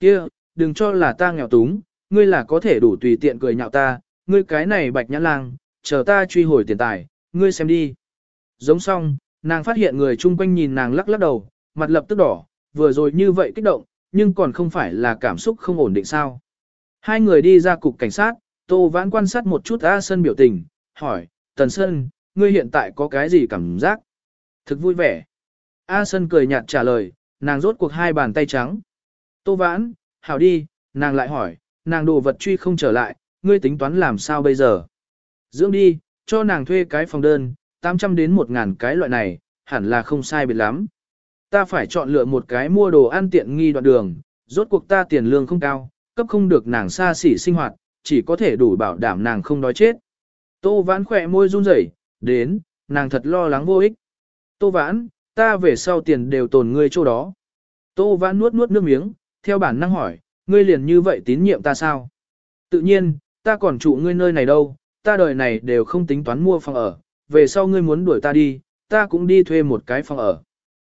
kia, đừng cho là ta nghèo túng, ngươi là có thể đủ tùy tiện cười nhạo ta, ngươi cái này bạch nhãn lang, chờ ta truy hồi tiền tài, ngươi xem đi. Giống xong, nàng phát hiện người chung quanh nhìn nàng lắc lắc đầu, mặt lập tức đỏ, vừa rồi như vậy kích động, nhưng còn không phải là cảm xúc không ổn định sao. Hai người đi ra cục cảnh sát, Tô Vãn quan sát một chút A sơn biểu tình, hỏi, Tần Sơn, ngươi hiện tại có cái gì cảm giác? Thực vui vẻ. A sơn cười nhạt trả lời, nàng rốt cuộc hai bàn tay trắng. Tô Vãn, hảo đi, nàng lại hỏi, nàng đồ vật truy không trở lại, ngươi tính toán làm sao bây giờ? Dưỡng đi, cho nàng thuê cái phòng đơn, 800 đến 1.000 cái loại này, hẳn là không sai biệt lắm. Ta phải chọn lựa một cái mua đồ ăn tiện nghi đoạn đường, rốt cuộc ta tiền lương không cao, cấp không được nàng xa xỉ sinh hoạt, chỉ có thể đủ bảo đảm nàng không đói chết. Tô vãn khỏe môi run rẩy, đến, nàng thật lo lắng vô ích. Tô vãn, ta về sau tiền đều tồn ngươi chỗ đó. Tô vãn nuốt nuốt nước miếng, theo bản năng hỏi, ngươi liền như vậy tín nhiệm ta sao? Tự nhiên, ta còn trụ ngươi nơi này đâu, ta đời này đều không tính toán mua phòng ở, về sau ngươi muốn đuổi ta đi, ta cũng đi thuê một cái phòng ở.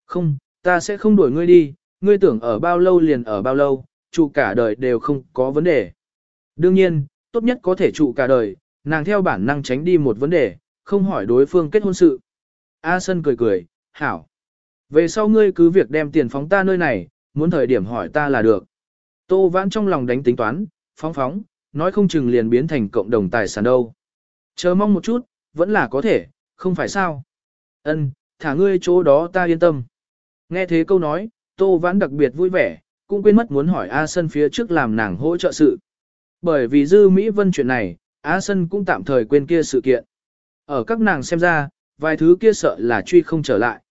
Không, ta sẽ không đuổi ngươi đi, ngươi tưởng ở bao lâu liền ở bao lâu, trụ cả đời đều không có vấn đề. Đương nhiên, tốt nhất có thể trụ cả đời, nàng theo bản năng tránh đi một vấn đề, không hỏi đối phương kết hôn sự. A Sân cười cười, hảo. Về sau ngươi cứ việc đem tiền phóng ta nơi này, muốn thời điểm hỏi ta là được. Tô Vãn trong lòng đánh tính toán, phóng phóng, nói không chừng liền biến thành cộng đồng tài sản đâu. Chờ mong một chút, vẫn là có thể, không phải sao. Ân, thả ngươi chỗ đó ta yên tâm. Nghe thế câu nói, Tô Vãn đặc biệt vui vẻ, cũng quên mất muốn hỏi A Sân phía trước làm nàng hỗ trợ sự. Bởi vì dư Mỹ Vân chuyện này, A Sân cũng tạm thời quên kia sự kiện. Ở các nàng xem ra, vài thứ kia sợ là truy không trở lại.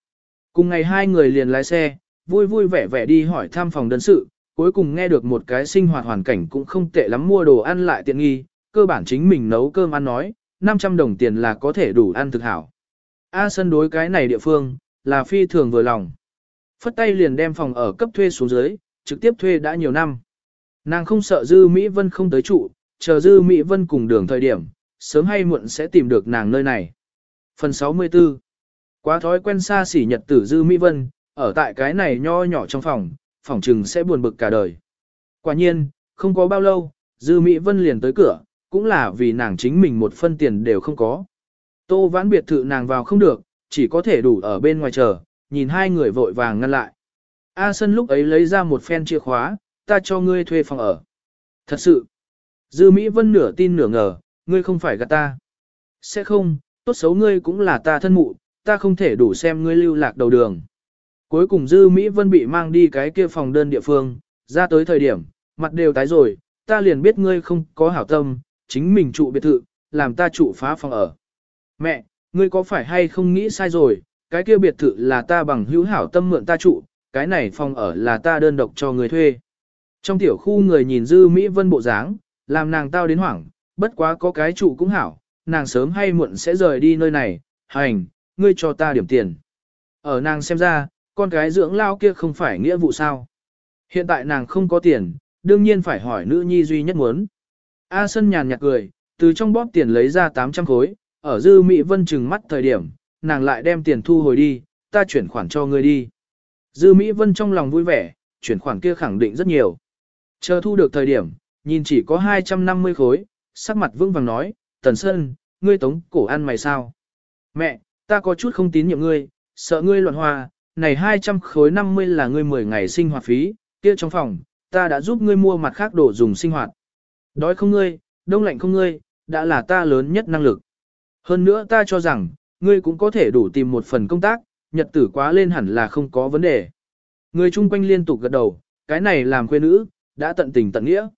Cùng ngày hai người liền lái xe, vui vui vẻ vẻ đi hỏi thăm phòng đơn sự, cuối cùng nghe được một cái sinh hoạt hoàn cảnh cũng không tệ lắm mua đồ ăn lại tiện nghi, cơ bản chính mình nấu cơm ăn nói, 500 đồng tiền là có thể đủ ăn thực hảo. A sân đối cái này địa phương, là phi thường vừa lòng. Phất tay liền đem phòng ở cấp thuê xuống dưới, trực tiếp thuê đã nhiều năm. Nàng không sợ Dư Mỹ Vân không tới trụ, chờ Dư Mỹ Vân cùng đường thời điểm, sớm hay muộn sẽ tìm được nàng nơi này. Phần 64 Quá thói quen xa xỉ nhật tử Dư Mỹ Vân, ở tại cái này nho nhỏ trong phòng, phòng trừng sẽ buồn bực cả đời. Quả nhiên, không có bao lâu, Dư Mỹ Vân liền tới cửa, cũng là vì nàng chính mình một phân tiền đều không có. Tô vãn biệt thự nàng vào không được, chỉ có thể đủ ở bên ngoài chờ, nhìn hai người vội vàng ngăn lại. A Sân lúc ấy lấy ra một phen chìa khóa, ta cho ngươi thuê phòng ở. Thật sự, Dư Mỹ Vân nửa tin nửa ngờ, ngươi không phải gạt ta. Sẽ không, tốt xấu ngươi cũng là ta thân mụ, ta không thể đủ xem ngươi lưu lạc đầu đường. Cuối cùng Dư Mỹ Vân bị mang đi cái kia phòng đơn địa phương, ra tới thời điểm, mặt đều tái rồi, ta liền biết ngươi không có hảo tâm, chính mình trụ biệt thự, làm ta trụ phá phòng ở. Mẹ, ngươi có phải hay không nghĩ sai rồi, cái kia biệt thự là ta bằng hữu hảo tâm mượn ta trụ, cái này phòng ở là ta đơn độc cho người thuê. Trong tiểu khu người nhìn Dư Mỹ Vân bộ dáng, làm nàng tao đến hoảng, bất quá có cái trụ cũng hảo, nàng sớm hay muộn sẽ rời đi nơi này, hành, ngươi cho ta điểm tiền. Ở nàng xem ra, con cái dưỡng lao kia không phải nghĩa vụ sao. Hiện tại nàng không có tiền, đương nhiên phải hỏi nữ nhi duy nhất muốn. A Sân nhàn nhạt cười, từ trong bóp tiền lấy ra 800 khối, ở dư Mỹ Vân trừng mắt thời điểm, nàng lại đem tiền thu hồi đi, ta chuyển khoản cho ngươi đi. Dư Mỹ Vân trong lòng vui vẻ, chuyển khoản kia khẳng định rất nhiều. Chờ thu được thời điểm, nhìn chỉ có 250 khối, sắc mặt vương vàng nói, Tần Sơn, ngươi tống cổ ăn mày sao? Mẹ, ta có chút không tín nhiệm ngươi, sợ ngươi loạn hoa, này 200 khối 50 là ngươi 10 ngày sinh hoạt phí, kia trong phòng, ta đã giúp ngươi mua mặt khác đồ dùng sinh hoạt. Đói không ngươi, đông lạnh không ngươi, đã là ta lớn nhất năng lực. Hơn nữa ta cho rằng, ngươi cũng có thể đủ tìm một phần công tác, nhật tử quá lên hẳn là không có vấn đề. Người chung quanh liên tục gật đầu, cái này làm quê nữ, đã tận tình tận nghĩa.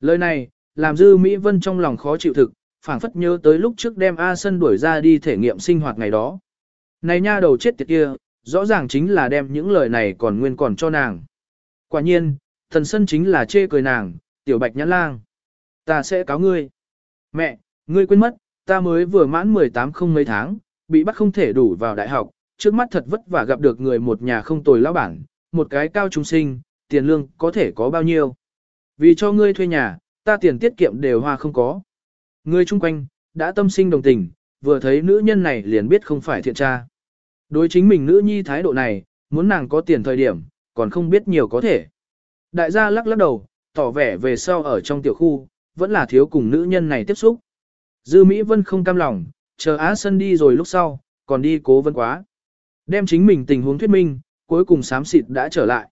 Lời này, làm dư Mỹ Vân trong lòng khó chịu thực, phảng phất nhớ tới lúc trước đem A Sân đuổi ra đi thể nghiệm sinh hoạt ngày đó. Này nha đầu chết tiệt kia, rõ ràng chính là đem những lời này còn nguyên còn cho nàng. Quả nhiên, thần sân chính là chê cười nàng, tiểu bạch nhãn lang. Ta sẽ cáo ngươi. Mẹ, ngươi quên mất, ta mới vừa mãn 18 không mấy tháng, bị bắt không thể đủ vào đại học, trước mắt thật vất vả gặp được người một nhà không tồi lão bản, một cái cao trung sinh, tiền lương có thể có bao nhiêu. Vì cho ngươi thuê nhà, ta tiền tiết kiệm đều hoa không có. Ngươi chung quanh, đã tâm sinh đồng tình, vừa thấy nữ nhân này liền biết không phải thiện tra. Đối chính mình nữ nhi thái độ này, muốn nàng có tiền thời điểm, còn không biết nhiều có thể. Đại gia lắc lắc đầu, tỏ vẻ về sau ở trong tiểu khu, vẫn là thiếu cùng nữ nhân này tiếp xúc. Dư Mỹ Vân không cam lòng, chờ Á Sân đi rồi lúc sau, còn đi cố vân quá. Đem chính mình tình huống thuyết minh, cuối cùng sám xịt đã trở lại.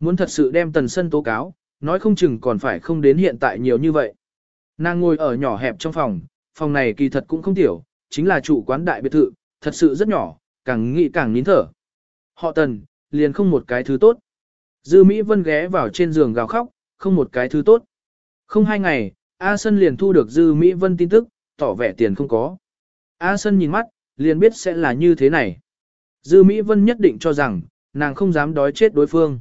Muốn thật sự đem tần sân tố cáo, nói không chừng còn phải không đến hiện tại nhiều như vậy. Nàng ngồi ở nhỏ hẹp trong phòng, phòng này kỳ thật cũng không tiểu, chính là chủ quán đại biệt thự, thật sự rất nhỏ, càng nghĩ càng nín thở. Họ tần, liền không một cái thứ tốt. Dư Mỹ Vân ghé vào trên giường gào khóc, không một cái thứ tốt. Không hai ngày, A Sân liền thu được Dư Mỹ Vân tin tức, tỏ vẻ tiền không có. A Sân nhìn mắt, liền biết sẽ là như thế này. Dư Mỹ Vân nhất định cho rằng, nàng không dám đói chết đối phương.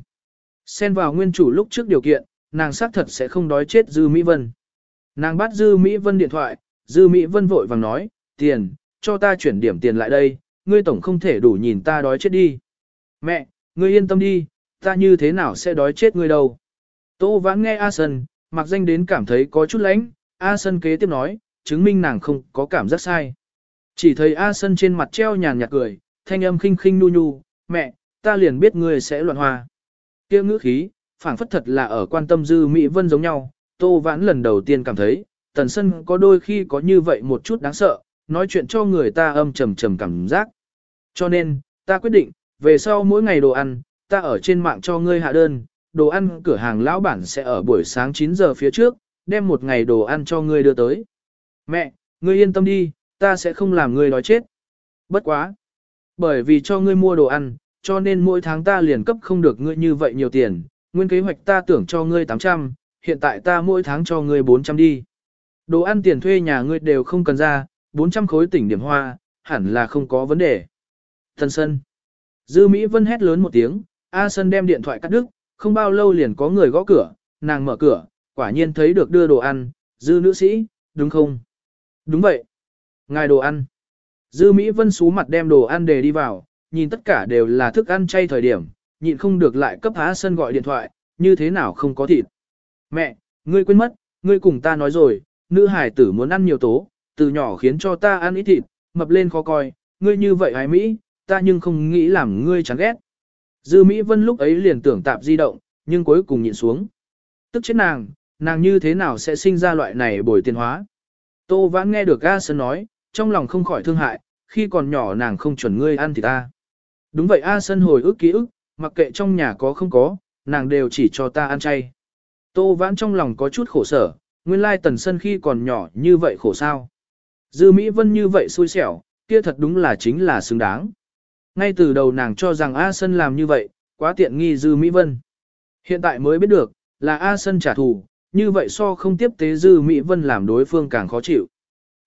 Xen vào nguyên chủ lúc trước điều kiện, nàng xác thật sẽ không đói chết Dư Mỹ Vân. Nàng bắt Dư Mỹ Vân điện thoại, Dư Mỹ Vân vội vàng nói, tiền, cho ta chuyển điểm tiền lại đây, ngươi tổng không thể đủ nhìn ta đói chết đi. Mẹ, ngươi yên tâm đi, ta như thế nào sẽ đói chết ngươi đâu. Tô vãn nghe A Sân, mặc danh đến cảm thấy có chút lánh, A Sân kế tiếp nói, chứng minh nàng không có cảm giác sai. Chỉ thấy A Sân trên mặt treo nhàn nhạt cười, thanh âm khinh khinh nu nhu, mẹ, ta liền biết ngươi sẽ loạn hoa. Kia ngữ khí, phảng phất thật là ở quan tâm dư Mỹ Vân giống nhau, Tô Vãn lần đầu tiên cảm thấy, Tần Sân có đôi khi có như vậy một chút đáng sợ, nói chuyện cho người ta âm trầm trầm cảm giác. Cho nên, ta quyết định, về sau mỗi ngày đồ ăn, ta ở trên mạng cho ngươi hạ đơn, đồ ăn cửa hàng lão bản sẽ ở buổi sáng 9 giờ phía trước, đem một ngày đồ ăn cho ngươi đưa tới. Mẹ, ngươi yên tâm đi, ta sẽ không làm ngươi đói chết. Bất quá. Bởi vì cho ngươi mua đồ ăn, cho nên mỗi tháng ta liền cấp không được ngươi như vậy nhiều tiền, nguyên kế hoạch ta tưởng cho ngươi 800, hiện tại ta mỗi tháng cho ngươi 400 đi. Đồ ăn tiền thuê nhà ngươi đều không cần ra, 400 khối tỉnh điểm hoa, hẳn là không có vấn đề. Thần Sân. Dư Mỹ Vân hét lớn một tiếng, A Sân đem điện thoại cắt đứt, không bao lâu liền có người gõ cửa, nàng mở cửa, quả nhiên thấy được đưa đồ ăn, dư nữ sĩ, đúng không? Đúng vậy. Ngài đồ ăn. Dư Mỹ Vân xú mặt đem đồ ăn để đi vào, nhìn tất cả đều là thức ăn chay thời điểm, nhịn không được lại cấp Á Sân gọi điện thoại, như thế nào không có thịt. Mẹ, ngươi quên mất, ngươi cùng ta nói rồi, nữ hải tử muốn ăn nhiều tố, từ nhỏ khiến cho ta ăn ít thịt, mập lên khó coi, ngươi như vậy hái Mỹ, ta nhưng không nghĩ làm ngươi chán ghét. Dư Mỹ Vân lúc ấy liền tưởng tạp di động, nhưng cuối cùng nhịn xuống. Tức chết nàng, nàng như thế nào sẽ sinh ra loại này bồi tiền hóa. Tô Vãn nghe được A Sơn nói, trong lòng không khỏi thương hại, khi còn nhỏ nàng không chuẩn ngươi ăn thì ta. Đúng vậy A Sơn hồi ức ký ức, mặc kệ trong nhà có không có, nàng đều chỉ cho ta ăn chay. Tô Vãn trong lòng có chút khổ sở, nguyên lai tần sân khi còn nhỏ như vậy khổ sao. Dư Mỹ Vân như vậy xui xẻo, kia thật đúng là chính là xứng đáng. Ngay từ đầu nàng cho rằng A Sân làm như vậy, quá tiện nghi Dư Mỹ Vân. Hiện tại mới biết được, là A Sân trả thù, như vậy so không tiếp tế Dư Mỹ Vân làm đối phương càng khó chịu.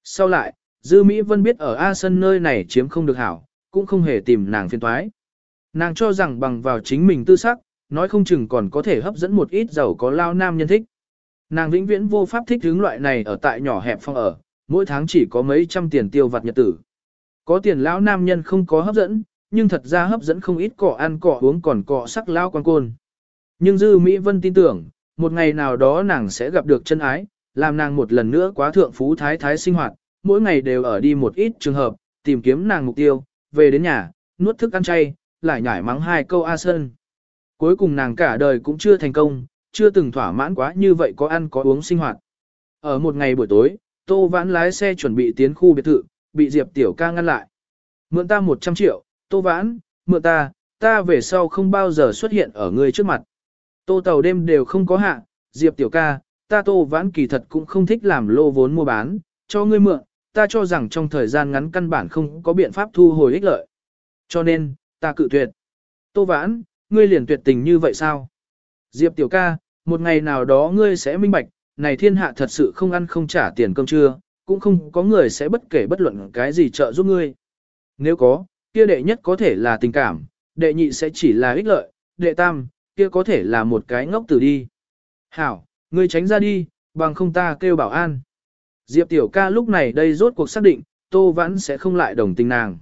Sau lại, Dư Mỹ Vân biết ở A Sân nơi này chiếm không được hảo, cũng không hề tìm nàng phiên toái. Nàng cho rằng bằng vào chính mình tư sắc, nói không chừng còn có thể hấp dẫn một ít giàu có lao nam nhân thích. Nàng vĩnh viễn vô pháp thích hướng loại này ở tại nhỏ hẹp phòng ở, mỗi tháng chỉ có mấy trăm tiền tiêu vặt nhật tử. Có tiền lão nam nhân không có hấp dẫn, nhưng thật ra hấp dẫn không ít cỏ ăn cỏ uống còn cỏ sắc lao quan côn. Nhưng Dư Mỹ Vân tin tưởng, một ngày nào đó nàng sẽ gặp được chân ái, làm nàng một lần nữa quá thượng phú thái thái sinh hoạt, mỗi ngày đều ở đi một ít trường hợp, tìm kiếm nàng mục tiêu, về đến nhà, nuốt thức ăn chay, lại nhảy mắng hai câu A Sơn. Cuối cùng nàng cả đời cũng chưa thành công, chưa từng thỏa mãn quá như vậy có ăn có uống sinh hoạt. Ở một ngày buổi tối, Tô Vãn lái xe chuẩn bị tiến khu biệt thự, bị Diệp Tiểu ca ngăn lại. Mượn ta 100 triệu, Tô Vãn, mượn ta, ta về sau không bao giờ xuất hiện ở ngươi trước mặt. Tô tàu đêm đều không có hạ, Diệp Tiểu ca, ta Tô Vãn kỳ thật cũng không thích làm lô vốn mua bán, cho ngươi mượn, ta cho rằng trong thời gian ngắn căn bản không có biện pháp thu hồi ích lợi. Cho nên, ta cự tuyệt. Tô Vãn, ngươi liền tuyệt tình như vậy sao? Diệp Tiểu ca, một ngày nào đó ngươi sẽ minh bạch, này thiên hạ thật sự không ăn không trả tiền cơm trưa, cũng không có người sẽ bất kể bất luận cái gì trợ giúp ngươi. Nếu có, kia đệ nhất có thể là tình cảm, đệ nhị sẽ chỉ là ích lợi, đệ tam, kia có thể là một cái ngốc tử đi. Hảo, ngươi tránh ra đi, bằng không ta kêu bảo an. Diệp tiểu ca lúc này đây rốt cuộc xác định, Tô Vãn sẽ không lại đồng tình nàng.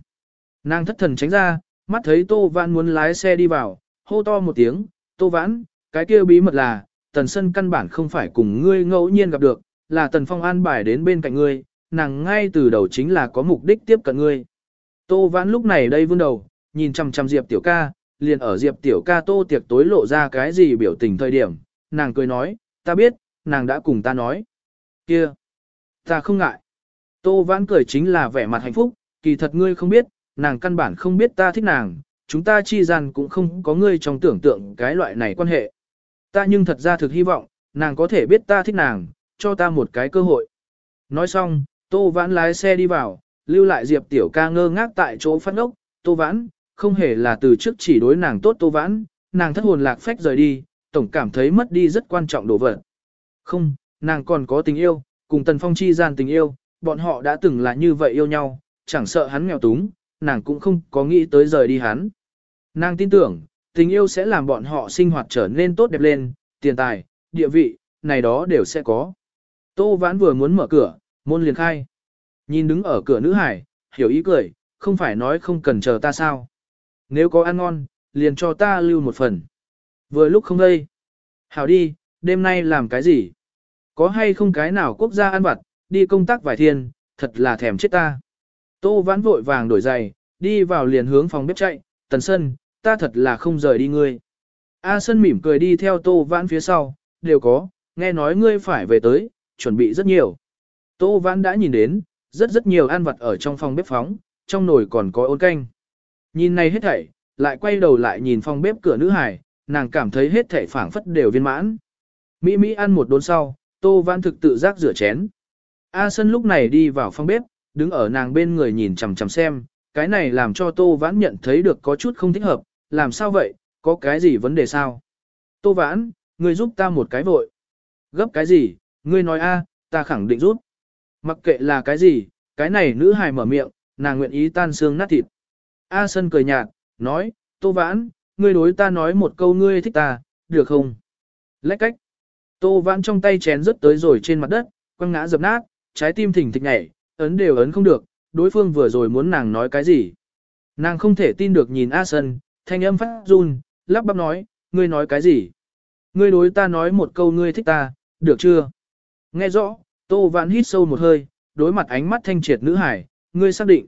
Nàng thất thần tránh ra, mắt thấy Tô Vãn muốn lái xe đi vào, hô to một tiếng, Tô Vãn, cái kia bí mật là, tần sân căn bản không phải cùng ngươi ngẫu nhiên gặp được, là tần phong an bài đến bên cạnh ngươi, nàng ngay từ đầu chính là có mục đích tiếp cận ngươi. Tô Vãn lúc này đây vươn đầu, nhìn chăm chăm Diệp Tiểu ca, liền ở Diệp Tiểu ca tô tiệc tối lộ ra cái gì biểu tình thời điểm, nàng cười nói, ta biết, nàng đã cùng ta nói. kia, ta không ngại. Tô vãn cười chính là vẻ mặt hạnh phúc, kỳ thật ngươi không biết, nàng căn bản không biết ta thích nàng, chúng ta chi gian cũng không có ngươi trong tưởng tượng cái loại này quan hệ. Ta nhưng thật ra thực hy vọng, nàng có thể biết ta thích nàng, cho ta một cái cơ hội. Nói xong, Tô Vãn lái xe đi vào, lưu lại Diệp Tiểu ca ngơ ngác tại chỗ phát ốc, Tô Vãn, không hề là từ trước chỉ đối nàng tốt Tô Vãn, nàng thất hồn lạc phách rời đi, tổng cảm thấy mất đi rất quan trọng đồ vật. Không, nàng còn có tình yêu, cùng Tần Phong chi gian tình yêu, bọn họ đã từng là như vậy yêu nhau, chẳng sợ hắn nghèo túng, nàng cũng không có nghĩ tới rời đi hắn. Nàng tin tưởng, tình yêu sẽ làm bọn họ sinh hoạt trở nên tốt đẹp lên, tiền tài, địa vị, này đó đều sẽ có. Tô Vãn vừa muốn mở cửa, môn liền khai. Nhìn đứng ở cửa nữ hải, hiểu ý cười, không phải nói không cần chờ ta sao. Nếu có ăn ngon, liền cho ta lưu một phần. Vừa lúc không đây. Hảo đi, đêm nay làm cái gì? Có hay không cái nào quốc gia ăn vặt, đi công tác vài thiên, thật là thèm chết ta. Tô vãn vội vàng đổi giày, đi vào liền hướng phòng bếp chạy, tần sân, ta thật là không rời đi ngươi. A sân mỉm cười đi theo tô vãn phía sau, đều có, nghe nói ngươi phải về tới, chuẩn bị rất nhiều. Tô vãn đã nhìn đến, rất rất nhiều ăn vặt ở trong phòng bếp phóng, trong nồi còn có ôn canh. Nhìn này hết thảy, lại quay đầu lại nhìn phòng bếp cửa nữ hải, nàng cảm thấy hết thảy phảng phất đều viên mãn. Mỹ Mỹ ăn một đốn sau, Tô Vãn thực tự giác rửa chén. A Sân lúc này đi vào phòng bếp, đứng ở nàng bên người nhìn chằm chằm xem, cái này làm cho Tô Vãn nhận thấy được có chút không thích hợp, làm sao vậy, có cái gì vấn đề sao? Tô Vãn, ngươi giúp ta một cái vội. Gấp cái gì, ngươi nói a, ta khẳng định giúp. Mặc kệ là cái gì, cái này nữ hài mở miệng, nàng nguyện ý tan xương nát thịt. A Sân cười nhạt, nói, Tô Vãn, ngươi đối ta nói một câu ngươi thích ta, được không? Lách cách. Tô Vãn trong tay chén rớt tới rồi trên mặt đất, quăng ngã dập nát, trái tim thỉnh thịch nhảy, ấn đều ấn không được, đối phương vừa rồi muốn nàng nói cái gì. Nàng không thể tin được nhìn A Sân, thanh âm phát run, lắp bắp nói, ngươi nói cái gì? Ngươi đối ta nói một câu ngươi thích ta, được chưa? Nghe rõ, Tô Vãn hít sâu một hơi, đối mặt ánh mắt thanh triệt nữ hải, ngươi xác định.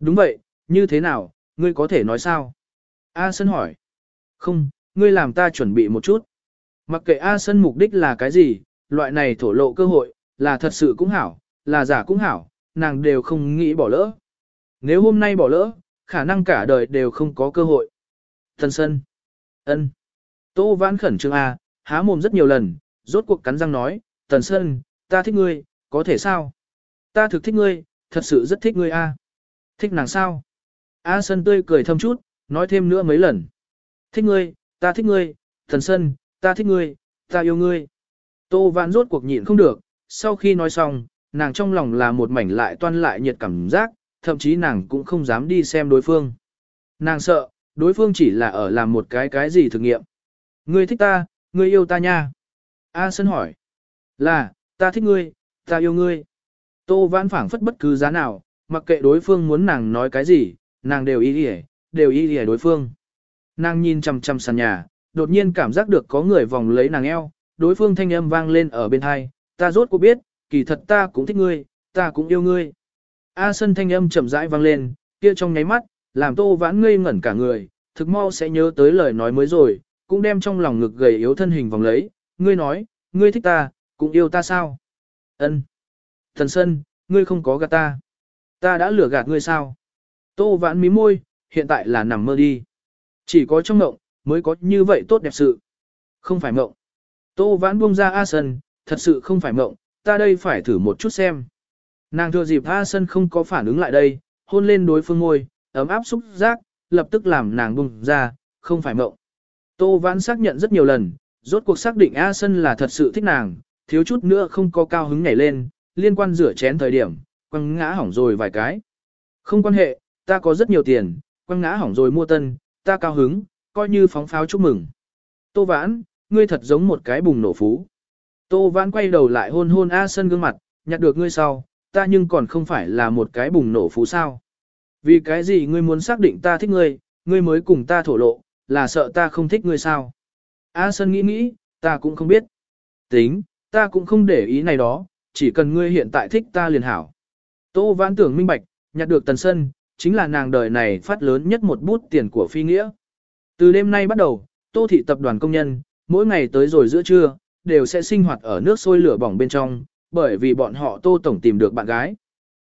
Đúng vậy, như thế nào, ngươi có thể nói sao? A Sân hỏi. Không, ngươi làm ta chuẩn bị một chút. Mặc kệ A Sân mục đích là cái gì, loại này thổ lộ cơ hội, là thật sự cũng hảo, là giả cũng hảo, nàng đều không nghĩ bỏ lỡ. Nếu hôm nay bỏ lỡ, khả năng cả đời đều không có cơ hội. Thần Sân. ân. Tô Vãn khẩn trương A, há mồm rất nhiều lần, rốt cuộc cắn răng nói, Tần Sân, ta thích ngươi, có thể sao? Ta thực thích ngươi, thật sự rất thích ngươi A. Thích nàng sao? A Sân tươi cười thâm chút, nói thêm nữa mấy lần. Thích ngươi, ta thích ngươi, Tần Sân, ta thích ngươi, ta yêu ngươi. Tô Vãn rốt cuộc nhịn không được, sau khi nói xong, nàng trong lòng là một mảnh lại toan lại nhiệt cảm giác, thậm chí nàng cũng không dám đi xem đối phương. Nàng sợ, đối phương chỉ là ở làm một cái cái gì thực nghiệm. Ngươi thích ta, ngươi yêu ta nha. A Sơn hỏi. Là, ta thích ngươi, ta yêu ngươi. Tô Vãn phảng phất bất cứ giá nào, mặc kệ đối phương muốn nàng nói cái gì, nàng đều ý đi đều ý đi đối phương. Nàng nhìn chằm chằm sàn nhà, đột nhiên cảm giác được có người vòng lấy nàng eo, đối phương thanh âm vang lên ở bên hai, ta rốt cuộc biết, kỳ thật ta cũng thích ngươi, ta cũng yêu ngươi. A Sơn thanh âm chậm rãi vang lên, kia trong nháy mắt, làm tô vãn ngây ngẩn cả người, thực mau sẽ nhớ tới lời nói mới rồi, cũng đem trong lòng ngực gầy yếu thân hình vòng lấy, ngươi nói, ngươi thích ta, cũng yêu ta sao? Ân. Thần sân, ngươi không có gạt ta. Ta đã lừa gạt ngươi sao? Tô vãn mí môi, hiện tại là nằm mơ đi. Chỉ có trong mộng, mới có như vậy tốt đẹp sự. Không phải mộng. Tô vãn buông ra A sân, thật sự không phải mộng, ta đây phải thử một chút xem. Nàng thừa dịp A Sân không có phản ứng lại đây, hôn lên đối phương ngôi, ấm áp xúc giác, lập tức làm nàng bùng ra, không phải mộng. Tô Vãn xác nhận rất nhiều lần, rốt cuộc xác định A Sân là thật sự thích nàng, thiếu chút nữa không có cao hứng nhảy lên, liên quan rửa chén thời điểm, quăng ngã hỏng rồi vài cái. Không quan hệ, ta có rất nhiều tiền, quăng ngã hỏng rồi mua tân, ta cao hứng, coi như phóng pháo chúc mừng. Tô Vãn, ngươi thật giống một cái bùng nổ phú. Tô Vãn quay đầu lại hôn hôn A Sân gương mặt, nhặt được ngươi sau, ta nhưng còn không phải là một cái bùng nổ phú sao. Vì cái gì ngươi muốn xác định ta thích ngươi, ngươi mới cùng ta thổ lộ, là sợ ta không thích ngươi sao. A Sơn nghĩ nghĩ, ta cũng không biết. Tính, ta cũng không để ý này đó, chỉ cần ngươi hiện tại thích ta liền hảo. Tô Vãn tưởng minh bạch, nhặt được Tần Sân, chính là nàng đời này phát lớn nhất một bút tiền của phi nghĩa. Từ đêm nay bắt đầu, Tô Thị Tập đoàn Công nhân, mỗi ngày tới rồi giữa trưa, đều sẽ sinh hoạt ở nước sôi lửa bỏng bên trong, bởi vì bọn họ Tô Tổng tìm được bạn gái.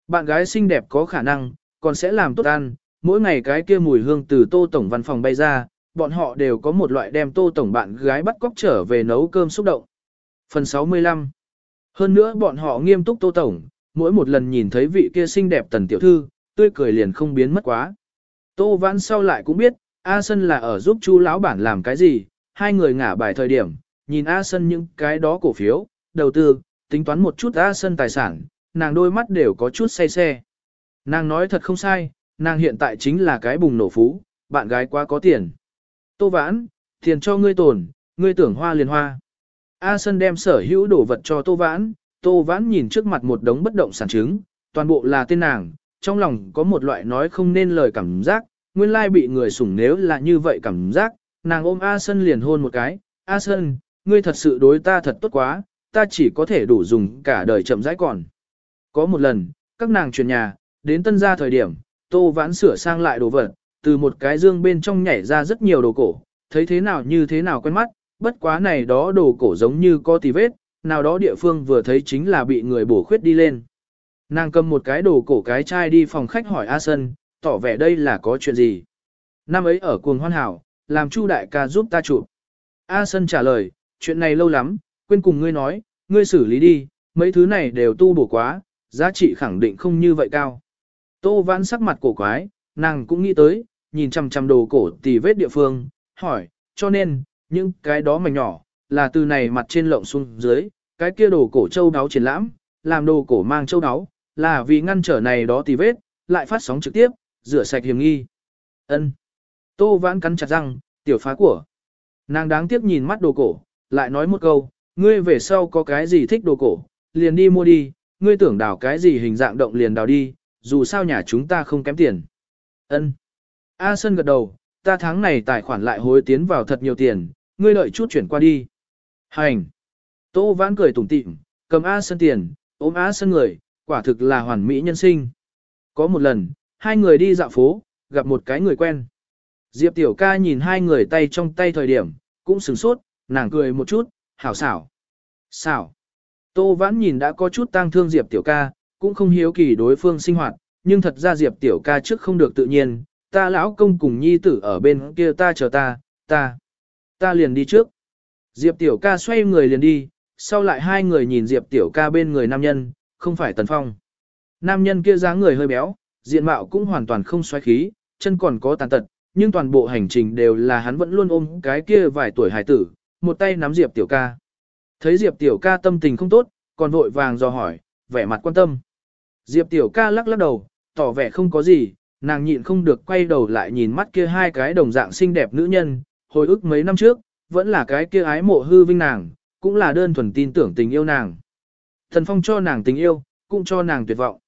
Bạn gái xinh đẹp có khả năng, còn sẽ làm tốt ăn, mỗi ngày cái kia mùi hương từ Tô Tổng văn phòng bay ra, bọn họ đều có một loại đem Tô Tổng bạn gái bắt cóc trở về nấu cơm xúc động. Phần 65 Hơn nữa bọn họ nghiêm túc Tô Tổng, mỗi một lần nhìn thấy vị kia xinh đẹp tần tiểu thư, tươi cười liền không biến mất quá. Tô Vãn sau lại cũng biết, A Sân là ở giúp chú lão bản làm cái gì, hai người ngả bài thời điểm, nhìn A Sân những cái đó cổ phiếu, đầu tư, tính toán một chút A Sân tài sản, nàng đôi mắt đều có chút say xe. Nàng nói thật không sai, nàng hiện tại chính là cái bùng nổ phú, bạn gái quá có tiền. Tô Vãn, tiền cho ngươi tồn, ngươi tưởng hoa liền hoa. A Sân đem sở hữu đồ vật cho Tô Vãn, Tô Vãn nhìn trước mặt một đống bất động sản chứng, toàn bộ là tên nàng, trong lòng có một loại nói không nên lời cảm giác, nguyên lai bị người sủng nếu là như vậy cảm giác, nàng ôm A Sân liền hôn một cái, A Sân, ngươi thật sự đối ta thật tốt quá, ta chỉ có thể đủ dùng cả đời chậm rãi còn. Có một lần, các nàng chuyển nhà, đến tân gia thời điểm, Tô Vãn sửa sang lại đồ vật, từ một cái dương bên trong nhảy ra rất nhiều đồ cổ, thấy thế nào như thế nào quen mắt, bất quá này đó đồ cổ giống như có tì vết, nào đó địa phương vừa thấy chính là bị người bổ khuyết đi lên. Nàng cầm một cái đồ cổ cái chai đi phòng khách hỏi A Sân, tỏ vẻ đây là có chuyện gì. Năm ấy ở cuồng hoan hảo, làm Chu đại ca giúp ta chụp. A Sân trả lời, chuyện này lâu lắm, quên cùng ngươi nói, ngươi xử lý đi, mấy thứ này đều tu bổ quá, giá trị khẳng định không như vậy cao. Tô Vãn sắc mặt cổ quái, nàng cũng nghĩ tới, nhìn chằm chằm đồ cổ tỉ vết địa phương, hỏi, cho nên, những cái đó mảnh nhỏ, là từ này mặt trên lộng xuống dưới, cái kia đồ cổ châu đáo triển lãm, làm đồ cổ mang châu đáo, là vì ngăn trở này đó tỉ vết, lại phát sóng trực tiếp, rửa sạch hiểm nghi. Ân. Tô Vãn cắn chặt răng, tiểu phá của. Nàng đáng tiếc nhìn mắt đồ cổ, lại nói một câu, ngươi về sau có cái gì thích đồ cổ, liền đi mua đi, ngươi tưởng đào cái gì hình dạng động liền đào đi, dù sao nhà chúng ta không kém tiền. Ân. A Sơn gật đầu, ta tháng này tài khoản lại hối tiến vào thật nhiều tiền, ngươi đợi chút chuyển qua đi. Hành. Tô Vãn cười tủm tỉm, cầm A Sơn tiền, ôm A Sơn người, quả thực là hoàn mỹ nhân sinh. Có một lần, hai người đi dạo phố, gặp một cái người quen. Diệp Tiểu ca nhìn hai người tay trong tay thời điểm, cũng sửng sốt, nàng cười một chút, hảo xảo. Xảo. Tô Vãn nhìn đã có chút tang thương Diệp Tiểu ca, cũng không hiếu kỳ đối phương sinh hoạt, nhưng thật ra Diệp Tiểu ca trước không được tự nhiên, ta lão công cùng nhi tử ở bên kia ta chờ ta, ta, ta liền đi trước. Diệp Tiểu ca xoay người liền đi, sau lại hai người nhìn Diệp Tiểu ca bên người nam nhân, không phải Tần Phong. Nam nhân kia dáng người hơi béo, diện mạo cũng hoàn toàn không xoáy khí, chân còn có tàn tật, nhưng toàn bộ hành trình đều là hắn vẫn luôn ôm cái kia vài tuổi hải tử, một tay nắm Diệp Tiểu ca. Thấy Diệp Tiểu ca tâm tình không tốt, còn vội vàng dò hỏi, vẻ mặt quan tâm. Diệp Tiểu ca lắc lắc đầu, tỏ vẻ không có gì, nàng nhịn không được quay đầu lại nhìn mắt kia hai cái đồng dạng xinh đẹp nữ nhân, hồi ức mấy năm trước, vẫn là cái kia ái mộ hư vinh nàng, cũng là đơn thuần tin tưởng tình yêu nàng. Thần Phong cho nàng tình yêu, cũng cho nàng tuyệt vọng.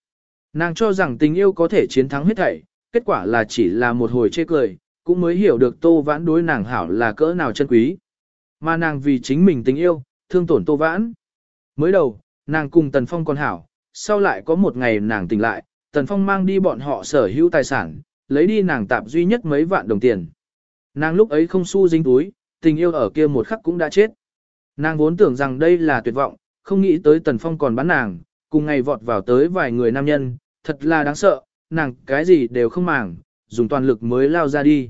Nàng cho rằng tình yêu có thể chiến thắng hết thảy, kết quả là chỉ là một hồi chê cười, cũng mới hiểu được Tô Vãn đối nàng hảo là cỡ nào chân quý. Mà nàng vì chính mình tình yêu, thương tổn Tô Vãn. Mới đầu, nàng cùng Tần Phong còn hảo, sau lại có một ngày nàng tỉnh lại, Tần Phong mang đi bọn họ sở hữu tài sản, lấy đi nàng tạp duy nhất mấy vạn đồng tiền. Nàng lúc ấy không xu dính túi, tình yêu ở kia một khắc cũng đã chết. Nàng vốn tưởng rằng đây là tuyệt vọng, không nghĩ tới Tần Phong còn bán nàng, cùng ngày vọt vào tới vài người nam nhân, thật là đáng sợ, nàng cái gì đều không màng, dùng toàn lực mới lao ra đi.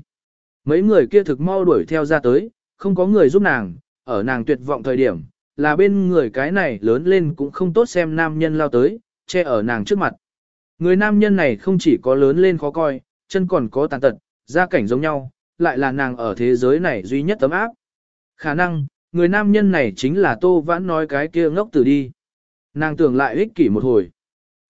Mấy người kia thực mau đuổi theo ra tới, không có người giúp nàng, ở nàng tuyệt vọng thời điểm, là bên người cái này lớn lên cũng không tốt xem nam nhân lao tới, che ở nàng trước mặt. Người nam nhân này không chỉ có lớn lên khó coi, chân còn có tàn tật, gia cảnh giống nhau, lại là nàng ở thế giới này duy nhất tấm áp. Khả năng, người nam nhân này chính là Tô Vãn nói cái kia ngốc tử đi. Nàng tưởng lại ích kỷ một hồi.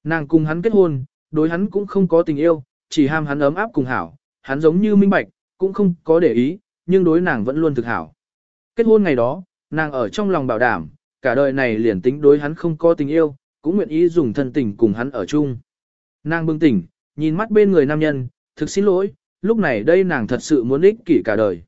Nàng cùng hắn kết hôn, đối hắn cũng không có tình yêu, chỉ ham hắn ấm áp cùng hảo, hắn giống như minh bạch, cũng không có để ý, nhưng đối nàng vẫn luôn thực hảo. Kết hôn ngày đó, nàng ở trong lòng bảo đảm, cả đời này liền tính đối hắn không có tình yêu, cũng nguyện ý dùng thân tình cùng hắn ở chung. Nàng bừng tỉnh, nhìn mắt bên người nam nhân, thực xin lỗi, lúc này đây nàng thật sự muốn ích kỷ cả đời.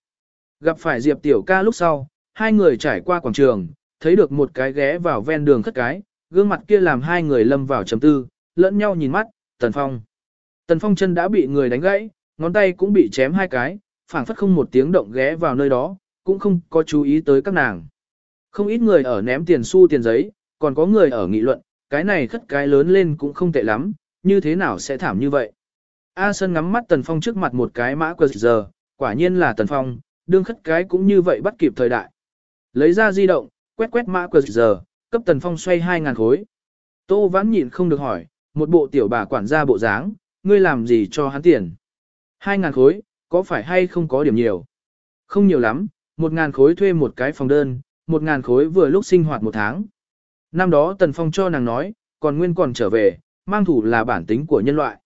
Gặp phải Diệp Tiểu ca lúc sau, hai người trải qua quảng trường, thấy được một cái ghé vào ven đường khất cái, gương mặt kia làm hai người lâm vào trầm tư, lẫn nhau nhìn mắt, Tần Phong. Tần Phong chân đã bị người đánh gãy, ngón tay cũng bị chém hai cái, phảng phất không một tiếng động ghé vào nơi đó, cũng không có chú ý tới các nàng. Không ít người ở ném tiền xu tiền giấy, còn có người ở nghị luận, cái này khất cái lớn lên cũng không tệ lắm, như thế nào sẽ thảm như vậy. A Sơn ngắm mắt Tần Phong trước mặt một cái mã quờ giờ, quả nhiên là Tần Phong, đương khất cái cũng như vậy bắt kịp thời đại. Lấy ra di động, quét quét mã quờ giờ, cấp Tần Phong xoay 2.000 khối. Tô Vãn nhịn không được hỏi, một bộ tiểu bà quản gia bộ dáng, ngươi làm gì cho hắn tiền? 2.000 khối, có phải hay không có điểm nhiều? Không nhiều lắm, 1.000 khối thuê một cái phòng đơn, 1 ngàn khối vừa lúc sinh hoạt một tháng. Năm đó Tần Phong cho nàng nói, còn nguyên còn trở về, mang thủ là bản tính của nhân loại.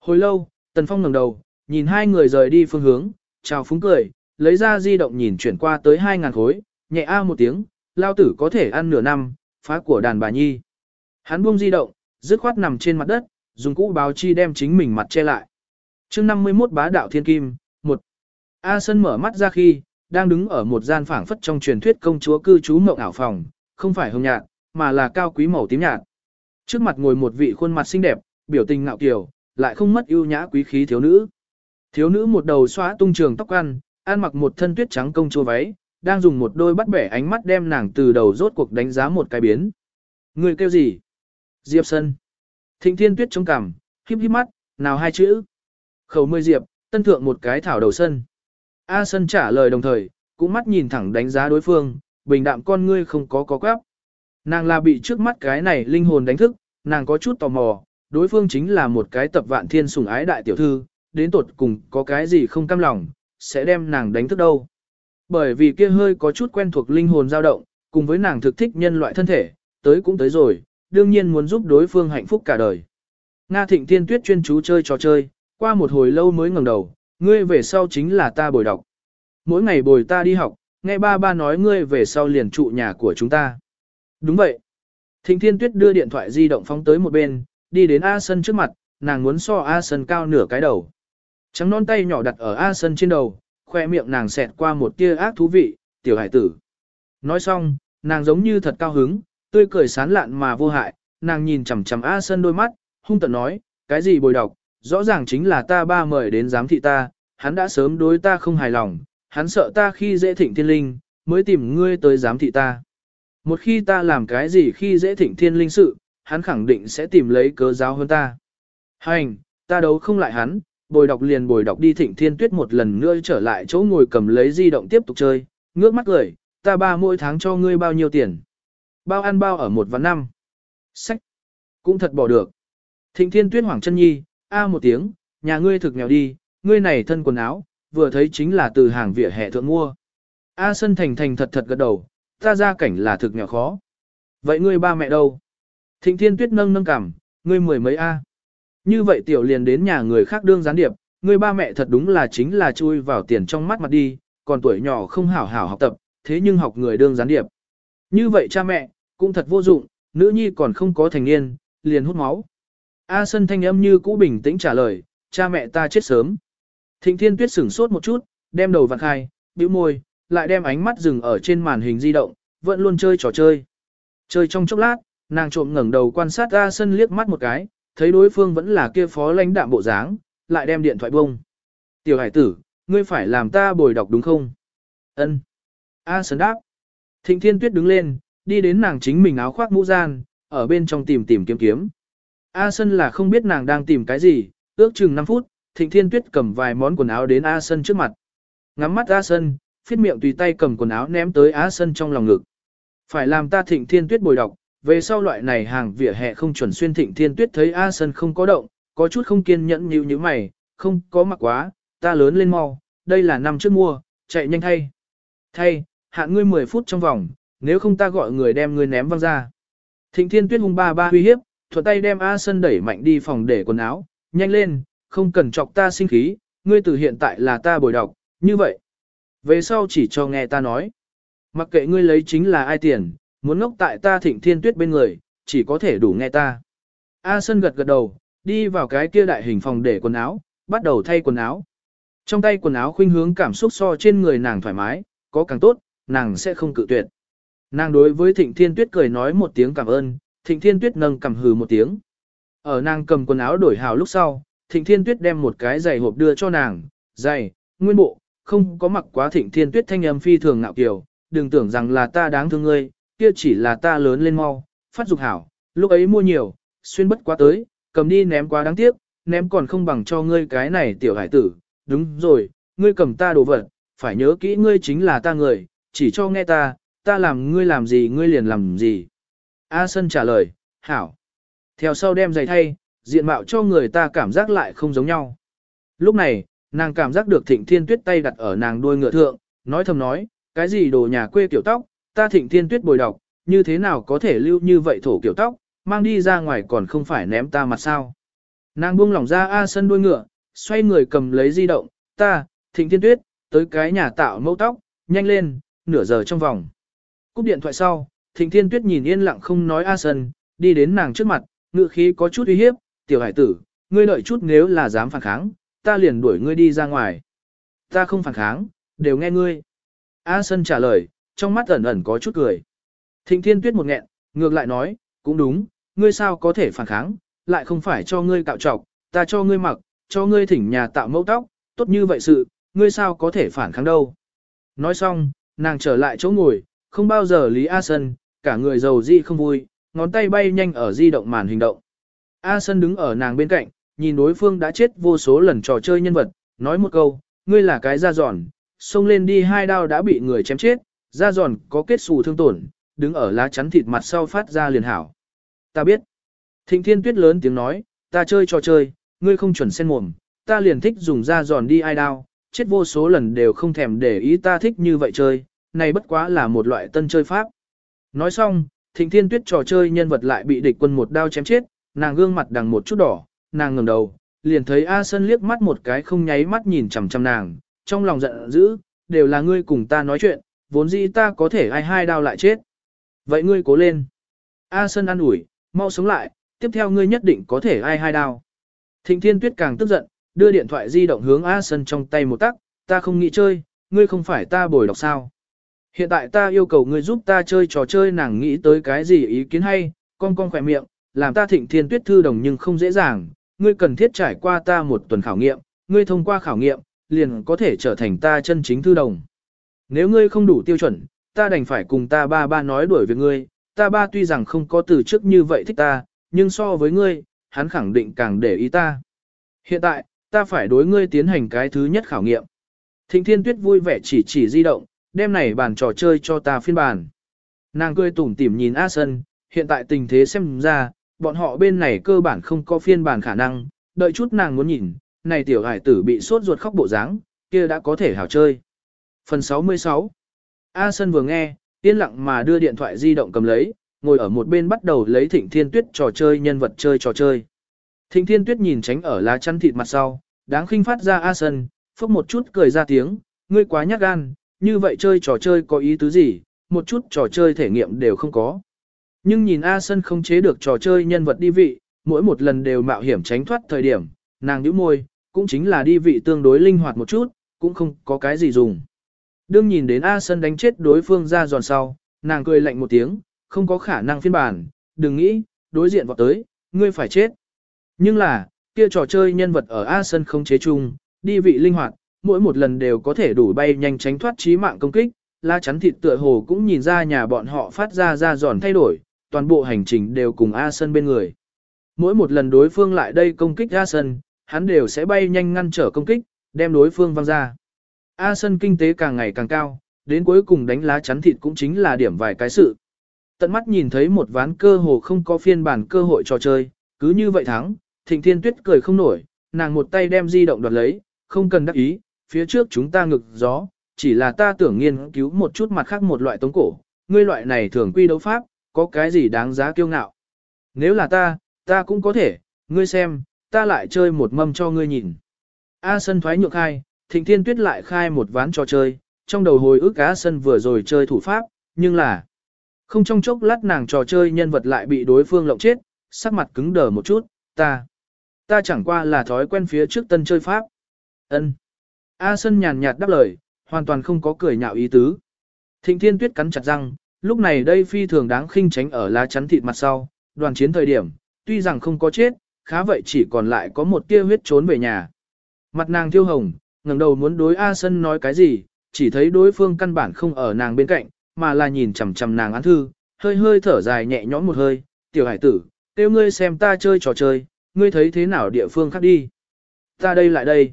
Hồi lâu, Tần Phong ngẩng đầu, nhìn hai người rời đi phương hướng, chào phúng cười, lấy ra di động nhìn chuyển qua tới 2 ngàn khối, nhẹ a một tiếng, lao tử có thể ăn nửa năm, phá của đàn bà nhi. Hắn buông di động, dứt khoát nằm trên mặt đất, dùng cũ báo chi đem chính mình mặt che lại. chương 51 bá đạo thiên kim, một A Sân mở mắt ra khi, đang đứng ở một gian phảng phất trong truyền thuyết công chúa cư trú mộng ảo phòng, không phải hồng nhạt, mà là cao quý màu tím nhạt. Trước mặt ngồi một vị khuôn mặt xinh đẹp, biểu tình ngạo kiều, lại không mất ưu nhã quý khí thiếu nữ. Thiếu nữ một đầu xóa tung trường tóc ăn, ăn mặc một thân tuyết trắng công chúa váy, đang dùng một đôi bắt bẻ ánh mắt đem nàng từ đầu rốt cuộc đánh giá một cái biến. Người kêu gì? Diệp Sân. Thịnh Thiên Tuyết chống cằm, híp híp mắt, nào hai chữ. Khẩu mươi Diệp, tân thượng một cái thảo đầu sân. A Sân trả lời đồng thời, cũng mắt nhìn thẳng đánh giá đối phương, bình đạm con ngươi không có có quép. Nàng là bị trước mắt cái này linh hồn đánh thức, nàng có chút tò mò, đối phương chính là một cái tập vạn thiên sủng ái đại tiểu thư, đến tột cùng có cái gì không cam lòng, sẽ đem nàng đánh thức đâu. Bởi vì kia hơi có chút quen thuộc linh hồn dao động, cùng với nàng thực thích nhân loại thân thể, tới cũng tới rồi, đương nhiên muốn giúp đối phương hạnh phúc cả đời. Nga Thịnh Thiên Tuyết chuyên chú chơi trò chơi, qua một hồi lâu mới ngẩng đầu, ngươi về sau chính là ta bồi đọc. Mỗi ngày bồi ta đi học, nghe ba ba nói ngươi về sau liền trụ nhà của chúng ta. Đúng vậy. Thịnh Thiên Tuyết đưa điện thoại di động phóng tới một bên, đi đến A Sân trước mặt, nàng muốn so A Sân cao nửa cái đầu. Trắng non tay nhỏ đặt ở A Sân trên đầu, khoe miệng nàng xẹt qua một tia ác thú vị, tiểu hải tử. Nói xong, nàng giống như thật cao hứng, tươi cười sán lạn mà vô hại, nàng nhìn chằm chằm A Sân đôi mắt, hung tận nói, cái gì bồi đọc, rõ ràng chính là ta ba mời đến giám thị ta, hắn đã sớm đối ta không hài lòng, hắn sợ ta khi dễ thịnh thiên linh, mới tìm ngươi tới giám thị ta. Một khi ta làm cái gì khi dễ thịnh thiên linh sự, hắn khẳng định sẽ tìm lấy cớ giáo hơn ta. Hành, ta đấu không lại hắn, bồi đọc liền bồi đọc đi thịnh thiên tuyết một lần nữa trở lại chỗ ngồi cầm lấy di động tiếp tục chơi, ngước mắt cười, ta ba mỗi tháng cho ngươi bao nhiêu tiền. Bao ăn bao ở một và năm. Sách. Cũng thật bỏ được. Thịnh thiên tuyết hoảng chân nhi, a một tiếng, nhà ngươi thực nghèo đi, ngươi này thân quần áo, vừa thấy chính là từ hàng vỉa hè thượng mua. A sân thành thành thật thật gật đầu, ta ra cảnh là thực nghèo khó. Vậy ngươi ba mẹ đâu? Thịnh thiên tuyết nâng nâng cảm, ngươi mười mấy A. Như vậy tiểu liền đến nhà người khác đương gián điệp, ngươi ba mẹ thật đúng là chính là chui vào tiền trong mắt mặt đi, còn tuổi nhỏ không hảo hảo học tập, thế nhưng học người đương gián điệp. Như vậy cha mẹ, cũng thật vô dụng, nữ nhi còn không có thành niên, liền hút máu. A sân thanh âm như cũ bình tĩnh trả lời, cha mẹ ta chết sớm. Thịnh thiên tuyết sửng sốt một chút, đem đầu vặn khai, bĩu môi, lại đem ánh mắt dừng ở trên màn hình di động, vẫn luôn chơi trò chơi. Chơi trong chốc lát, nàng trộm ngẩng đầu quan sát A sân liếc mắt một cái, thấy đối phương vẫn là kia phó lãnh đạm bộ dáng, lại đem điện thoại bông. Tiểu hải tử, ngươi phải làm ta bồi đọc đúng không? Ân. A sân đáp. Thịnh thiên tuyết đứng lên, đi đến nàng chính mình áo khoác mũ gian, ở bên trong tìm tìm kiếm kiếm. A Sân là không biết nàng đang tìm cái gì, ước chừng 5 phút, Thịnh Thiên Tuyết cầm vài món quần áo đến A Sân trước mặt. Ngắm mắt A Sân, phiết miệng tùy tay cầm quần áo ném tới A Sân trong lòng ngực. Phải làm ta Thịnh Thiên Tuyết bồi đọc, về sau loại này hàng vỉa hè không chuẩn xuyên Thịnh Thiên Tuyết thấy A Sân không có động, có chút không kiên nhẫn như như mày, không có mặc quá, ta lớn lên mau, đây là năm trước mua, chạy nhanh thay. Thay, hạn ngươi 10 phút trong vòng, nếu không ta gọi người đem ngươi ném văng ra. Thịnh Thiên Tuyết hung ba ba uy hiếp, thuận tay đem A Sân đẩy mạnh đi phòng để quần áo, nhanh lên, không cần chọc ta sinh khí, ngươi từ hiện tại là ta bồi đọc, như vậy. Về sau chỉ cho nghe ta nói. Mặc kệ ngươi lấy chính là ai tiền, muốn ngốc tại ta thịnh thiên tuyết bên người, chỉ có thể đủ nghe ta. A Sân gật gật đầu, đi vào cái kia đại hình phòng để quần áo, bắt đầu thay quần áo. Trong tay quần áo khuynh hướng cảm xúc so trên người nàng thoải mái, có càng tốt, nàng sẽ không cự tuyệt. Nàng đối với Thịnh Thiên Tuyết cười nói một tiếng cảm ơn, Thịnh Thiên Tuyết nâng cầm hừ một tiếng. Ở nàng cầm quần áo đổi hào lúc sau, Thịnh Thiên Tuyết đem một cái giày hộp đưa cho nàng, giày, nguyên bộ, không có mặc quá thịnh thiên tuyết thanh âm phi thường ngạo kiều, đừng tưởng rằng là ta đáng thương ngươi, kia chỉ là ta lớn lên mau, phát dục hảo, lúc ấy mua nhiều, xuyên bất quá tới, cầm đi ném quá đáng tiếc, ném còn không bằng cho ngươi cái này tiểu hải tử, đúng rồi, ngươi cầm ta đồ vật, phải nhớ kỹ ngươi chính là ta người, chỉ cho nghe ta, ta làm ngươi làm gì ngươi liền làm gì. A Sân trả lời, hảo. Theo sau đem giày thay, diện mạo cho người ta cảm giác lại không giống nhau. Lúc này, nàng cảm giác được thịnh thiên tuyết tay đặt ở nàng đuôi ngựa thượng, nói thầm nói, cái gì đồ nhà quê kiểu tóc, ta thịnh thiên tuyết bồi đọc, như thế nào có thể lưu như vậy thổ kiểu tóc, mang đi ra ngoài còn không phải ném ta mặt sao. Nàng buông lỏng ra A sân đuôi ngựa, xoay người cầm lấy di động, ta, thịnh thiên tuyết, tới cái nhà tạo mẫu tóc, nhanh lên, nửa giờ trong vòng. Cúp điện thoại sau, thịnh thiên tuyết nhìn yên lặng không nói A sân, đi đến nàng trước mặt, ngựa khí có chút uy hiếp, tiểu hải tử, ngươi đợi chút nếu là dám phản kháng, ta liền đuổi ngươi đi ra ngoài. Ta không phản kháng, đều nghe ngươi. A Sân trả lời, trong mắt ẩn ẩn có chút cười. Thịnh Thiên Tuyết một nghẹn, ngược lại nói, cũng đúng, ngươi sao có thể phản kháng, lại không phải cho ngươi cạo trọc, ta cho ngươi mặc, cho ngươi thỉnh nhà tạo mẫu tóc, tốt như vậy sự, ngươi sao có thể phản kháng đâu. Nói xong, nàng trở lại chỗ ngồi, không bao giờ lý A Sân, cả người giàu di không vui, ngón tay bay nhanh ở di động màn hình động. A Sân đứng ở nàng bên cạnh, nhìn đối phương đã chết vô số lần trò chơi nhân vật, nói một câu, ngươi là cái da giòn, xông lên đi hai đao đã bị người chém chết, da giòn có kết xù thương tổn, đứng ở lá chắn thịt mặt sau phát ra liền hảo. Ta biết. Thịnh thiên tuyết lớn tiếng nói, ta chơi trò chơi, ngươi không chuẩn sen mồm, ta liền thích dùng da giòn đi ai đao, chết vô số lần đều không thèm để ý ta thích như vậy chơi, này bất quá là một loại tân chơi pháp. Nói xong, thịnh thiên tuyết trò chơi nhân vật lại bị địch quân một đao chém chết, nàng gương mặt đằng một chút đỏ, nàng ngẩng đầu, liền thấy A Sân liếc mắt một cái không nháy mắt nhìn chằm chằm nàng, trong lòng giận dữ, đều là ngươi cùng ta nói chuyện, vốn dĩ ta có thể ai hai đao lại chết. Vậy ngươi cố lên. A Sân ăn ủi, mau sống lại, tiếp theo ngươi nhất định có thể ai hai đao. Thịnh Thiên Tuyết càng tức giận, đưa điện thoại di động hướng A Sân trong tay một tắc, ta không nghĩ chơi, ngươi không phải ta bồi đọc sao. Hiện tại ta yêu cầu ngươi giúp ta chơi trò chơi nàng nghĩ tới cái gì ý kiến hay, con con khỏe miệng, làm ta thịnh thiên tuyết thư đồng nhưng không dễ dàng, ngươi cần thiết trải qua ta một tuần khảo nghiệm, ngươi thông qua khảo nghiệm, liền có thể trở thành ta chân chính thư đồng. Nếu ngươi không đủ tiêu chuẩn, ta đành phải cùng ta ba ba nói đuổi với ngươi, ta ba tuy rằng không có từ trước như vậy thích ta, nhưng so với ngươi, hắn khẳng định càng để ý ta. Hiện tại, ta phải đối ngươi tiến hành cái thứ nhất khảo nghiệm. Thịnh thiên tuyết vui vẻ chỉ chỉ di động, đem này bàn trò chơi cho ta phiên bản. Nàng cười tủm tỉm nhìn A Sân, hiện tại tình thế xem ra, bọn họ bên này cơ bản không có phiên bản khả năng, đợi chút nàng muốn nhìn, này tiểu hải tử bị sốt ruột khóc bộ dáng, kia đã có thể hảo chơi. Phần 66 A Sân vừa nghe, yên lặng mà đưa điện thoại di động cầm lấy, ngồi ở một bên bắt đầu lấy thịnh thiên tuyết trò chơi nhân vật chơi trò chơi. Thịnh thiên tuyết nhìn tránh ở lá chăn thịt mặt sau, đáng khinh phát ra A Sân, phốc một chút cười ra tiếng, ngươi quá nhát gan, như vậy chơi trò chơi có ý tứ gì, một chút trò chơi thể nghiệm đều không có. Nhưng nhìn A Sân không chế được trò chơi nhân vật đi vị, mỗi một lần đều mạo hiểm tránh thoát thời điểm, nàng nhíu môi, cũng chính là đi vị tương đối linh hoạt một chút, cũng không có cái gì dùng. Đương nhìn đến A Sân đánh chết đối phương ra giòn sau, nàng cười lạnh một tiếng, không có khả năng phiên bản, đừng nghĩ, đối diện vào tới, ngươi phải chết. Nhưng là, kia trò chơi nhân vật ở A Sân không chế chung, đi vị linh hoạt, mỗi một lần đều có thể đủ bay nhanh tránh thoát chí mạng công kích, la chắn thịt tựa hồ cũng nhìn ra nhà bọn họ phát ra ra giòn thay đổi, toàn bộ hành trình đều cùng A Sân bên người. Mỗi một lần đối phương lại đây công kích A Sân, hắn đều sẽ bay nhanh ngăn trở công kích, đem đối phương văng ra. A Sân kinh tế càng ngày càng cao, đến cuối cùng đánh lá chắn thịt cũng chính là điểm vài cái sự. Tận mắt nhìn thấy một ván cơ hồ không có phiên bản cơ hội trò chơi, cứ như vậy thắng, Thịnh Thiên Tuyết cười không nổi, nàng một tay đem di động đoạt lấy, không cần đắc ý, phía trước chúng ta ngực gió, chỉ là ta tưởng nghiên cứu một chút mặt khác một loại tống cổ, ngươi loại này thường quy đấu pháp, có cái gì đáng giá kiêu ngạo. Nếu là ta, ta cũng có thể, ngươi xem, ta lại chơi một mâm cho ngươi nhìn. A sân thoái nhược khai, thịnh thiên tuyết lại khai một ván trò chơi, trong đầu hồi ức A sân vừa rồi chơi thủ pháp, nhưng là không trong chốc lát nàng trò chơi nhân vật lại bị đối phương lộng chết, sắc mặt cứng đờ một chút, ta, ta chẳng qua là thói quen phía trước tân chơi pháp. ân A sân nhàn nhạt đáp lời, hoàn toàn không có cười nhạo ý tứ. Thịnh thiên tuyết cắn chặt răng, lúc này đây phi thường đáng khinh tránh ở lá chắn thịt mặt sau, đoàn chiến thời điểm, tuy rằng không có chết, khá vậy chỉ còn lại có một tia huyết trốn về nhà. Mặt nàng thiêu hồng, ngẩng đầu muốn đối A Sân nói cái gì, chỉ thấy đối phương căn bản không ở nàng bên cạnh, mà là nhìn chằm chằm nàng án thư, hơi hơi thở dài nhẹ nhõm một hơi, tiểu hải tử, tiêu ngươi xem ta chơi trò chơi, ngươi thấy thế nào địa phương khác đi. Ta đây lại đây.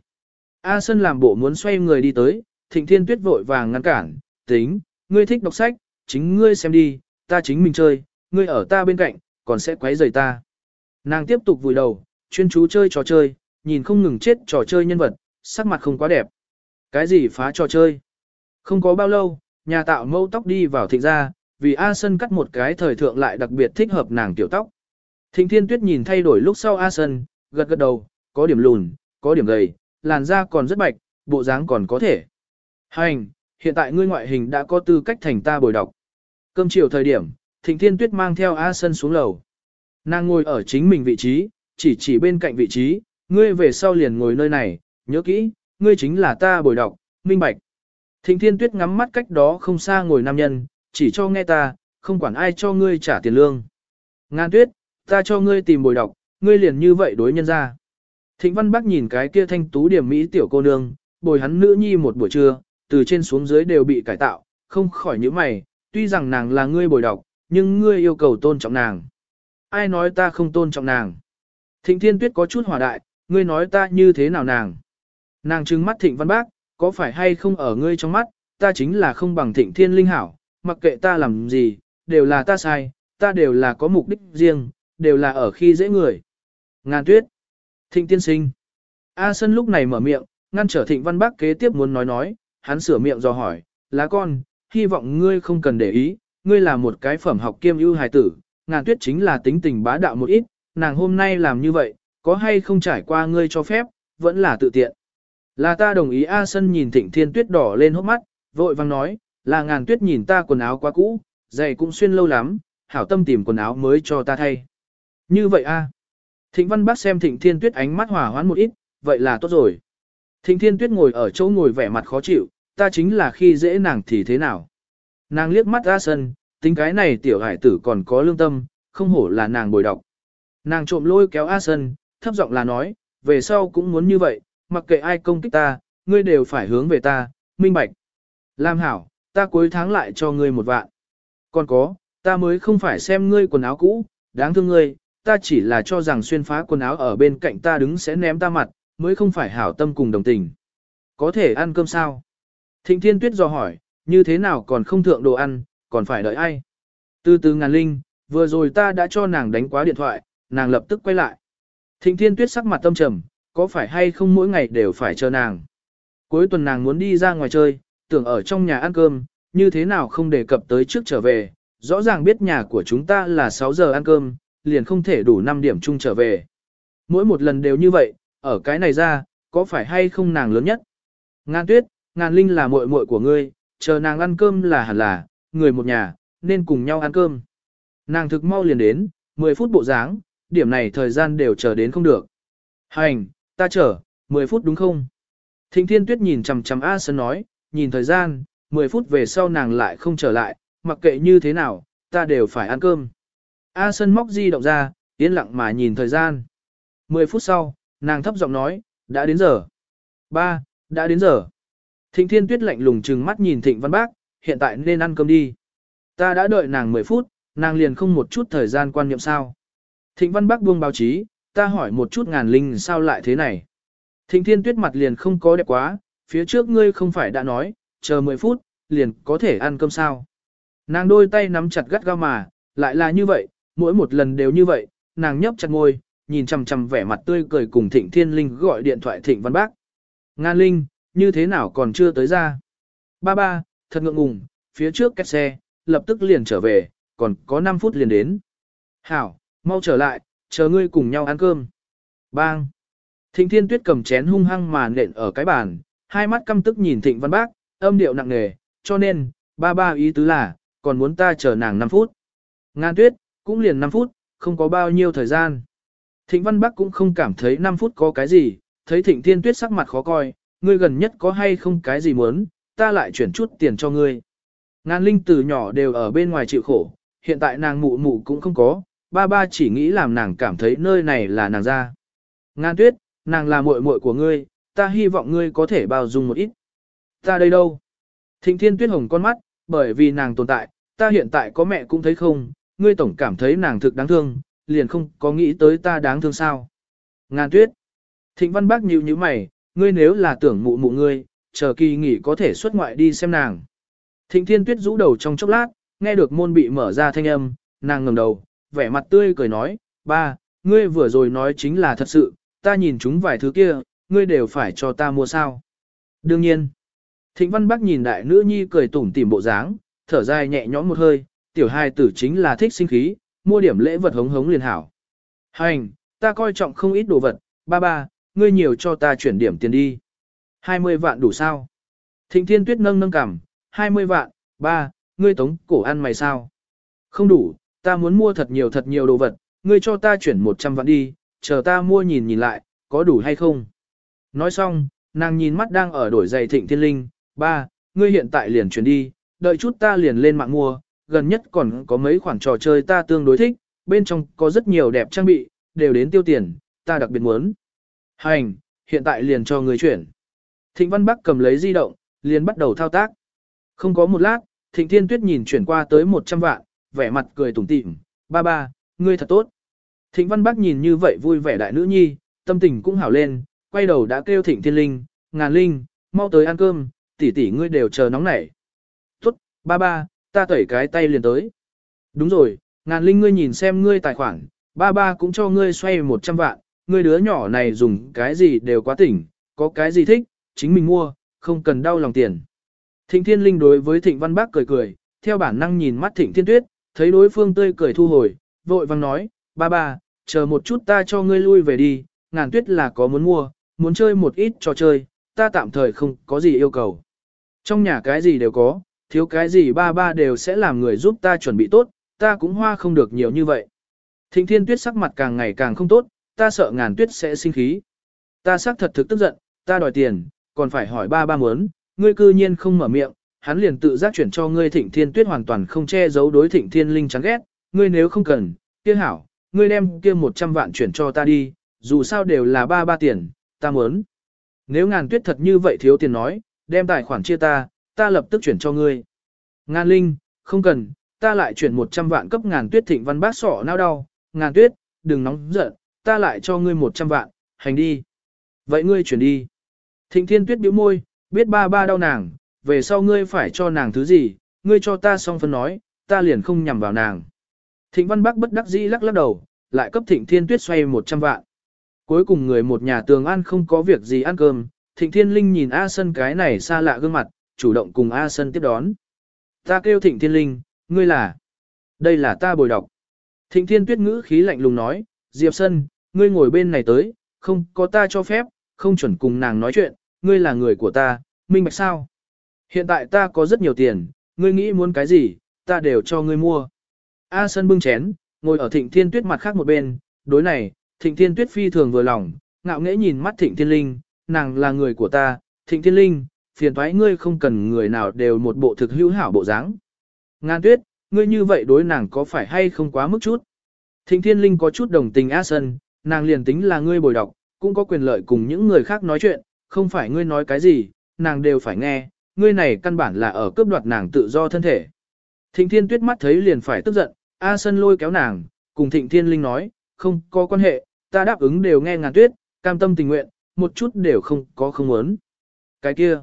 A Sân làm bộ muốn xoay người đi tới, thịnh thiên tuyết vội vàng ngăn cản, tính, ngươi thích đọc sách, chính ngươi xem đi, ta chính mình chơi, ngươi ở ta bên cạnh, còn sẽ quấy rầy ta. Nàng tiếp tục vùi đầu, chuyên chú chơi trò chơi, nhìn không ngừng chết trò chơi nhân vật, sắc mặt không quá đẹp. Cái gì phá trò chơi? Không có bao lâu, nhà tạo mâu tóc đi vào thịnh ra, vì A Sân cắt một cái thời thượng lại đặc biệt thích hợp nàng tiểu tóc. Thịnh Thiên Tuyết nhìn thay đổi lúc sau A Sân, gật gật đầu, có điểm lùn, có điểm gầy, làn da còn rất bạch, bộ dáng còn có thể. Hành, hiện tại ngươi ngoại hình đã có tư cách thành ta bồi đọc. Cơm chiều thời điểm, Thịnh Thiên Tuyết mang theo A Sân xuống lầu. Nàng ngồi ở chính mình vị trí, chỉ chỉ bên cạnh vị trí, ngươi về sau liền ngồi nơi này, nhớ kỹ, ngươi chính là ta bồi đọc, minh bạch. Thịnh Thiên Tuyết ngắm mắt cách đó không xa ngồi nam nhân, chỉ cho nghe ta, không quản ai cho ngươi trả tiền lương. Ngan Tuyết, ta cho ngươi tìm bồi đọc, ngươi liền như vậy đối nhân ra. Thịnh Văn Bắc nhìn cái kia thanh tú điểm mỹ tiểu cô nương, bồi hắn nữ nhi một buổi trưa, từ trên xuống dưới đều bị cải tạo, không khỏi những mày, tuy rằng nàng là ngươi bồi đọc, nhưng ngươi yêu cầu tôn trọng nàng. Ai nói ta không tôn trọng nàng? Thịnh Thiên Tuyết có chút hỏa đại, ngươi nói ta như thế nào nàng? Nàng trừng mắt Thịnh Văn Bác, có phải hay không ở ngươi trong mắt, ta chính là không bằng Thịnh Thiên Linh Hảo, mặc kệ ta làm gì, đều là ta sai, ta đều là có mục đích riêng, đều là ở khi dễ người. Ngàn Tuyết, Thịnh Tiên Sinh. A Sân lúc này mở miệng, ngăn trở Thịnh Văn Bác kế tiếp muốn nói nói, hắn sửa miệng do hỏi, lá con, hy vọng ngươi không cần để ý, ngươi là một cái phẩm học kiêm ưu hài tử, ngàn tuyết chính là tính tình bá đạo một ít, nàng hôm nay làm như vậy, có hay không trải qua ngươi cho phép, vẫn là tự tiện. Là ta đồng ý A Sân nhìn thịnh thiên tuyết đỏ lên hốc mắt, vội vang nói, là ngàn tuyết nhìn ta quần áo quá cũ, giày cũng xuyên lâu lắm, hảo tâm tìm quần áo mới cho ta thay. Như vậy a Thịnh văn bác xem thịnh thiên tuyết ánh mắt hòa hoãn một ít, vậy là tốt rồi. Thịnh thiên tuyết ngồi ở chỗ ngồi vẻ mặt khó chịu, ta chính là khi dễ nàng thì thế nào. Nàng liếc mắt ra Sân, tính cái này tiểu hải tử còn có lương tâm, không hổ là nàng bồi đọc. Nàng trộm lôi kéo A Sân, thấp giọng là nói, về sau cũng muốn như vậy, mặc kệ ai công kích ta, ngươi đều phải hướng về ta, minh bạch. Lam hảo, ta cuối tháng lại cho ngươi một vạn. Còn có, ta mới không phải xem ngươi quần áo cũ, đáng thương ngươi, ta chỉ là cho rằng xuyên phá quần áo ở bên cạnh ta đứng sẽ ném ta mặt, mới không phải hảo tâm cùng đồng tình. Có thể ăn cơm sao? Thịnh Thiên Tuyết dò hỏi, như thế nào còn không thượng đồ ăn, còn phải đợi ai. Từ từ ngàn linh, vừa rồi ta đã cho nàng đánh quá điện thoại, nàng lập tức quay lại. Thịnh thiên tuyết sắc mặt tâm trầm, có phải hay không mỗi ngày đều phải chờ nàng. Cuối tuần nàng muốn đi ra ngoài chơi, tưởng ở trong nhà ăn cơm, như thế nào không đề cập tới trước trở về, rõ ràng biết nhà của chúng ta là 6 giờ ăn cơm, liền không thể đủ 5 điểm chung trở về. Mỗi một lần đều như vậy, ở cái này ra, có phải hay không nàng lớn nhất? Ngàn tuyết, ngàn linh là muội muội của ngươi, chờ nàng ăn cơm là hẳn là, người một nhà, nên cùng nhau ăn cơm. Nàng thực mau liền đến, 10 phút bộ dáng, điểm này thời gian đều chờ đến không được. Hành, ta chờ, 10 phút đúng không? Thịnh Thiên Tuyết nhìn chằm chằm A Sơn nói, nhìn thời gian, 10 phút về sau nàng lại không trở lại, mặc kệ như thế nào, ta đều phải ăn cơm. A Sơn móc di động ra, yên lặng mà nhìn thời gian. 10 phút sau, nàng thấp giọng nói, đã đến giờ. Ba, đã đến giờ. Thịnh Thiên Tuyết lạnh lùng trừng mắt nhìn Thịnh Văn Bác, hiện tại nên ăn cơm đi. Ta đã đợi nàng 10 phút, nàng liền không một chút thời gian quan niệm sao. Thịnh Văn Bác buông báo chí, ta hỏi một chút ngàn linh sao lại thế này. Thịnh Thiên Tuyết mặt liền không có đẹp quá, phía trước ngươi không phải đã nói, chờ 10 phút, liền có thể ăn cơm sao. Nàng đôi tay nắm chặt gắt gao mà, lại là như vậy, mỗi một lần đều như vậy, nàng nhấp chặt môi, nhìn chằm chằm vẻ mặt tươi cười cùng Thịnh Thiên Linh gọi điện thoại Thịnh Văn Bác. Ngan Linh, như thế nào còn chưa tới ra? Ba ba, thật ngượng ngùng, phía trước cách xe, lập tức liền trở về, còn có 5 phút liền đến. Hảo, mau trở lại, chờ ngươi cùng nhau ăn cơm. Bang! Thịnh Thiên Tuyết cầm chén hung hăng mà nện ở cái bàn, hai mắt căm tức nhìn Thịnh Văn Bác, âm điệu nặng nề, cho nên, ba ba ý tứ là, còn muốn ta chờ nàng 5 phút. Ngan Tuyết, cũng liền 5 phút, không có bao nhiêu thời gian. Thịnh Văn Bắc cũng không cảm thấy 5 phút có cái gì, thấy Thịnh Thiên Tuyết sắc mặt khó coi, ngươi gần nhất có hay không cái gì muốn, ta lại chuyển chút tiền cho ngươi. Ngàn linh từ nhỏ đều ở bên ngoài chịu khổ, hiện tại nàng mụ mụ cũng không có, ba ba chỉ nghĩ làm nàng cảm thấy nơi này là nàng ra. Ngàn tuyết, nàng là muội muội của ngươi, ta hy vọng ngươi có thể bao dung một ít. Ta đây đâu? Thịnh thiên tuyết hồng con mắt, bởi vì nàng tồn tại, ta hiện tại có mẹ cũng thấy không, ngươi tổng cảm thấy nàng thực đáng thương, liền không có nghĩ tới ta đáng thương sao. Ngàn tuyết. Thịnh văn bác nhíu nhíu mày, ngươi nếu là tưởng mụ mụ ngươi, chờ kỳ nghỉ có thể xuất ngoại đi xem nàng. Thịnh thiên tuyết rũ đầu trong chốc lát, nghe được môn bị mở ra thanh âm, nàng ngẩng đầu, vẻ mặt tươi cười nói, ba, ngươi vừa rồi nói chính là thật sự, ta nhìn chúng vài thứ kia, ngươi đều phải cho ta mua sao. Đương nhiên, Thịnh Văn Bác nhìn đại nữ nhi cười tủm tỉm bộ dáng, thở dài nhẹ nhõm một hơi, tiểu hai tử chính là thích sinh khí, mua điểm lễ vật hống hống liền hảo. Hành, ta coi trọng không ít đồ vật, ba ba, ngươi nhiều cho ta chuyển điểm tiền đi. 20 vạn đủ sao? Thịnh Thiên Tuyết nâng nâng cằm, 20 vạn, ba, ngươi tống cổ ăn mày sao? Không đủ, ta muốn mua thật nhiều thật nhiều đồ vật, ngươi cho ta chuyển 100 vạn đi, chờ ta mua nhìn nhìn lại, có đủ hay không? Nói xong, nàng nhìn mắt đang ở đổi giày Thịnh Thiên Linh, ba, ngươi hiện tại liền chuyển đi, đợi chút ta liền lên mạng mua, gần nhất còn có mấy khoản trò chơi ta tương đối thích, bên trong có rất nhiều đẹp trang bị, đều đến tiêu tiền, ta đặc biệt muốn. Hành, hiện tại liền cho người chuyển. Thịnh Văn Bắc cầm lấy di động, liền bắt đầu thao tác. Không có một lát, Thịnh Thiên Tuyết nhìn chuyển qua tới 100 vạn, vẻ mặt cười tủm tỉm, ba ba, ngươi thật tốt. Thịnh Văn Bắc nhìn như vậy vui vẻ đại nữ nhi, tâm tình cũng hảo lên, quay đầu đã kêu Thịnh Thiên Linh, ngàn linh, mau tới ăn cơm, tỷ tỷ ngươi đều chờ nóng nảy. Tốt, ba ba, ta tẩy cái tay liền tới. Đúng rồi, ngàn linh ngươi nhìn xem ngươi tài khoản, ba ba cũng cho ngươi xoay 100 vạn, ngươi đứa nhỏ này dùng cái gì đều quá tỉnh, có cái gì thích, chính mình mua, không cần đau lòng tiền. Thịnh Thiên Linh đối với Thịnh Văn Bác cười cười, theo bản năng nhìn mắt Thịnh Thiên Tuyết, thấy đối phương tươi cười thu hồi, vội vang nói, ba ba, chờ một chút ta cho ngươi lui về đi, ngàn tuyết là có muốn mua, muốn chơi một ít trò chơi, ta tạm thời không có gì yêu cầu. Trong nhà cái gì đều có, thiếu cái gì ba ba đều sẽ làm người giúp ta chuẩn bị tốt, ta cũng hoa không được nhiều như vậy. Thịnh thiên tuyết sắc mặt càng ngày càng không tốt, ta sợ ngàn tuyết sẽ sinh khí. Ta sắc thật thực tức giận, ta đòi tiền, còn phải hỏi ba ba muốn, ngươi cư nhiên không mở miệng, hắn liền tự giác chuyển cho ngươi thịnh thiên tuyết hoàn toàn không che giấu đối thịnh thiên linh chán ghét, ngươi nếu không cần, kia hảo, ngươi đem kia 100 vạn chuyển cho ta đi, dù sao đều là ba ba tiền, ta muốn. Nếu ngàn tuyết thật như vậy thiếu tiền nói, đem tài khoản chia ta, ta lập tức chuyển cho ngươi. Ngàn linh, không cần, ta lại chuyển 100 vạn cấp ngàn tuyết thịnh văn bác sọ nao đau, ngàn tuyết, đừng nóng giận, ta lại cho ngươi 100 vạn, hành đi. Vậy ngươi chuyển đi. Thịnh thiên tuyết bĩu môi, biết ba ba đau nàng, về sau ngươi phải cho nàng thứ gì, ngươi cho ta xong phân nói, ta liền không nhằm vào nàng. Thịnh văn Bác bất đắc dĩ lắc lắc đầu, lại cấp thịnh thiên tuyết xoay 100 vạn. Cuối cùng người một nhà tường ăn không có việc gì ăn cơm, thịnh thiên linh nhìn A Sân cái này xa lạ gương mặt, chủ động cùng A Sân tiếp đón. Ta kêu thịnh thiên linh, ngươi là, đây là ta bồi đọc. Thịnh thiên tuyết ngữ khí lạnh lùng nói, Diệp Sân, ngươi ngồi bên này tới, không có ta cho phép, không chuẩn cùng nàng nói chuyện, ngươi là người của ta, minh bạch sao? Hiện tại ta có rất nhiều tiền, ngươi nghĩ muốn cái gì, ta đều cho ngươi mua. A Sân bưng chén, ngồi ở thịnh thiên tuyết mặt khác một bên, đối này, thịnh thiên tuyết phi thường vừa lòng, ngạo nghễ nhìn mắt thịnh thiên linh, nàng là người của ta, thịnh thiên linh, phiền thoái ngươi không cần người nào đều một bộ thực hữu hảo bộ dáng. Ngan tuyết, ngươi như vậy đối nàng có phải hay không quá mức chút? Thịnh thiên linh có chút đồng tình A Sân, nàng liền tính là ngươi bồi đọc, cũng có quyền lợi cùng những người khác nói chuyện, không phải ngươi nói cái gì, nàng đều phải nghe, ngươi này căn bản là ở cướp đoạt nàng tự do thân thể. Thịnh thiên tuyết mắt thấy liền phải tức giận, A Sân lôi kéo nàng, cùng thịnh thiên linh nói, không có quan hệ, ta đáp ứng đều nghe ngàn tuyết, cam tâm tình nguyện, một chút đều không có không muốn. Cái kia,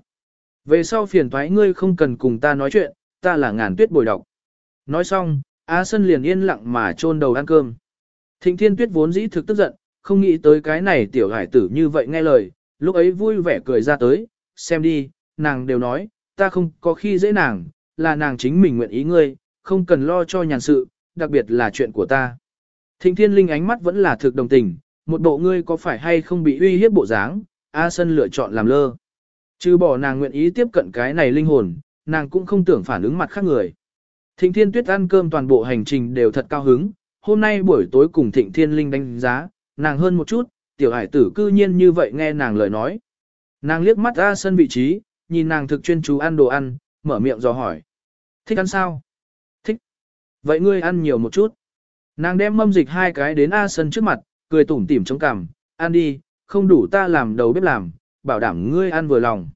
về sau phiền thoái ngươi không cần cùng ta nói chuyện, ta là ngàn tuyết bồi đọc. Nói xong, A Sân liền yên lặng mà chôn đầu ăn cơm. Thịnh thiên tuyết vốn dĩ thực tức giận, không nghĩ tới cái này tiểu hải tử như vậy nghe lời, lúc ấy vui vẻ cười ra tới, xem đi, nàng đều nói, ta không có khi dễ nàng, là nàng chính mình nguyện ý ngươi, không cần lo cho nhàn sự, đặc biệt là chuyện của ta. Thịnh thiên linh ánh mắt vẫn là thực đồng tình, một bộ ngươi có phải hay không bị uy hiếp bộ dáng, A Sân lựa chọn làm lơ. Trừ bỏ nàng nguyện ý tiếp cận cái này linh hồn, nàng cũng không tưởng phản ứng mặt khác người. Thịnh Thiên Tuyết ăn cơm toàn bộ hành trình đều thật cao hứng, hôm nay buổi tối cùng Thịnh Thiên Linh đánh giá, nàng hơn một chút, tiểu hải tử cư nhiên như vậy nghe nàng lời nói. Nàng liếc mắt ra sân vị trí, nhìn nàng thực chuyên chú ăn đồ ăn, mở miệng dò hỏi. Thích ăn sao? Thích. Vậy ngươi ăn nhiều một chút. Nàng đem mâm dịch hai cái đến A sân trước mặt, cười tủm tỉm chống cằm, ăn đi, không đủ ta làm đầu bếp làm, bảo đảm ngươi ăn vừa lòng.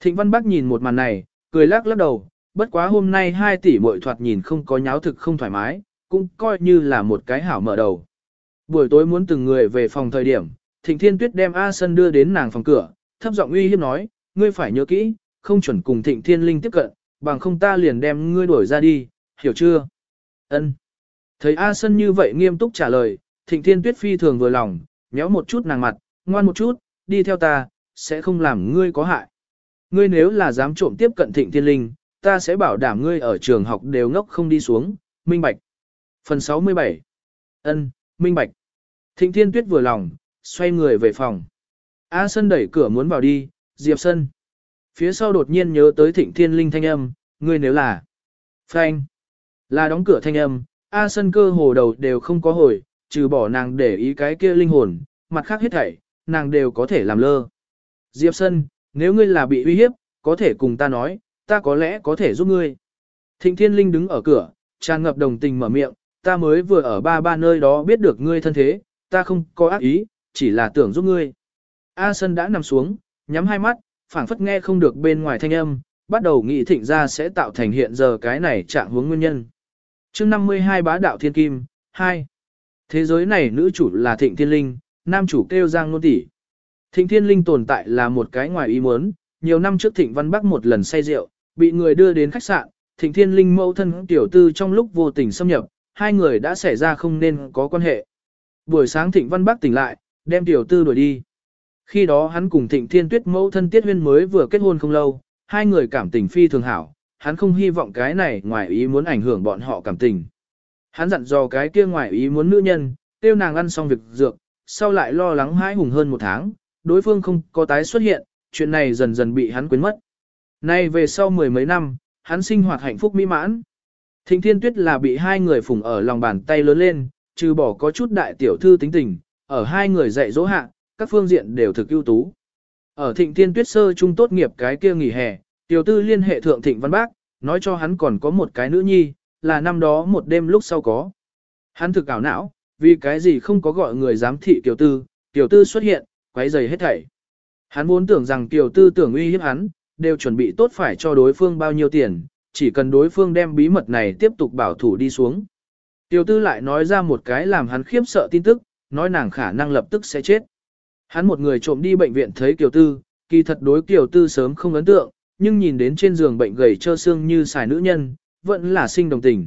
Thịnh Văn Bắc nhìn một màn này, cười lắc lắc đầu, bất quá hôm nay hai tỷ muội thoạt nhìn không có nháo thực không thoải mái, cũng coi như là một cái hảo mở đầu. Buổi tối muốn từng người về phòng thời điểm, Thịnh Thiên Tuyết đem A Sân đưa đến nàng phòng cửa, thấp giọng uy hiếp nói, ngươi phải nhớ kỹ, không chuẩn cùng Thịnh Thiên Linh tiếp cận, bằng không ta liền đem ngươi đuổi ra đi, hiểu chưa? Ân. Thấy A Sân như vậy nghiêm túc trả lời, Thịnh Thiên Tuyết phi thường vừa lòng, nhéo một chút nàng mặt, ngoan một chút, đi theo ta, sẽ không làm ngươi có hại. Ngươi nếu là dám trộm tiếp cận Thịnh Thiên Linh, ta sẽ bảo đảm ngươi ở trường học đều ngốc không đi xuống, minh bạch. Phần 67 Ân, minh bạch. Thịnh Thiên Tuyết vừa lòng, xoay người về phòng. A Sân đẩy cửa muốn vào đi, Diệp Sân. Phía sau đột nhiên nhớ tới Thịnh Thiên Linh thanh âm, ngươi nếu là Phanh. Là đóng cửa thanh âm, A Sân cơ hồ đầu đều không có hồi, trừ bỏ nàng để ý cái kia linh hồn, mặt khác hết thảy, nàng đều có thể làm lơ. Diệp Sân, nếu ngươi là bị uy hiếp, có thể cùng ta nói, ta có lẽ có thể giúp ngươi. Thịnh Thiên Linh đứng ở cửa, tràn ngập đồng tình mở miệng, ta mới vừa ở ba ba nơi đó biết được ngươi thân thế, ta không có ác ý, chỉ là tưởng giúp ngươi. A Sân đã nằm xuống, nhắm hai mắt, phảng phất nghe không được bên ngoài thanh âm, bắt đầu nghĩ thịnh ra sẽ tạo thành hiện giờ cái này trạng hướng nguyên nhân. chương 52 bá đạo thiên kim, 2. Thế giới này nữ chủ là thịnh thiên linh, nam chủ kêu giang nôn tỷ. Thịnh thiên linh tồn tại là một cái ngoài ý muốn, nhiều năm trước thịnh văn bắc một lần say rượu, bị người đưa đến khách sạn, thịnh thiên linh mẫu thân tiểu tư trong lúc vô tình xâm nhập, hai người đã xảy ra không nên có quan hệ. Buổi sáng thịnh văn bắc tỉnh lại, đem tiểu tư đuổi đi. Khi đó hắn cùng thịnh thiên tuyết mẫu thân tiết huyên mới vừa kết hôn không lâu, hai người cảm tình phi thường hảo, hắn không hy vọng cái này ngoài ý muốn ảnh hưởng bọn họ cảm tình. Hắn dặn dò cái kia ngoài ý muốn nữ nhân, tiêu nàng ăn xong việc dược, sau lại lo lắng hãi hùng hơn một tháng, đối phương không có tái xuất hiện, chuyện này dần dần bị hắn quên mất. Nay về sau mười mấy năm, hắn sinh hoạt hạnh phúc mỹ mãn. Thịnh Thiên Tuyết là bị hai người phụng ở lòng bàn tay lớn lên, trừ bỏ có chút đại tiểu thư tính tình, ở hai người dạy dỗ hạ, các phương diện đều thực ưu tú. Ở Thịnh Thiên Tuyết sơ trung tốt nghiệp cái kia nghỉ hè, tiểu tư liên hệ thượng Thịnh Văn Bác, nói cho hắn còn có một cái nữ nhi, là năm đó một đêm lúc sau có. Hắn thực ảo não, vì cái gì không có gọi người giám thị tiểu tư, tiểu tư xuất hiện, quấy rầy hết thảy. Hắn muốn tưởng rằng tiểu tư tưởng uy hiếp hắn, đều chuẩn bị tốt phải cho đối phương bao nhiêu tiền, chỉ cần đối phương đem bí mật này tiếp tục bảo thủ đi xuống. Tiểu tư lại nói ra một cái làm hắn khiếp sợ tin tức, nói nàng khả năng lập tức sẽ chết. Hắn một người trộm đi bệnh viện thấy Kiều Tư, kỳ thật đối Kiều Tư sớm không ấn tượng, nhưng nhìn đến trên giường bệnh gầy trơ xương như xài nữ nhân, vẫn là sinh đồng tình.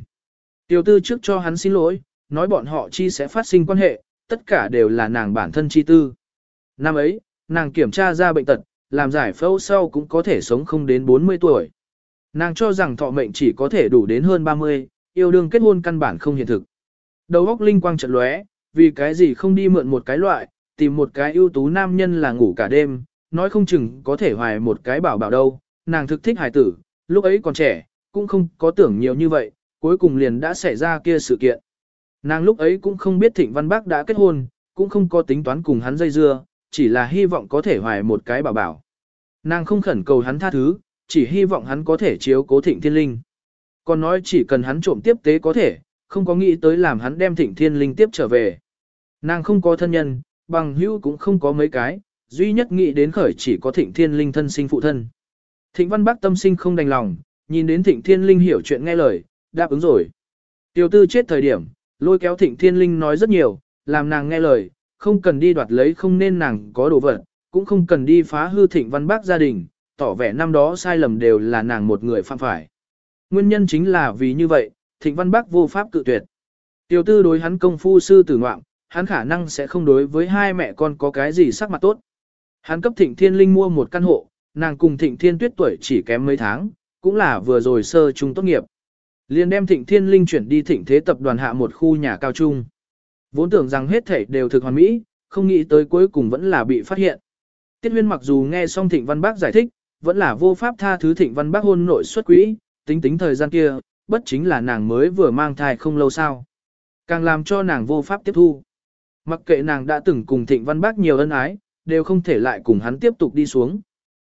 Kiều Tư trước cho hắn xin lỗi, nói bọn họ chi sẽ phát sinh quan hệ, tất cả đều là nàng bản thân chi tư. Năm ấy, nàng kiểm tra ra bệnh tật, làm giải phẫu sau cũng có thể sống không đến 40 tuổi. Nàng cho rằng thọ mệnh chỉ có thể đủ đến hơn 30, yêu đương kết hôn căn bản không hiện thực. Đầu óc linh quang chợt lóe, vì cái gì không đi mượn một cái loại, tìm một cái ưu tú nam nhân là ngủ cả đêm, nói không chừng có thể hoài một cái bảo bảo đâu, nàng thực thích hài tử, lúc ấy còn trẻ, cũng không có tưởng nhiều như vậy, cuối cùng liền đã xảy ra kia sự kiện. Nàng lúc ấy cũng không biết Thịnh Văn Bác đã kết hôn, cũng không có tính toán cùng hắn dây dưa, chỉ là hy vọng có thể hoài một cái bảo bảo. Nàng không khẩn cầu hắn tha thứ, chỉ hy vọng hắn có thể chiếu cố Thịnh Thiên Linh. Còn nói chỉ cần hắn trộm tiếp tế có thể, không có nghĩ tới làm hắn đem Thịnh Thiên Linh tiếp trở về. Nàng không có thân nhân, bằng hữu cũng không có mấy cái, duy nhất nghĩ đến khởi chỉ có thịnh thiên linh thân sinh phụ thân. Thịnh văn bác tâm sinh không đành lòng, nhìn đến thịnh thiên linh hiểu chuyện nghe lời, đáp ứng rồi. Tiểu tư chết thời điểm, lôi kéo thịnh thiên linh nói rất nhiều, làm nàng nghe lời, không cần đi đoạt lấy không nên nàng có đồ vật, cũng không cần đi phá hư thịnh văn bác gia đình, tỏ vẻ năm đó sai lầm đều là nàng một người phạm phải. Nguyên nhân chính là vì như vậy, thịnh văn bác vô pháp cự tuyệt. Tiểu tư đối hắn công phu sư tử ngoạm, hắn khả năng sẽ không đối với hai mẹ con có cái gì sắc mặt tốt. Hắn cấp Thịnh Thiên Linh mua một căn hộ, nàng cùng Thịnh Thiên Tuyết tuổi chỉ kém mấy tháng, cũng là vừa rồi sơ trung tốt nghiệp. Liền đem Thịnh Thiên Linh chuyển đi Thịnh Thế tập đoàn hạ một khu nhà cao trung. Vốn tưởng rằng hết thảy đều thực hoàn mỹ, không nghĩ tới cuối cùng vẫn là bị phát hiện. Tiết Huyên mặc dù nghe xong Thịnh Văn Bác giải thích, vẫn là vô pháp tha thứ Thịnh Văn Bác hôn nội xuất quỹ, tính tính thời gian kia, bất chính là nàng mới vừa mang thai không lâu sao. Càng làm cho nàng vô pháp tiếp thu. Mặc kệ nàng đã từng cùng Thịnh Văn Bác nhiều ân ái, đều không thể lại cùng hắn tiếp tục đi xuống.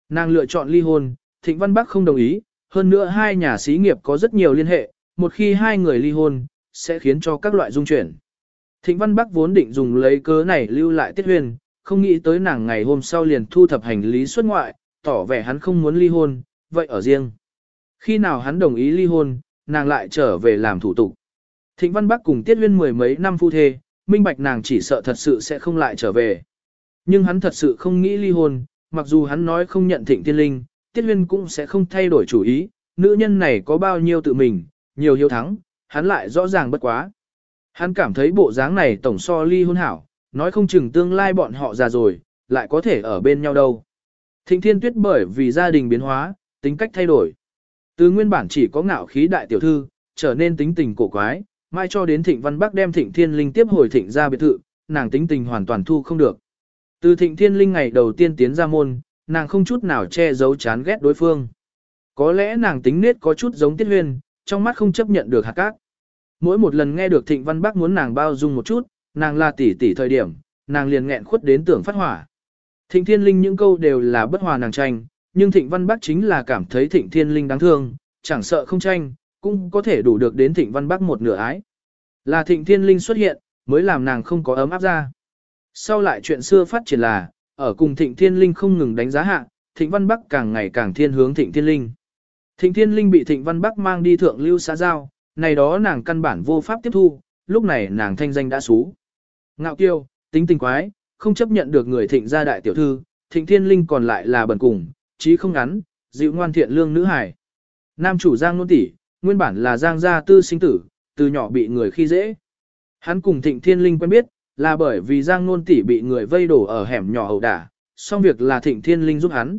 Nàng lựa chọn ly hôn, Thịnh Văn Bác không đồng ý, hơn nữa hai nhà xí nghiệp có rất nhiều liên hệ, một khi hai người ly hôn, sẽ khiến cho các loại dung chuyển. Thịnh Văn Bắc vốn định dùng lấy cớ này lưu lại Tiết Huyền, không nghĩ tới nàng ngày hôm sau liền thu thập hành lý xuất ngoại, tỏ vẻ hắn không muốn ly hôn, vậy ở riêng. Khi nào hắn đồng ý ly hôn, nàng lại trở về làm thủ tục. Thịnh Văn Bắc cùng Tiết Huyên mười mấy năm phu thê, minh bạch nàng chỉ sợ thật sự sẽ không lại trở về. Nhưng hắn thật sự không nghĩ ly hôn, mặc dù hắn nói không nhận Thịnh Tiên Linh, Tiết Huyên cũng sẽ không thay đổi chủ ý, nữ nhân này có bao nhiêu tự mình, nhiều hiếu thắng, hắn lại rõ ràng bất quá. Hắn cảm thấy bộ dáng này tổng so ly hôn hảo, nói không chừng tương lai bọn họ già rồi, lại có thể ở bên nhau đâu. Thịnh Thiên Tuyết bởi vì gia đình biến hóa, tính cách thay đổi. Từ nguyên bản chỉ có ngạo khí đại tiểu thư, trở nên tính tình cổ quái, mai cho đến Thịnh Văn Bắc đem Thịnh Thiên Linh tiếp hồi Thịnh ra biệt thự, nàng tính tình hoàn toàn thu không được. Từ Thịnh Thiên Linh ngày đầu tiên tiến ra môn, nàng không chút nào che giấu chán ghét đối phương. Có lẽ nàng tính nết có chút giống Tiết Huyên, trong mắt không chấp nhận được hạt cát. Mỗi một lần nghe được Thịnh Văn Bắc muốn nàng bao dung một chút, nàng là tỷ tỷ thời điểm, nàng liền nghẹn khuất đến tưởng phát hỏa. Thịnh Thiên Linh những câu đều là bất hòa nàng tranh, nhưng Thịnh Văn Bắc chính là cảm thấy Thịnh Thiên Linh đáng thương, chẳng sợ không tranh, cũng có thể đủ được đến Thịnh Văn Bắc một nửa ái. Là Thịnh Thiên Linh xuất hiện, mới làm nàng không có ấm áp ra. Sau lại chuyện xưa phát triển là, ở cùng Thịnh Thiên Linh không ngừng đánh giá hạ, Thịnh Văn Bắc càng ngày càng thiên hướng Thịnh Thiên Linh. Thịnh Thiên Linh bị Thịnh Văn Bắc mang đi thượng lưu xã giao, này đó nàng căn bản vô pháp tiếp thu, lúc này nàng thanh danh đã xú. Ngạo kiêu, tính tình quái, không chấp nhận được người thịnh gia đại tiểu thư, thịnh thiên linh còn lại là bẩn cùng, trí không ngắn, dịu ngoan thiện lương nữ hải. Nam chủ Giang Nôn Tỷ, nguyên bản là Giang gia tư sinh tử, từ nhỏ bị người khi dễ. Hắn cùng thịnh thiên linh quen biết, là bởi vì Giang Nôn Tỷ bị người vây đổ ở hẻm nhỏ ẩu đả, xong việc là thịnh thiên linh giúp hắn.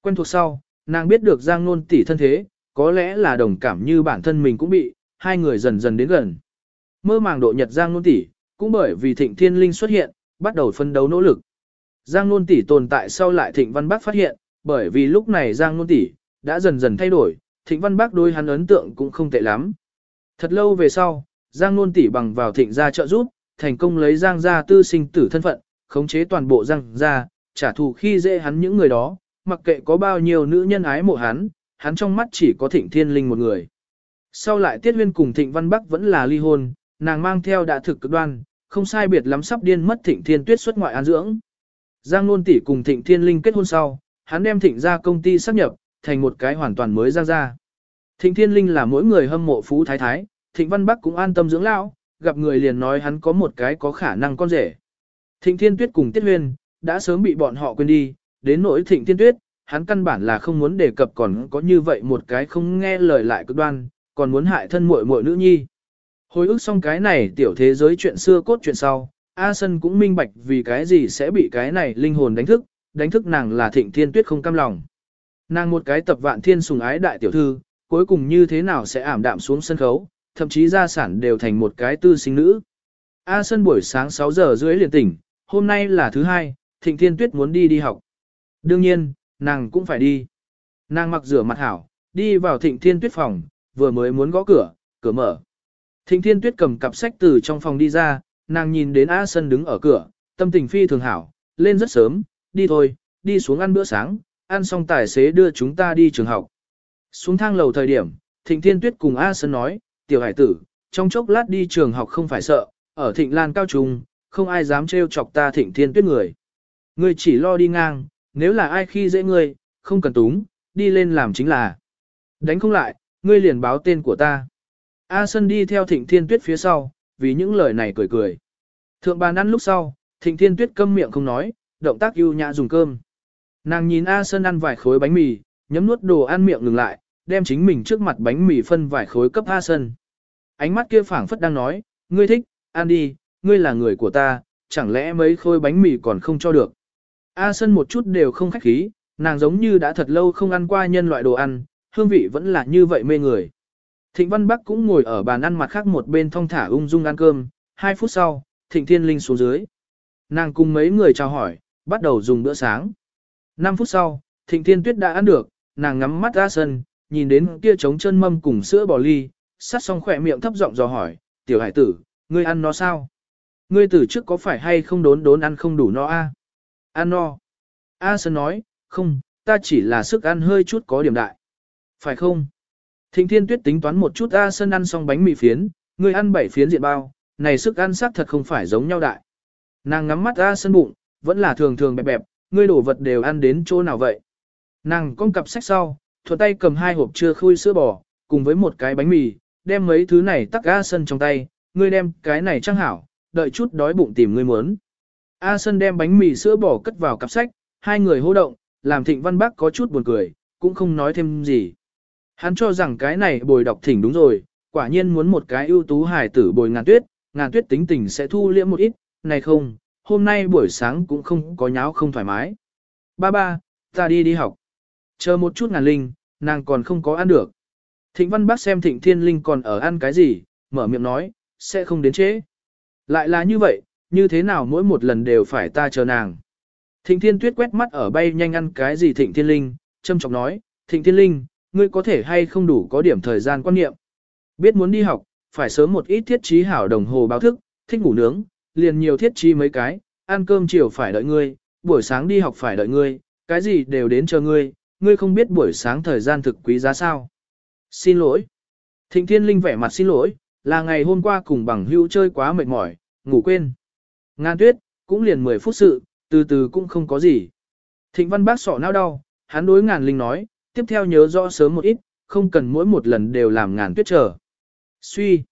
Quen thuộc sau, nàng biết được Giang Nôn Tỷ thân thế, có lẽ là đồng cảm như bản thân mình cũng bị, hai người dần dần đến gần. Mơ màng độ nhật Giang Nôn Tỷ, cũng bởi vì thịnh thiên linh xuất hiện, bắt đầu phân đấu nỗ lực. Giang Nôn Tỷ tồn tại sau lại Thịnh Văn Bắc phát hiện, bởi vì lúc này Giang Nôn Tỷ đã dần dần thay đổi, Thịnh Văn Bắc đôi hắn ấn tượng cũng không tệ lắm. Thật lâu về sau, Giang Nôn Tỷ bằng vào Thịnh gia trợ giúp, thành công lấy Giang gia tư sinh tử thân phận, khống chế toàn bộ Giang gia, trả thù khi dễ hắn những người đó, mặc kệ có bao nhiêu nữ nhân ái mộ hắn, hắn trong mắt chỉ có Thịnh Thiên Linh một người. Sau lại Tiết Huyên cùng Thịnh Văn Bắc vẫn là ly hôn, nàng mang theo đã thực cực đoan, không sai biệt lắm sắp điên mất Thịnh Thiên Tuyết xuất ngoại an dưỡng. Giang Nôn tỷ cùng Thịnh Thiên Linh kết hôn sau, hắn đem Thịnh gia công ty sắp nhập, thành một cái hoàn toàn mới Giang gia. Thịnh Thiên Linh là mỗi người hâm mộ phú thái thái, Thịnh Văn Bắc cũng an tâm dưỡng lão, gặp người liền nói hắn có một cái có khả năng con rể. Thịnh Thiên Tuyết cùng Tiết Huyên đã sớm bị bọn họ quên đi, đến nỗi Thịnh Thiên Tuyết, hắn căn bản là không muốn đề cập còn có như vậy một cái không nghe lời lại cực đoan, còn muốn hại thân muội muội nữ nhi. Hồi ức xong cái này tiểu thế giới chuyện xưa cốt chuyện sau, A Sân cũng minh bạch vì cái gì sẽ bị cái này linh hồn đánh thức, đánh thức nàng là thịnh thiên tuyết không cam lòng. Nàng một cái tập vạn thiên sùng ái đại tiểu thư, cuối cùng như thế nào sẽ ảm đạm xuống sân khấu, thậm chí gia sản đều thành một cái tư sinh nữ. A Sân buổi sáng 6 giờ rưỡi liền tỉnh, hôm nay là thứ hai, thịnh thiên tuyết muốn đi đi học. Đương nhiên, nàng cũng phải đi. Nàng mặc rửa mặt hảo, đi vào thịnh thiên tuyết phòng, vừa mới muốn gõ cửa, cửa mở. Thịnh Thiên Tuyết cầm cặp sách từ trong phòng đi ra, nàng nhìn đến A Sân đứng ở cửa, tâm tình phi thường hảo, lên rất sớm, đi thôi, đi xuống ăn bữa sáng, ăn xong tài xế đưa chúng ta đi trường học. Xuống thang lầu thời điểm, Thịnh Thiên Tuyết cùng A Sân nói, tiểu hải tử, trong chốc lát đi trường học không phải sợ, ở Thịnh Lan cao trung, không ai dám trêu chọc ta Thịnh Thiên Tuyết người. Ngươi chỉ lo đi ngang, nếu là ai khi dễ ngươi, không cần túng, đi lên làm chính là. Đánh không lại, ngươi liền báo tên của ta. A Sân đi theo Thịnh Thiên Tuyết phía sau, vì những lời này cười cười. Thượng bàn ăn lúc sau, Thịnh Thiên Tuyết câm miệng không nói, động tác ưu nhã dùng cơm. Nàng nhìn A Sân ăn vài khối bánh mì, nhấm nuốt đồ ăn miệng ngừng lại, đem chính mình trước mặt bánh mì phân vài khối cấp A Sân. Ánh mắt kia phảng phất đang nói, ngươi thích, ăn đi, ngươi là người của ta, chẳng lẽ mấy khối bánh mì còn không cho được. A Sân một chút đều không khách khí, nàng giống như đã thật lâu không ăn qua nhân loại đồ ăn, hương vị vẫn là như vậy mê người. Thịnh Văn Bắc cũng ngồi ở bàn ăn mặt khác một bên thong thả ung dung ăn cơm, hai phút sau, Thịnh Thiên Linh xuống dưới. Nàng cùng mấy người chào hỏi, bắt đầu dùng bữa sáng. 5 phút sau, Thịnh Thiên Tuyết đã ăn được, nàng ngắm mắt ra sân, nhìn đến kia trống chân mâm cùng sữa bò ly, sát xong khỏe miệng thấp giọng dò hỏi, tiểu hải tử, ngươi ăn nó sao? Ngươi từ trước có phải hay không đốn đốn ăn không đủ no a? Ăn no. A Sơn nói, không, ta chỉ là sức ăn hơi chút có điểm đại. Phải không? Thịnh Thiên Tuyết tính toán một chút A Sân ăn xong bánh mì phiến, người ăn bảy phiến diện bao, này sức ăn sắc thật không phải giống nhau đại. Nàng ngắm mắt A Sân bụng, vẫn là thường thường bẹp bẹp, ngươi đổ vật đều ăn đến chỗ nào vậy. Nàng con cặp sách sau, thuận tay cầm hai hộp chưa khui sữa bò, cùng với một cái bánh mì, đem mấy thứ này tắc A sơn trong tay, ngươi đem cái này trang hảo, đợi chút đói bụng tìm ngươi muốn. A Sân đem bánh mì sữa bò cất vào cặp sách, hai người hô động, làm Thịnh Văn Bắc có chút buồn cười, cũng không nói thêm gì. Hắn cho rằng cái này bồi đọc thỉnh đúng rồi, quả nhiên muốn một cái ưu tú hài tử bồi ngàn tuyết, ngàn tuyết tính tình sẽ thu liễm một ít, này không, hôm nay buổi sáng cũng không có nháo không thoải mái. Ba ba, ta đi đi học. Chờ một chút ngàn linh, nàng còn không có ăn được. Thịnh văn bác xem thịnh thiên linh còn ở ăn cái gì, mở miệng nói, sẽ không đến trễ. Lại là như vậy, như thế nào mỗi một lần đều phải ta chờ nàng. Thịnh thiên tuyết quét mắt ở bay nhanh ăn cái gì thịnh thiên linh, châm trọng nói, thịnh thiên linh, ngươi có thể hay không đủ có điểm thời gian quan niệm. Biết muốn đi học, phải sớm một ít thiết trí hảo đồng hồ báo thức, thích ngủ nướng, liền nhiều thiết trí mấy cái, ăn cơm chiều phải đợi ngươi, buổi sáng đi học phải đợi ngươi, cái gì đều đến chờ ngươi, ngươi không biết buổi sáng thời gian thực quý giá sao. Xin lỗi. Thịnh Thiên Linh vẻ mặt xin lỗi, là ngày hôm qua cùng bằng hữu chơi quá mệt mỏi, ngủ quên. Ngan tuyết, cũng liền 10 phút sự, từ từ cũng không có gì. Thịnh Văn Bác sọ não đau, hắn đối ngàn linh nói, tiếp theo nhớ rõ sớm một ít, không cần mỗi một lần đều làm ngàn tuyết trở. Suy.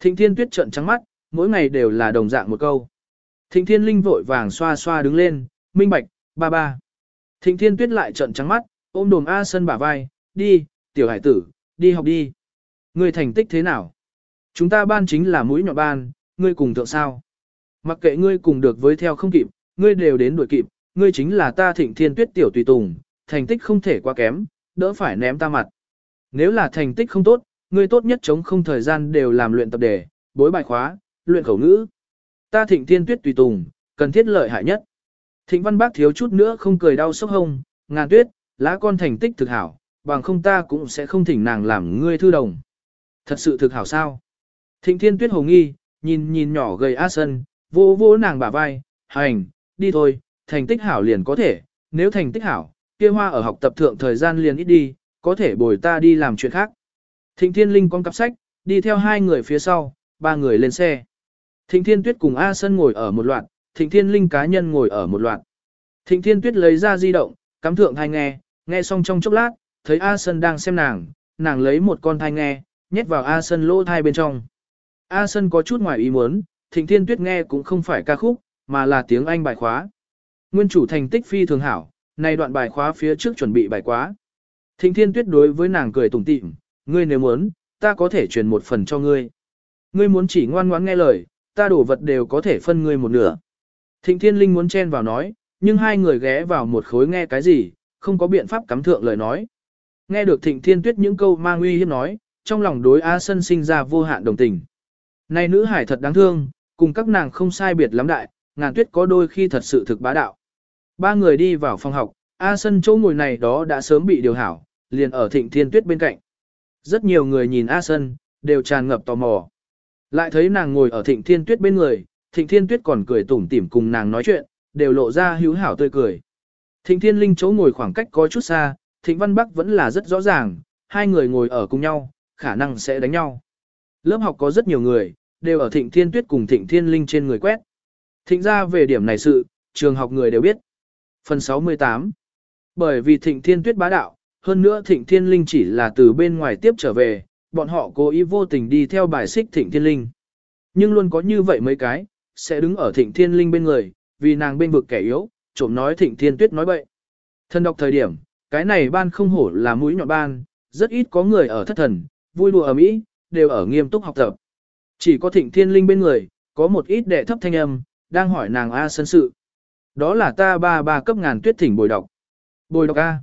Thịnh Thiên Tuyết trợn trắng mắt, mỗi ngày đều là đồng dạng một câu. Thịnh Thiên Linh vội vàng xoa xoa đứng lên, minh bạch, ba ba. Thịnh Thiên Tuyết lại trợn trắng mắt, ôm đồm A Sân bả vai, đi, tiểu hải tử, đi học đi. Ngươi thành tích thế nào? Chúng ta ban chính là mũi nhọn ban, ngươi cùng thượng sao? Mặc kệ ngươi cùng được với theo không kịp, ngươi đều đến đuổi kịp, ngươi chính là ta thịnh thiên tuyết tiểu tùy tùng, thành tích không thể quá kém, đỡ phải ném ta mặt. Nếu là thành tích không tốt, ngươi tốt nhất chống không thời gian đều làm luyện tập đề, bối bài khóa, luyện khẩu ngữ. Ta thịnh thiên tuyết tùy tùng, cần thiết lợi hại nhất. Thịnh văn bác thiếu chút nữa không cười đau sốc hông, ngàn tuyết, lá con thành tích thực hảo, bằng không ta cũng sẽ không thỉnh nàng làm ngươi thư đồng. Thật sự thực hảo sao? Thịnh thiên tuyết hồ nghi, nhìn nhìn nhỏ gầy A Sân, vô vô nàng bả vai, hành, đi thôi, thành tích hảo liền có thể, nếu thành tích hảo, kia hoa ở học tập thượng thời gian liền ít đi, có thể bồi ta đi làm chuyện khác. Thịnh thiên linh con cặp sách, đi theo hai người phía sau, ba người lên xe. Thịnh thiên tuyết cùng A Sân ngồi ở một loạt, thịnh thiên linh cá nhân ngồi ở một loạt. Thịnh thiên tuyết lấy ra di động, cắm thượng thai nghe, nghe xong trong chốc lát, thấy A Sân đang xem nàng, nàng lấy một con thai nghe, nhét vào A Sân lỗ thai bên trong. A Sân có chút ngoài ý muốn, Thịnh Thiên Tuyết nghe cũng không phải ca khúc, mà là tiếng Anh bài khóa. Nguyên chủ thành tích phi thường hảo, này đoạn bài khóa phía trước chuẩn bị bài quá. Thịnh Thiên Tuyết đối với nàng cười tủm tỉm, ngươi nếu muốn, ta có thể truyền một phần cho ngươi. Ngươi muốn chỉ ngoan ngoãn nghe lời, ta đổ vật đều có thể phân ngươi một nửa. Thịnh Thiên Linh muốn chen vào nói, nhưng hai người ghé vào một khối nghe cái gì, không có biện pháp cắm thượng lời nói. Nghe được Thịnh Thiên Tuyết những câu mang uy hiếp nói, trong lòng đối A Sân sinh ra vô hạn đồng tình. Này nữ hải thật đáng thương, cùng các nàng không sai biệt lắm đại, ngàn tuyết có đôi khi thật sự thực bá đạo. Ba người đi vào phòng học, A Sân chỗ ngồi này đó đã sớm bị điều hảo, liền ở Thịnh Thiên Tuyết bên cạnh. Rất nhiều người nhìn A Sân, đều tràn ngập tò mò. Lại thấy nàng ngồi ở Thịnh Thiên Tuyết bên người, Thịnh Thiên Tuyết còn cười tủm tỉm cùng nàng nói chuyện, đều lộ ra hữu hảo tươi cười. Thịnh Thiên Linh chỗ ngồi khoảng cách có chút xa, Thịnh Văn Bắc vẫn là rất rõ ràng, hai người ngồi ở cùng nhau, khả năng sẽ đánh nhau. Lớp học có rất nhiều người, đều ở Thịnh Thiên Tuyết cùng Thịnh Thiên Linh trên người quét. Thịnh ra về điểm này sự, trường học người đều biết. Phần 68 Bởi vì Thịnh Thiên Tuyết bá đạo, hơn nữa Thịnh Thiên Linh chỉ là từ bên ngoài tiếp trở về, bọn họ cố ý vô tình đi theo bài xích Thịnh Thiên Linh. Nhưng luôn có như vậy mấy cái, sẽ đứng ở Thịnh Thiên Linh bên người, vì nàng bên vực kẻ yếu, trộm nói Thịnh Thiên Tuyết nói bậy. Thân đọc thời điểm, cái này ban không hổ là mũi nhọn ban, rất ít có người ở thất thần, vui đùa ở mỹ, đều ở nghiêm túc học tập. Chỉ có Thịnh Thiên Linh bên người, có một ít đệ thấp thanh âm, đang hỏi nàng A sân sự. Đó là ta ba ba cấp ngàn tuyết thỉnh bồi đọc. Bồi đọc A.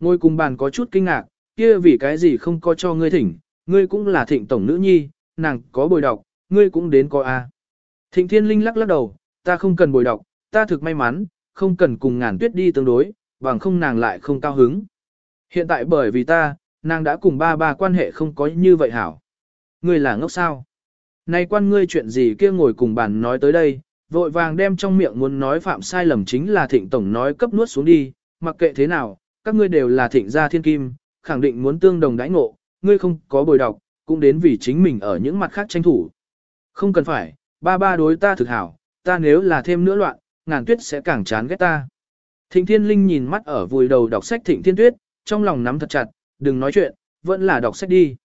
Ngôi cùng bàn có chút kinh ngạc, kia vì cái gì không có cho ngươi thỉnh, ngươi cũng là thịnh tổng nữ nhi, nàng có bồi đọc, ngươi cũng đến có A. Thịnh Thiên Linh lắc lắc đầu, ta không cần bồi đọc, ta thực may mắn, không cần cùng ngàn tuyết đi tương đối, bằng không nàng lại không cao hứng. Hiện tại bởi vì ta, nàng đã cùng ba ba quan hệ không có như vậy hảo. Ngươi là ngốc sao? này quan ngươi chuyện gì kia ngồi cùng bàn nói tới đây, vội vàng đem trong miệng muốn nói phạm sai lầm chính là thịnh tổng nói cấp nuốt xuống đi, mặc kệ thế nào, các ngươi đều là thịnh gia thiên kim, khẳng định muốn tương đồng đãi ngộ, ngươi không có bồi đọc, cũng đến vì chính mình ở những mặt khác tranh thủ. Không cần phải, ba ba đối ta thực hảo, ta nếu là thêm nữa loạn, ngàn tuyết sẽ càng chán ghét ta. Thịnh Thiên Linh nhìn mắt ở vùi đầu đọc sách Thịnh Thiên Tuyết, trong lòng nắm thật chặt, đừng nói chuyện, vẫn là đọc sách đi.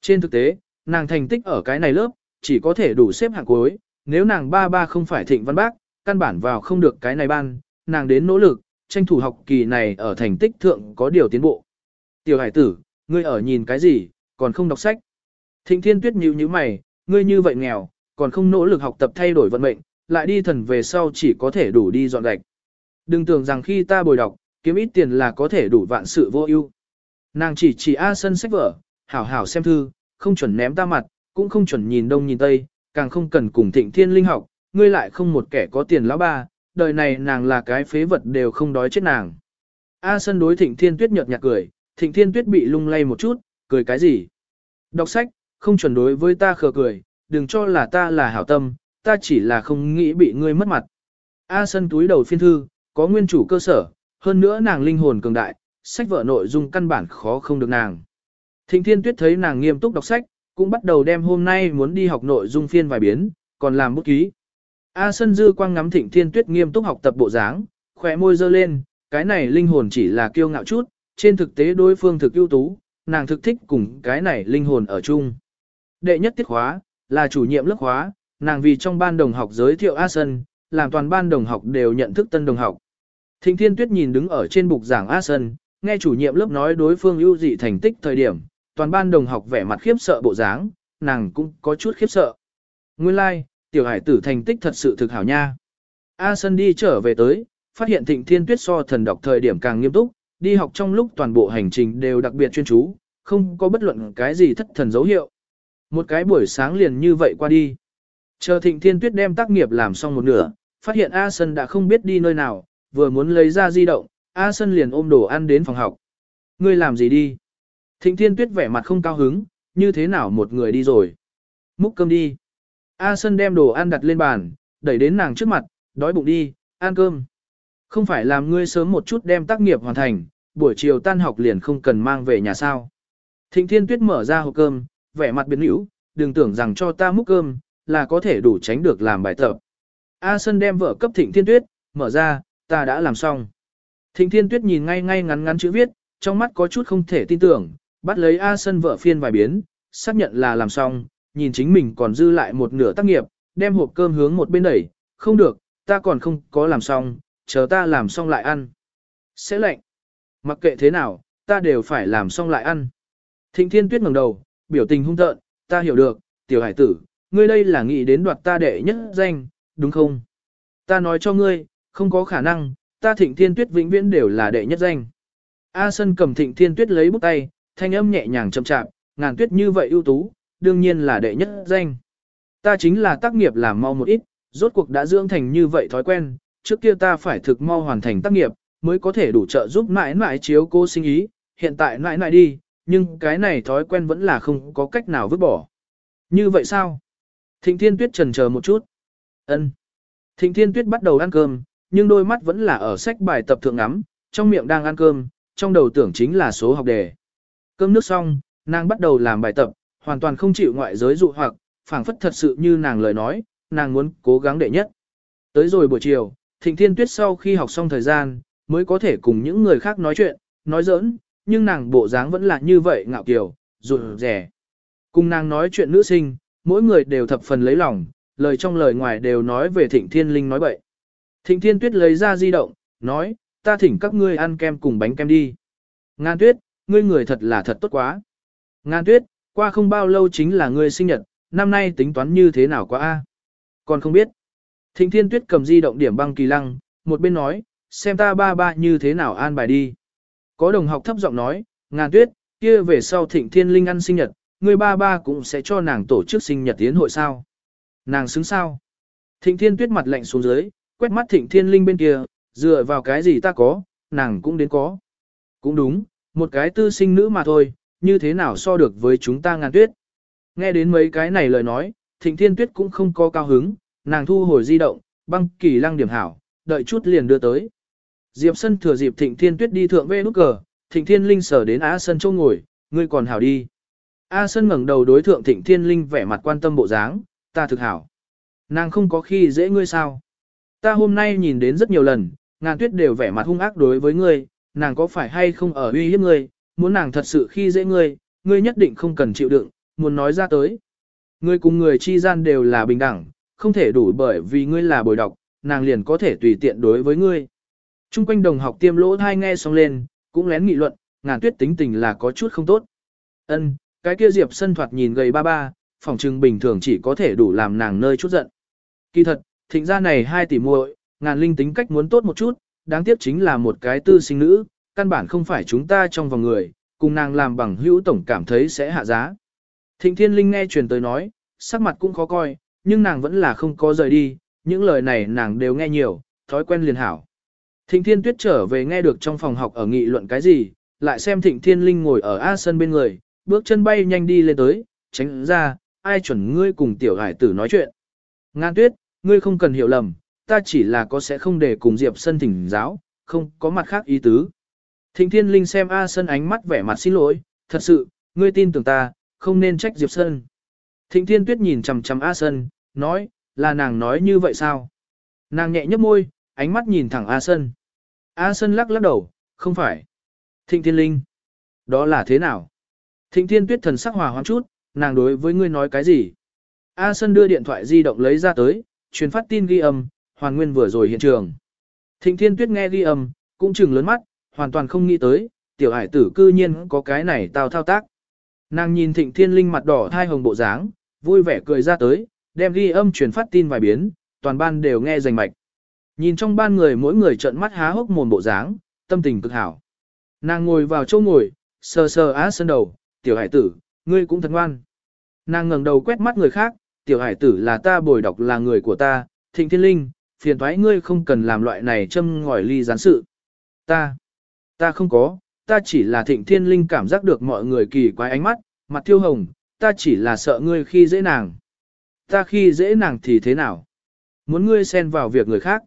Trên thực tế, nàng thành tích ở cái này lớp, chỉ có thể đủ xếp hạng cuối, nếu nàng ba ba không phải Thịnh Văn Bác, căn bản vào không được cái này ban, nàng đến nỗ lực, tranh thủ học kỳ này ở thành tích thượng có điều tiến bộ. Tiểu hải tử, ngươi ở nhìn cái gì, còn không đọc sách. Thịnh Thiên Tuyết nhíu nhíu mày, ngươi như vậy nghèo, còn không nỗ lực học tập thay đổi vận mệnh, lại đi thần về sau chỉ có thể đủ đi dọn gạch. Đừng tưởng rằng khi ta bồi đọc, kiếm ít tiền là có thể đủ vạn sự vô ưu. Nàng chỉ chỉ A sân sách vở, hảo hảo xem thư, không chuẩn ném ta mặt, cũng không chuẩn nhìn đông nhìn tây, càng không cần cùng thịnh thiên linh học, ngươi lại không một kẻ có tiền lão ba, đời này nàng là cái phế vật đều không đói chết nàng. A sân đối thịnh thiên tuyết nhợt nhạt cười, thịnh thiên tuyết bị lung lay một chút, cười cái gì? Đọc sách, không chuẩn đối với ta khờ cười, đừng cho là ta là hảo tâm, ta chỉ là không nghĩ bị ngươi mất mặt. A sân túi đầu phiên thư, có nguyên chủ cơ sở, hơn nữa nàng linh hồn cường đại, sách vở nội dung căn bản khó không được nàng. Thịnh Thiên Tuyết thấy nàng nghiêm túc đọc sách, cũng bắt đầu đem hôm nay muốn đi học nội dung phiên vài biến, còn làm bút ký. A Sân Dư quang ngắm Thịnh Thiên Tuyết nghiêm túc học tập bộ dáng, khỏe môi dơ lên, cái này linh hồn chỉ là kiêu ngạo chút, trên thực tế đối phương thực ưu tú, nàng thực thích cùng cái này linh hồn ở chung. Đệ nhất tiết khóa, là chủ nhiệm lớp khóa, nàng vì trong ban đồng học giới thiệu A Sân, làm toàn ban đồng học đều nhận thức tân đồng học. Thịnh Thiên Tuyết nhìn đứng ở trên bục giảng A Sân, nghe chủ nhiệm lớp nói đối phương ưu dị thành tích thời điểm, toàn ban đồng học vẻ mặt khiếp sợ bộ dáng, nàng cũng có chút khiếp sợ. Nguyên lai, like, tiểu hải tử thành tích thật sự thực hảo nha. A Sân đi trở về tới, phát hiện Thịnh Thiên Tuyết so thần đọc thời điểm càng nghiêm túc, đi học trong lúc toàn bộ hành trình đều đặc biệt chuyên chú, không có bất luận cái gì thất thần dấu hiệu. Một cái buổi sáng liền như vậy qua đi. Chờ Thịnh Thiên Tuyết đem tác nghiệp làm xong một nửa, phát hiện A Sân đã không biết đi nơi nào, vừa muốn lấy ra di động, A Sân liền ôm đồ ăn đến phòng học. Ngươi làm gì đi? Thịnh Thiên Tuyết vẻ mặt không cao hứng, như thế nào một người đi rồi? Múc cơm đi. A Sân đem đồ ăn đặt lên bàn, đẩy đến nàng trước mặt, đói bụng đi, ăn cơm. Không phải làm ngươi sớm một chút đem tác nghiệp hoàn thành, buổi chiều tan học liền không cần mang về nhà sao. Thịnh Thiên Tuyết mở ra hộp cơm, vẻ mặt biến hữu, đừng tưởng rằng cho ta múc cơm, là có thể đủ tránh được làm bài tập. A Sân đem vợ cấp Thịnh Thiên Tuyết, mở ra, ta đã làm xong. Thịnh Thiên Tuyết nhìn ngay ngay ngắn ngắn chữ viết, trong mắt có chút không thể tin tưởng, bắt lấy A Sân vợ phiên vài biến, xác nhận là làm xong, nhìn chính mình còn dư lại một nửa tác nghiệp, đem hộp cơm hướng một bên đẩy, không được, ta còn không có làm xong, chờ ta làm xong lại ăn. Sẽ lệnh. Mặc kệ thế nào, ta đều phải làm xong lại ăn. Thịnh Thiên Tuyết ngẩng đầu, biểu tình hung tợn, ta hiểu được, tiểu hải tử, ngươi đây là nghĩ đến đoạt ta đệ nhất danh, đúng không? Ta nói cho ngươi, không có khả năng, ta thịnh thiên tuyết vĩnh viễn đều là đệ nhất danh. A Sân cầm thịnh thiên tuyết lấy bút tay, thanh âm nhẹ nhàng chậm chạp, ngàn tuyết như vậy ưu tú, đương nhiên là đệ nhất danh. Ta chính là tác nghiệp làm mau một ít, rốt cuộc đã dưỡng thành như vậy thói quen, trước kia ta phải thực mau hoàn thành tác nghiệp, mới có thể đủ trợ giúp mãi mãi chiếu cô sinh ý, hiện tại mãi mãi đi, nhưng cái này thói quen vẫn là không có cách nào vứt bỏ. Như vậy sao? Thịnh Thiên Tuyết trần chờ một chút. Ân. Thịnh Thiên Tuyết bắt đầu ăn cơm, nhưng đôi mắt vẫn là ở sách bài tập thượng ngắm, trong miệng đang ăn cơm, trong đầu tưởng chính là số học đề. Cơm nước xong, nàng bắt đầu làm bài tập, hoàn toàn không chịu ngoại giới dụ hoặc, phảng phất thật sự như nàng lời nói, nàng muốn cố gắng đệ nhất. Tới rồi buổi chiều, Thịnh Thiên Tuyết sau khi học xong thời gian, mới có thể cùng những người khác nói chuyện, nói giỡn, nhưng nàng bộ dáng vẫn là như vậy ngạo kiều, rụt rẻ. Cùng nàng nói chuyện nữ sinh, mỗi người đều thập phần lấy lòng, lời trong lời ngoài đều nói về Thịnh Thiên Linh nói bậy. Thịnh Thiên Tuyết lấy ra di động, nói, ta thỉnh các ngươi ăn kem cùng bánh kem đi. Ngan Tuyết, ngươi người thật là thật tốt quá. Ngan Tuyết, qua không bao lâu chính là ngươi sinh nhật, năm nay tính toán như thế nào quá a? Còn không biết. Thịnh Thiên Tuyết cầm di động điểm băng kỳ lăng, một bên nói, xem ta ba ba như thế nào an bài đi. Có đồng học thấp giọng nói, Ngan Tuyết, kia về sau Thịnh Thiên Linh ăn sinh nhật, ngươi ba ba cũng sẽ cho nàng tổ chức sinh nhật tiến hội sao. Nàng xứng sao. Thịnh Thiên Tuyết mặt lạnh xuống dưới, quét mắt thịnh thiên linh bên kia, dựa vào cái gì ta có, nàng cũng đến có. Cũng đúng, một cái tư sinh nữ mà thôi, như thế nào so được với chúng ta ngàn tuyết. Nghe đến mấy cái này lời nói, thịnh thiên tuyết cũng không có cao hứng, nàng thu hồi di động, băng kỳ lăng điểm hảo, đợi chút liền đưa tới. Diệp sân thừa dịp thịnh thiên tuyết đi thượng vê nút cờ, thịnh thiên linh sở đến á sân châu ngồi, ngươi còn hảo đi. A sân ngẩng đầu đối thượng thịnh thiên linh vẻ mặt quan tâm bộ dáng, ta thực hảo. Nàng không có khi dễ ngươi sao. Ta hôm nay nhìn đến rất nhiều lần, ngàn tuyết đều vẻ mặt hung ác đối với ngươi, nàng có phải hay không ở uy hiếp ngươi, muốn nàng thật sự khi dễ ngươi, ngươi nhất định không cần chịu đựng, muốn nói ra tới. Ngươi cùng người chi gian đều là bình đẳng, không thể đủ bởi vì ngươi là bồi đọc, nàng liền có thể tùy tiện đối với ngươi. Trung quanh đồng học tiêm lỗ thai nghe xong lên, cũng lén nghị luận, ngàn tuyết tính tình là có chút không tốt. Ân, cái kia Diệp Sân thoạt nhìn gầy ba ba, phòng trưng bình thường chỉ có thể đủ làm nàng nơi chút giận. Kỳ thật, thịnh gia này hai tỷ muội, ngàn linh tính cách muốn tốt một chút, đáng tiếc chính là một cái tư sinh nữ, căn bản không phải chúng ta trong vòng người, cùng nàng làm bằng hữu tổng cảm thấy sẽ hạ giá. Thịnh thiên linh nghe truyền tới nói, sắc mặt cũng khó coi, nhưng nàng vẫn là không có rời đi, những lời này nàng đều nghe nhiều, thói quen liền hảo. Thịnh thiên tuyết trở về nghe được trong phòng học ở nghị luận cái gì, lại xem thịnh thiên linh ngồi ở A sân bên người, bước chân bay nhanh đi lên tới, tránh ra, ai chuẩn ngươi cùng tiểu hải tử nói chuyện. Ngan tuyết, ngươi không cần hiểu lầm, ta chỉ là có sẽ không để cùng Diệp Sân thỉnh giáo, không có mặt khác ý tứ. Thịnh Thiên Linh xem A Sân ánh mắt vẻ mặt xin lỗi, thật sự, ngươi tin tưởng ta, không nên trách Diệp Sân. Thịnh Thiên Tuyết nhìn chằm chằm A Sân, nói, là nàng nói như vậy sao? Nàng nhẹ nhấp môi, ánh mắt nhìn thẳng A Sân. A Sân lắc lắc đầu, không phải. Thịnh Thiên Linh, đó là thế nào? Thịnh Thiên Tuyết thần sắc hòa hoãn chút, nàng đối với ngươi nói cái gì? A Sân đưa điện thoại di động lấy ra tới, truyền phát tin ghi âm, hoàn nguyên vừa rồi hiện trường. Thịnh Thiên Tuyết nghe ghi âm, cũng chừng lớn mắt, hoàn toàn không nghĩ tới, tiểu hải tử cư nhiên có cái này tao thao tác. Nàng nhìn Thịnh Thiên Linh mặt đỏ thai hồng bộ dáng, vui vẻ cười ra tới, đem ghi âm truyền phát tin vài biến, toàn ban đều nghe rành mạch. Nhìn trong ban người mỗi người trợn mắt há hốc mồm bộ dáng, tâm tình cực hảo. Nàng ngồi vào chỗ ngồi, sờ sờ á sân đầu, tiểu hải tử, ngươi cũng thật ngoan. Nàng ngẩng đầu quét mắt người khác, tiểu hải tử là ta bồi đọc là người của ta, thịnh thiên linh, phiền thoái ngươi không cần làm loại này châm ngòi ly gián sự. Ta, ta không có, ta chỉ là thịnh thiên linh cảm giác được mọi người kỳ quái ánh mắt, mặt thiêu hồng, ta chỉ là sợ ngươi khi dễ nàng. Ta khi dễ nàng thì thế nào? Muốn ngươi xen vào việc người khác.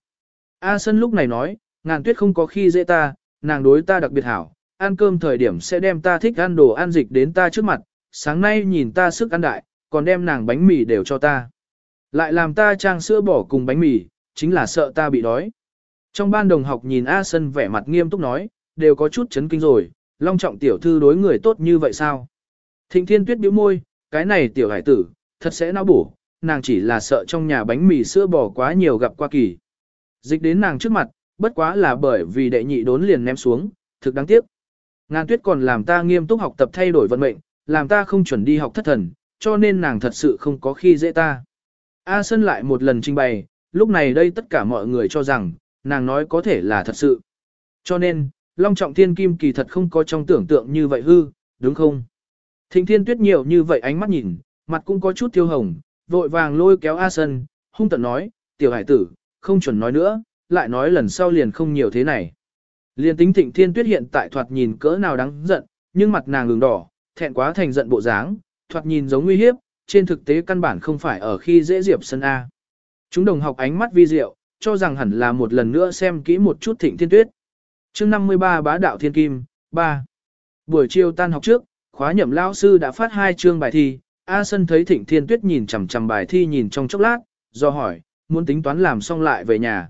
A Sân lúc này nói, ngàn tuyết không có khi dễ ta, nàng đối ta đặc biệt hảo, ăn cơm thời điểm sẽ đem ta thích ăn đồ ăn dịch đến ta trước mặt, sáng nay nhìn ta sức ăn đại, còn đem nàng bánh mì đều cho ta. Lại làm ta trang sữa bỏ cùng bánh mì, chính là sợ ta bị đói. Trong ban đồng học nhìn A Sân vẻ mặt nghiêm túc nói, đều có chút chấn kinh rồi, long trọng tiểu thư đối người tốt như vậy sao? Thịnh thiên tuyết bĩu môi, cái này tiểu hải tử, thật sẽ não bổ, nàng chỉ là sợ trong nhà bánh mì sữa bò quá nhiều gặp qua kỳ. Dịch đến nàng trước mặt, bất quá là bởi vì đệ nhị đốn liền ném xuống, thực đáng tiếc. Ngàn tuyết còn làm ta nghiêm túc học tập thay đổi vận mệnh, làm ta không chuẩn đi học thất thần, cho nên nàng thật sự không có khi dễ ta. A Sân lại một lần trình bày, lúc này đây tất cả mọi người cho rằng, nàng nói có thể là thật sự. Cho nên, Long Trọng Thiên Kim kỳ thật không có trong tưởng tượng như vậy hư, đúng không? Thịnh Thiên Tuyết nhiều như vậy ánh mắt nhìn, mặt cũng có chút tiêu hồng, vội vàng lôi kéo A Sân, hung tận nói, tiểu hải tử, không chuẩn nói nữa, lại nói lần sau liền không nhiều thế này. Liên tính Thịnh Thiên Tuyết hiện tại thoạt nhìn cỡ nào đáng giận, nhưng mặt nàng ngừng đỏ, thẹn quá thành giận bộ dáng, thoạt nhìn giống nguy hiếp, trên thực tế căn bản không phải ở khi dễ Diệp Sân A. Chúng đồng học ánh mắt vi diệu, cho rằng hẳn là một lần nữa xem kỹ một chút thịnh thiên tuyết. chương 53 bá đạo thiên kim, 3. Buổi chiều tan học trước, khóa nhậm lao sư đã phát hai chương bài thi, A Sân thấy thịnh thiên tuyết nhìn chằm chằm bài thi nhìn trong chốc lát, do hỏi, muốn tính toán làm xong lại về nhà.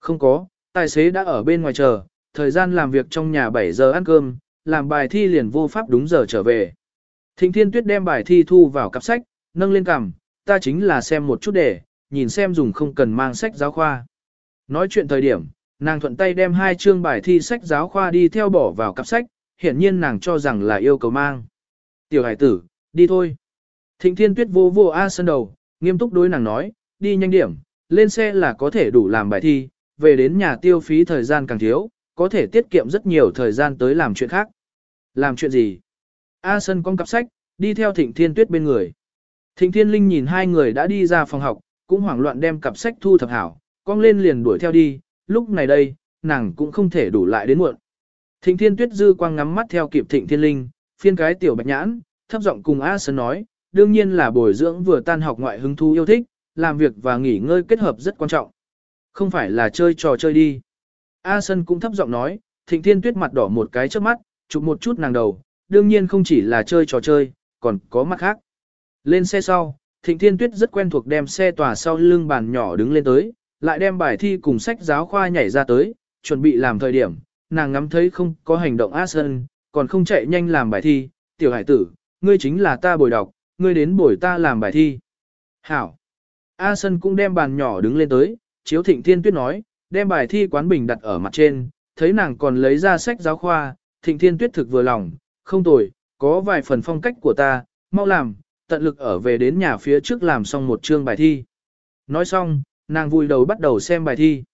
Không có, tài xế đã ở bên ngoài chờ, thời gian làm việc trong nhà 7 giờ ăn cơm, làm bài thi liền vô pháp đúng giờ trở về. Thịnh thiên tuyết đem bài thi thu vào cặp sách, nâng lên cằm, ta chính là xem một chút để, nhìn xem dùng không cần mang sách giáo khoa. Nói chuyện thời điểm, nàng thuận tay đem hai chương bài thi sách giáo khoa đi theo bỏ vào cặp sách, hiển nhiên nàng cho rằng là yêu cầu mang. Tiểu hải tử, đi thôi. Thịnh thiên tuyết vô vô A sân đầu, nghiêm túc đối nàng nói, đi nhanh điểm, lên xe là có thể đủ làm bài thi, về đến nhà tiêu phí thời gian càng thiếu, có thể tiết kiệm rất nhiều thời gian tới làm chuyện khác. Làm chuyện gì? A sân con cặp sách, đi theo thịnh thiên tuyết bên người. Thịnh thiên linh nhìn hai người đã đi ra phòng học, cũng hoảng loạn đem cặp sách thu thập hảo, cong lên liền đuổi theo đi, lúc này đây, nàng cũng không thể đủ lại đến muộn. Thịnh thiên tuyết dư quang ngắm mắt theo kịp thịnh thiên linh, phiên cái tiểu bạch nhãn, thấp giọng cùng A Sơn nói, đương nhiên là bồi dưỡng vừa tan học ngoại hứng thú yêu thích, làm việc và nghỉ ngơi kết hợp rất quan trọng. Không phải là chơi trò chơi đi. A Sơn cũng thấp giọng nói, thịnh thiên tuyết mặt đỏ một cái trước mắt, chụp một chút nàng đầu, đương nhiên không chỉ là chơi trò chơi, còn có mặt khác. Lên xe sau, Thịnh Thiên Tuyết rất quen thuộc đem xe tòa sau lưng bàn nhỏ đứng lên tới, lại đem bài thi cùng sách giáo khoa nhảy ra tới, chuẩn bị làm thời điểm, nàng ngắm thấy không có hành động ác Sơn, còn không chạy nhanh làm bài thi, tiểu hải tử, ngươi chính là ta bồi đọc, ngươi đến bồi ta làm bài thi. Hảo. A Sơn cũng đem bàn nhỏ đứng lên tới, chiếu thịnh thiên tuyết nói, đem bài thi quán bình đặt ở mặt trên, thấy nàng còn lấy ra sách giáo khoa, thịnh thiên tuyết thực vừa lòng, không tồi, có vài phần phong cách của ta, mau làm, tận lực ở về đến nhà phía trước làm xong một chương bài thi. Nói xong, nàng vui đầu bắt đầu xem bài thi.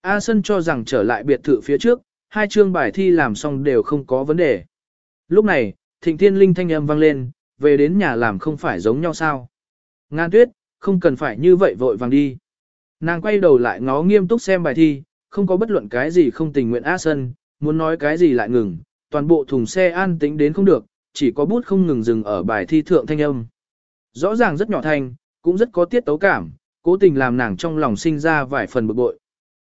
A Sân cho rằng trở lại biệt thự phía trước, hai chương bài thi làm xong đều không có vấn đề. Lúc này, thịnh thiên linh thanh âm vang lên, về đến nhà làm không phải giống nhau sao. Ngan tuyết, không cần phải như vậy vội vàng đi. Nàng quay đầu lại ngó nghiêm túc xem bài thi, không có bất luận cái gì không tình nguyện A Sân, muốn nói cái gì lại ngừng, toàn bộ thùng xe an tĩnh đến không được, chỉ có bút không ngừng dừng ở bài thi thượng thanh âm. Rõ ràng rất nhỏ thanh, cũng rất có tiết tấu cảm, cố tình làm nàng trong lòng sinh ra vài phần bực bội.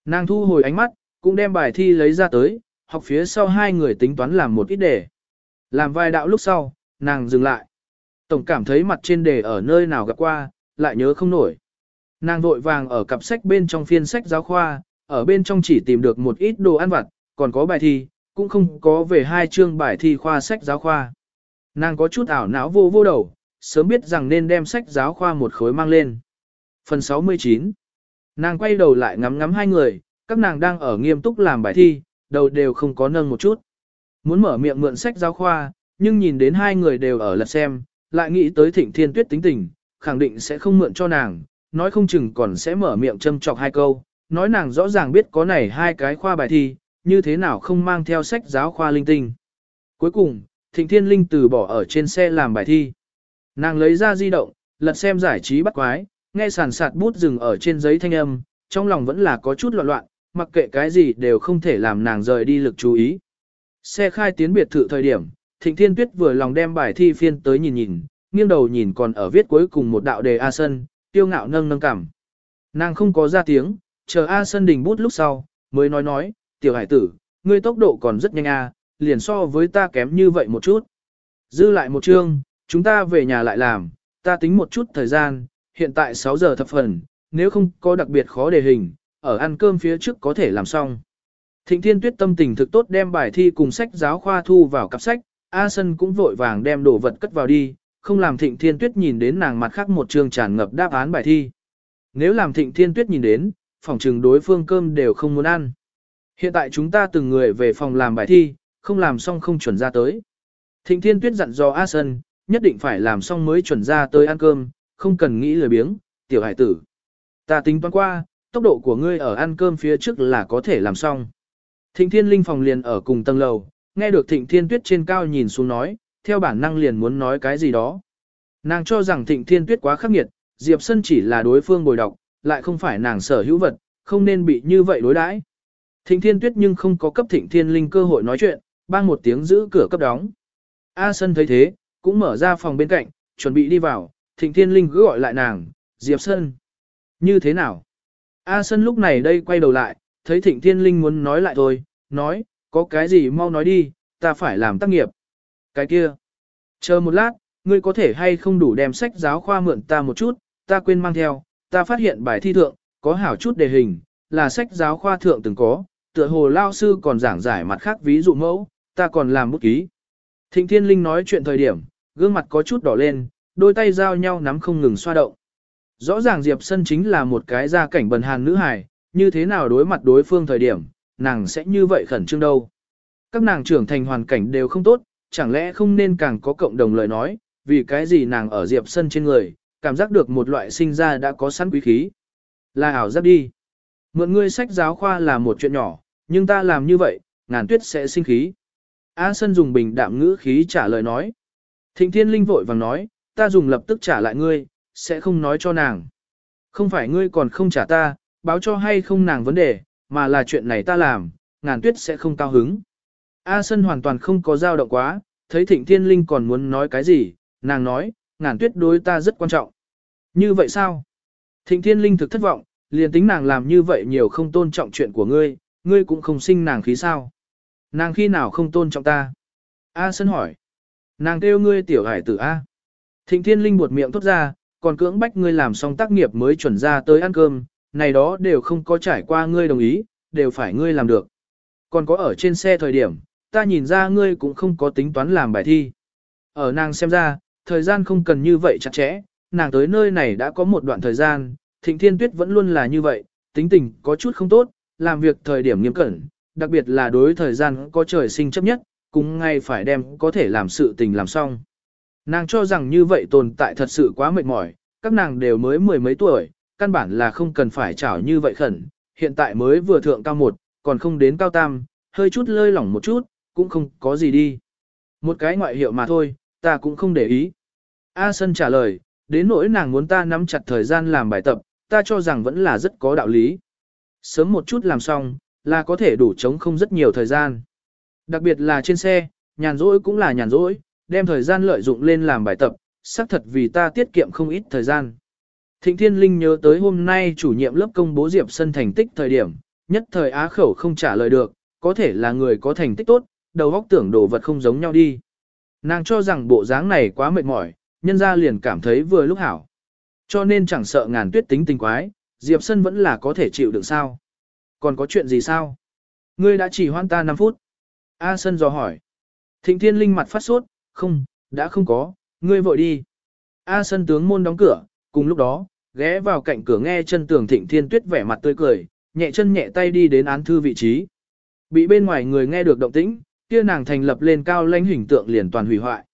Nàng thu hồi ánh mắt, cũng đem bài thi lấy ra tới, học phía sau hai người tính toán làm một ít đề. Làm vài đạo lúc sau, nàng dừng lại. Tổng cảm thấy mặt trên đề ở nơi nào gặp qua, lại nhớ không nổi. Nàng vội vàng ở cặp sách bên trong phiên sách giáo khoa, ở bên trong chỉ tìm được một ít đồ ăn vặt, còn có bài thi, cũng không có về hai chương bài thi khoa sách giáo khoa. Nàng có chút ảo não vô vô đầu, sớm biết rằng nên đem sách giáo khoa một khối mang lên. Phần 69 Nàng quay đầu lại ngắm ngắm hai người, các nàng đang ở nghiêm túc làm bài thi, đầu đều không có nâng một chút. Muốn mở miệng mượn sách giáo khoa, nhưng nhìn đến hai người đều ở lật xem, lại nghĩ tới thịnh thiên tuyết tính tình, khẳng định sẽ không mượn cho nàng, nói không chừng còn sẽ mở miệng châm chọc hai câu, nói nàng rõ ràng biết có này hai cái khoa bài thi, như thế nào không mang theo sách giáo khoa linh tinh. Cuối cùng, thịnh thiên linh từ bỏ ở trên xe làm bài thi. Nàng lấy ra di động, lật xem giải trí bắt quái, nghe sàn sạt bút dừng ở trên giấy thanh âm, trong lòng vẫn là có chút loạn loạn, mặc kệ cái gì đều không thể làm nàng rời đi lực chú ý. Xe khai tiến biệt thự thời điểm, Thịnh Thiên Tuyết vừa lòng đem bài thi phiên tới nhìn nhìn, nghiêng đầu nhìn còn ở viết cuối cùng một đạo đề A Sân, tiêu ngạo nâng nâng cảm. Nàng không có ra tiếng, chờ A Sân đình bút lúc sau, mới nói nói, tiểu hải tử, ngươi tốc độ còn rất nhanh a, liền so với ta kém như vậy một chút. Dư lại một chương, chúng ta về nhà lại làm, ta tính một chút thời gian, hiện tại 6 giờ thập phần, nếu không có đặc biệt khó đề hình, ở ăn cơm phía trước có thể làm xong. Thịnh Thiên Tuyết tâm tình thực tốt đem bài thi cùng sách giáo khoa thu vào cặp sách, A Sân cũng vội vàng đem đồ vật cất vào đi, không làm Thịnh Thiên Tuyết nhìn đến nàng mặt khác một trường tràn ngập đáp án bài thi. Nếu làm Thịnh Thiên Tuyết nhìn đến, phòng trừng đối phương cơm đều không muốn ăn. Hiện tại chúng ta từng người về phòng làm bài thi, không làm xong không chuẩn ra tới. Thịnh Thiên Tuyết dặn dò A Sân, nhất định phải làm xong mới chuẩn ra tới ăn cơm, không cần nghĩ lười biếng, tiểu hải tử. Ta tính toán qua, tốc độ của ngươi ở ăn cơm phía trước là có thể làm xong. Thịnh Thiên Linh phòng liền ở cùng tầng lầu, nghe được Thịnh Thiên Tuyết trên cao nhìn xuống nói, theo bản năng liền muốn nói cái gì đó. Nàng cho rằng Thịnh Thiên Tuyết quá khắc nghiệt, Diệp Sân chỉ là đối phương bồi đọc, lại không phải nàng sở hữu vật, không nên bị như vậy đối đãi. Thịnh Thiên Tuyết nhưng không có cấp Thịnh Thiên Linh cơ hội nói chuyện, bang một tiếng giữ cửa cấp đóng. A Sân thấy thế, cũng mở ra phòng bên cạnh, chuẩn bị đi vào, Thịnh Thiên Linh cứ gọi lại nàng, Diệp Sân. Như thế nào? A Sân lúc này đây quay đầu lại, thấy Thịnh Thiên Linh muốn nói lại thôi, nói, có cái gì mau nói đi, ta phải làm tác nghiệp. Cái kia. Chờ một lát, ngươi có thể hay không đủ đem sách giáo khoa mượn ta một chút, ta quên mang theo, ta phát hiện bài thi thượng, có hảo chút đề hình, là sách giáo khoa thượng từng có, tựa hồ lao sư còn giảng giải mặt khác ví dụ mẫu, ta còn làm bút ký. Thịnh Thiên Linh nói chuyện thời điểm, gương mặt có chút đỏ lên, đôi tay giao nhau nắm không ngừng xoa động. Rõ ràng Diệp Sân chính là một cái gia cảnh bần hàn nữ hài, như thế nào đối mặt đối phương thời điểm, nàng sẽ như vậy khẩn trương đâu. Các nàng trưởng thành hoàn cảnh đều không tốt, chẳng lẽ không nên càng có cộng đồng lời nói, vì cái gì nàng ở Diệp Sân trên người, cảm giác được một loại sinh ra đã có sẵn quý khí. Là ảo giác đi. Mượn ngươi sách giáo khoa là một chuyện nhỏ, nhưng ta làm như vậy, ngàn tuyết sẽ sinh khí. A Sân dùng bình đạm ngữ khí trả lời nói. Thịnh Thiên Linh vội vàng nói, ta dùng lập tức trả lại ngươi, sẽ không nói cho nàng. Không phải ngươi còn không trả ta, báo cho hay không nàng vấn đề, mà là chuyện này ta làm, ngàn tuyết sẽ không cao hứng. A Sân hoàn toàn không có dao động quá, thấy Thịnh Thiên Linh còn muốn nói cái gì, nàng nói, ngàn tuyết đối ta rất quan trọng. Như vậy sao? Thịnh Thiên Linh thực thất vọng, liền tính nàng làm như vậy nhiều không tôn trọng chuyện của ngươi, ngươi cũng không sinh nàng khí sao. Nàng khi nào không tôn trọng ta? A Sân hỏi. Nàng kêu ngươi tiểu hải tử A. Thịnh Thiên Linh buột miệng thốt ra, còn cưỡng bách ngươi làm xong tác nghiệp mới chuẩn ra tới ăn cơm, này đó đều không có trải qua ngươi đồng ý, đều phải ngươi làm được. Còn có ở trên xe thời điểm, ta nhìn ra ngươi cũng không có tính toán làm bài thi. Ở nàng xem ra, thời gian không cần như vậy chặt chẽ, nàng tới nơi này đã có một đoạn thời gian, thịnh thiên tuyết vẫn luôn là như vậy, tính tình có chút không tốt, làm việc thời điểm nghiêm cẩn, đặc biệt là đối thời gian có trời sinh chấp nhất, cũng ngay phải đem có thể làm sự tình làm xong. Nàng cho rằng như vậy tồn tại thật sự quá mệt mỏi, các nàng đều mới mười mấy tuổi, căn bản là không cần phải trảo như vậy khẩn, hiện tại mới vừa thượng cao một, còn không đến cao tam, hơi chút lơi lỏng một chút, cũng không có gì đi. Một cái ngoại hiệu mà thôi, ta cũng không để ý. A Sân trả lời, đến nỗi nàng muốn ta nắm chặt thời gian làm bài tập, ta cho rằng vẫn là rất có đạo lý. Sớm một chút làm xong, là có thể đủ chống không rất nhiều thời gian. Đặc biệt là trên xe, nhàn rỗi cũng là nhàn rỗi, đem thời gian lợi dụng lên làm bài tập, xác thật vì ta tiết kiệm không ít thời gian. Thịnh Thiên Linh nhớ tới hôm nay chủ nhiệm lớp công bố Diệp Sân thành tích thời điểm, nhất thời á khẩu không trả lời được, có thể là người có thành tích tốt, đầu óc tưởng đồ vật không giống nhau đi. Nàng cho rằng bộ dáng này quá mệt mỏi, nhân ra liền cảm thấy vừa lúc hảo. Cho nên chẳng sợ ngàn tuyết tính tình quái, Diệp Sân vẫn là có thể chịu được sao. Còn có chuyện gì sao? Ngươi đã chỉ hoan ta 5 phút. A Sân dò hỏi. Thịnh Thiên Linh mặt phát sốt, không, đã không có, ngươi vội đi. A Sân tướng môn đóng cửa, cùng lúc đó, ghé vào cạnh cửa nghe chân tường Thịnh Thiên Tuyết vẻ mặt tươi cười, nhẹ chân nhẹ tay đi đến án thư vị trí. Bị bên ngoài người nghe được động tĩnh, kia nàng thành lập lên cao lãnh hình tượng liền toàn hủy hoại.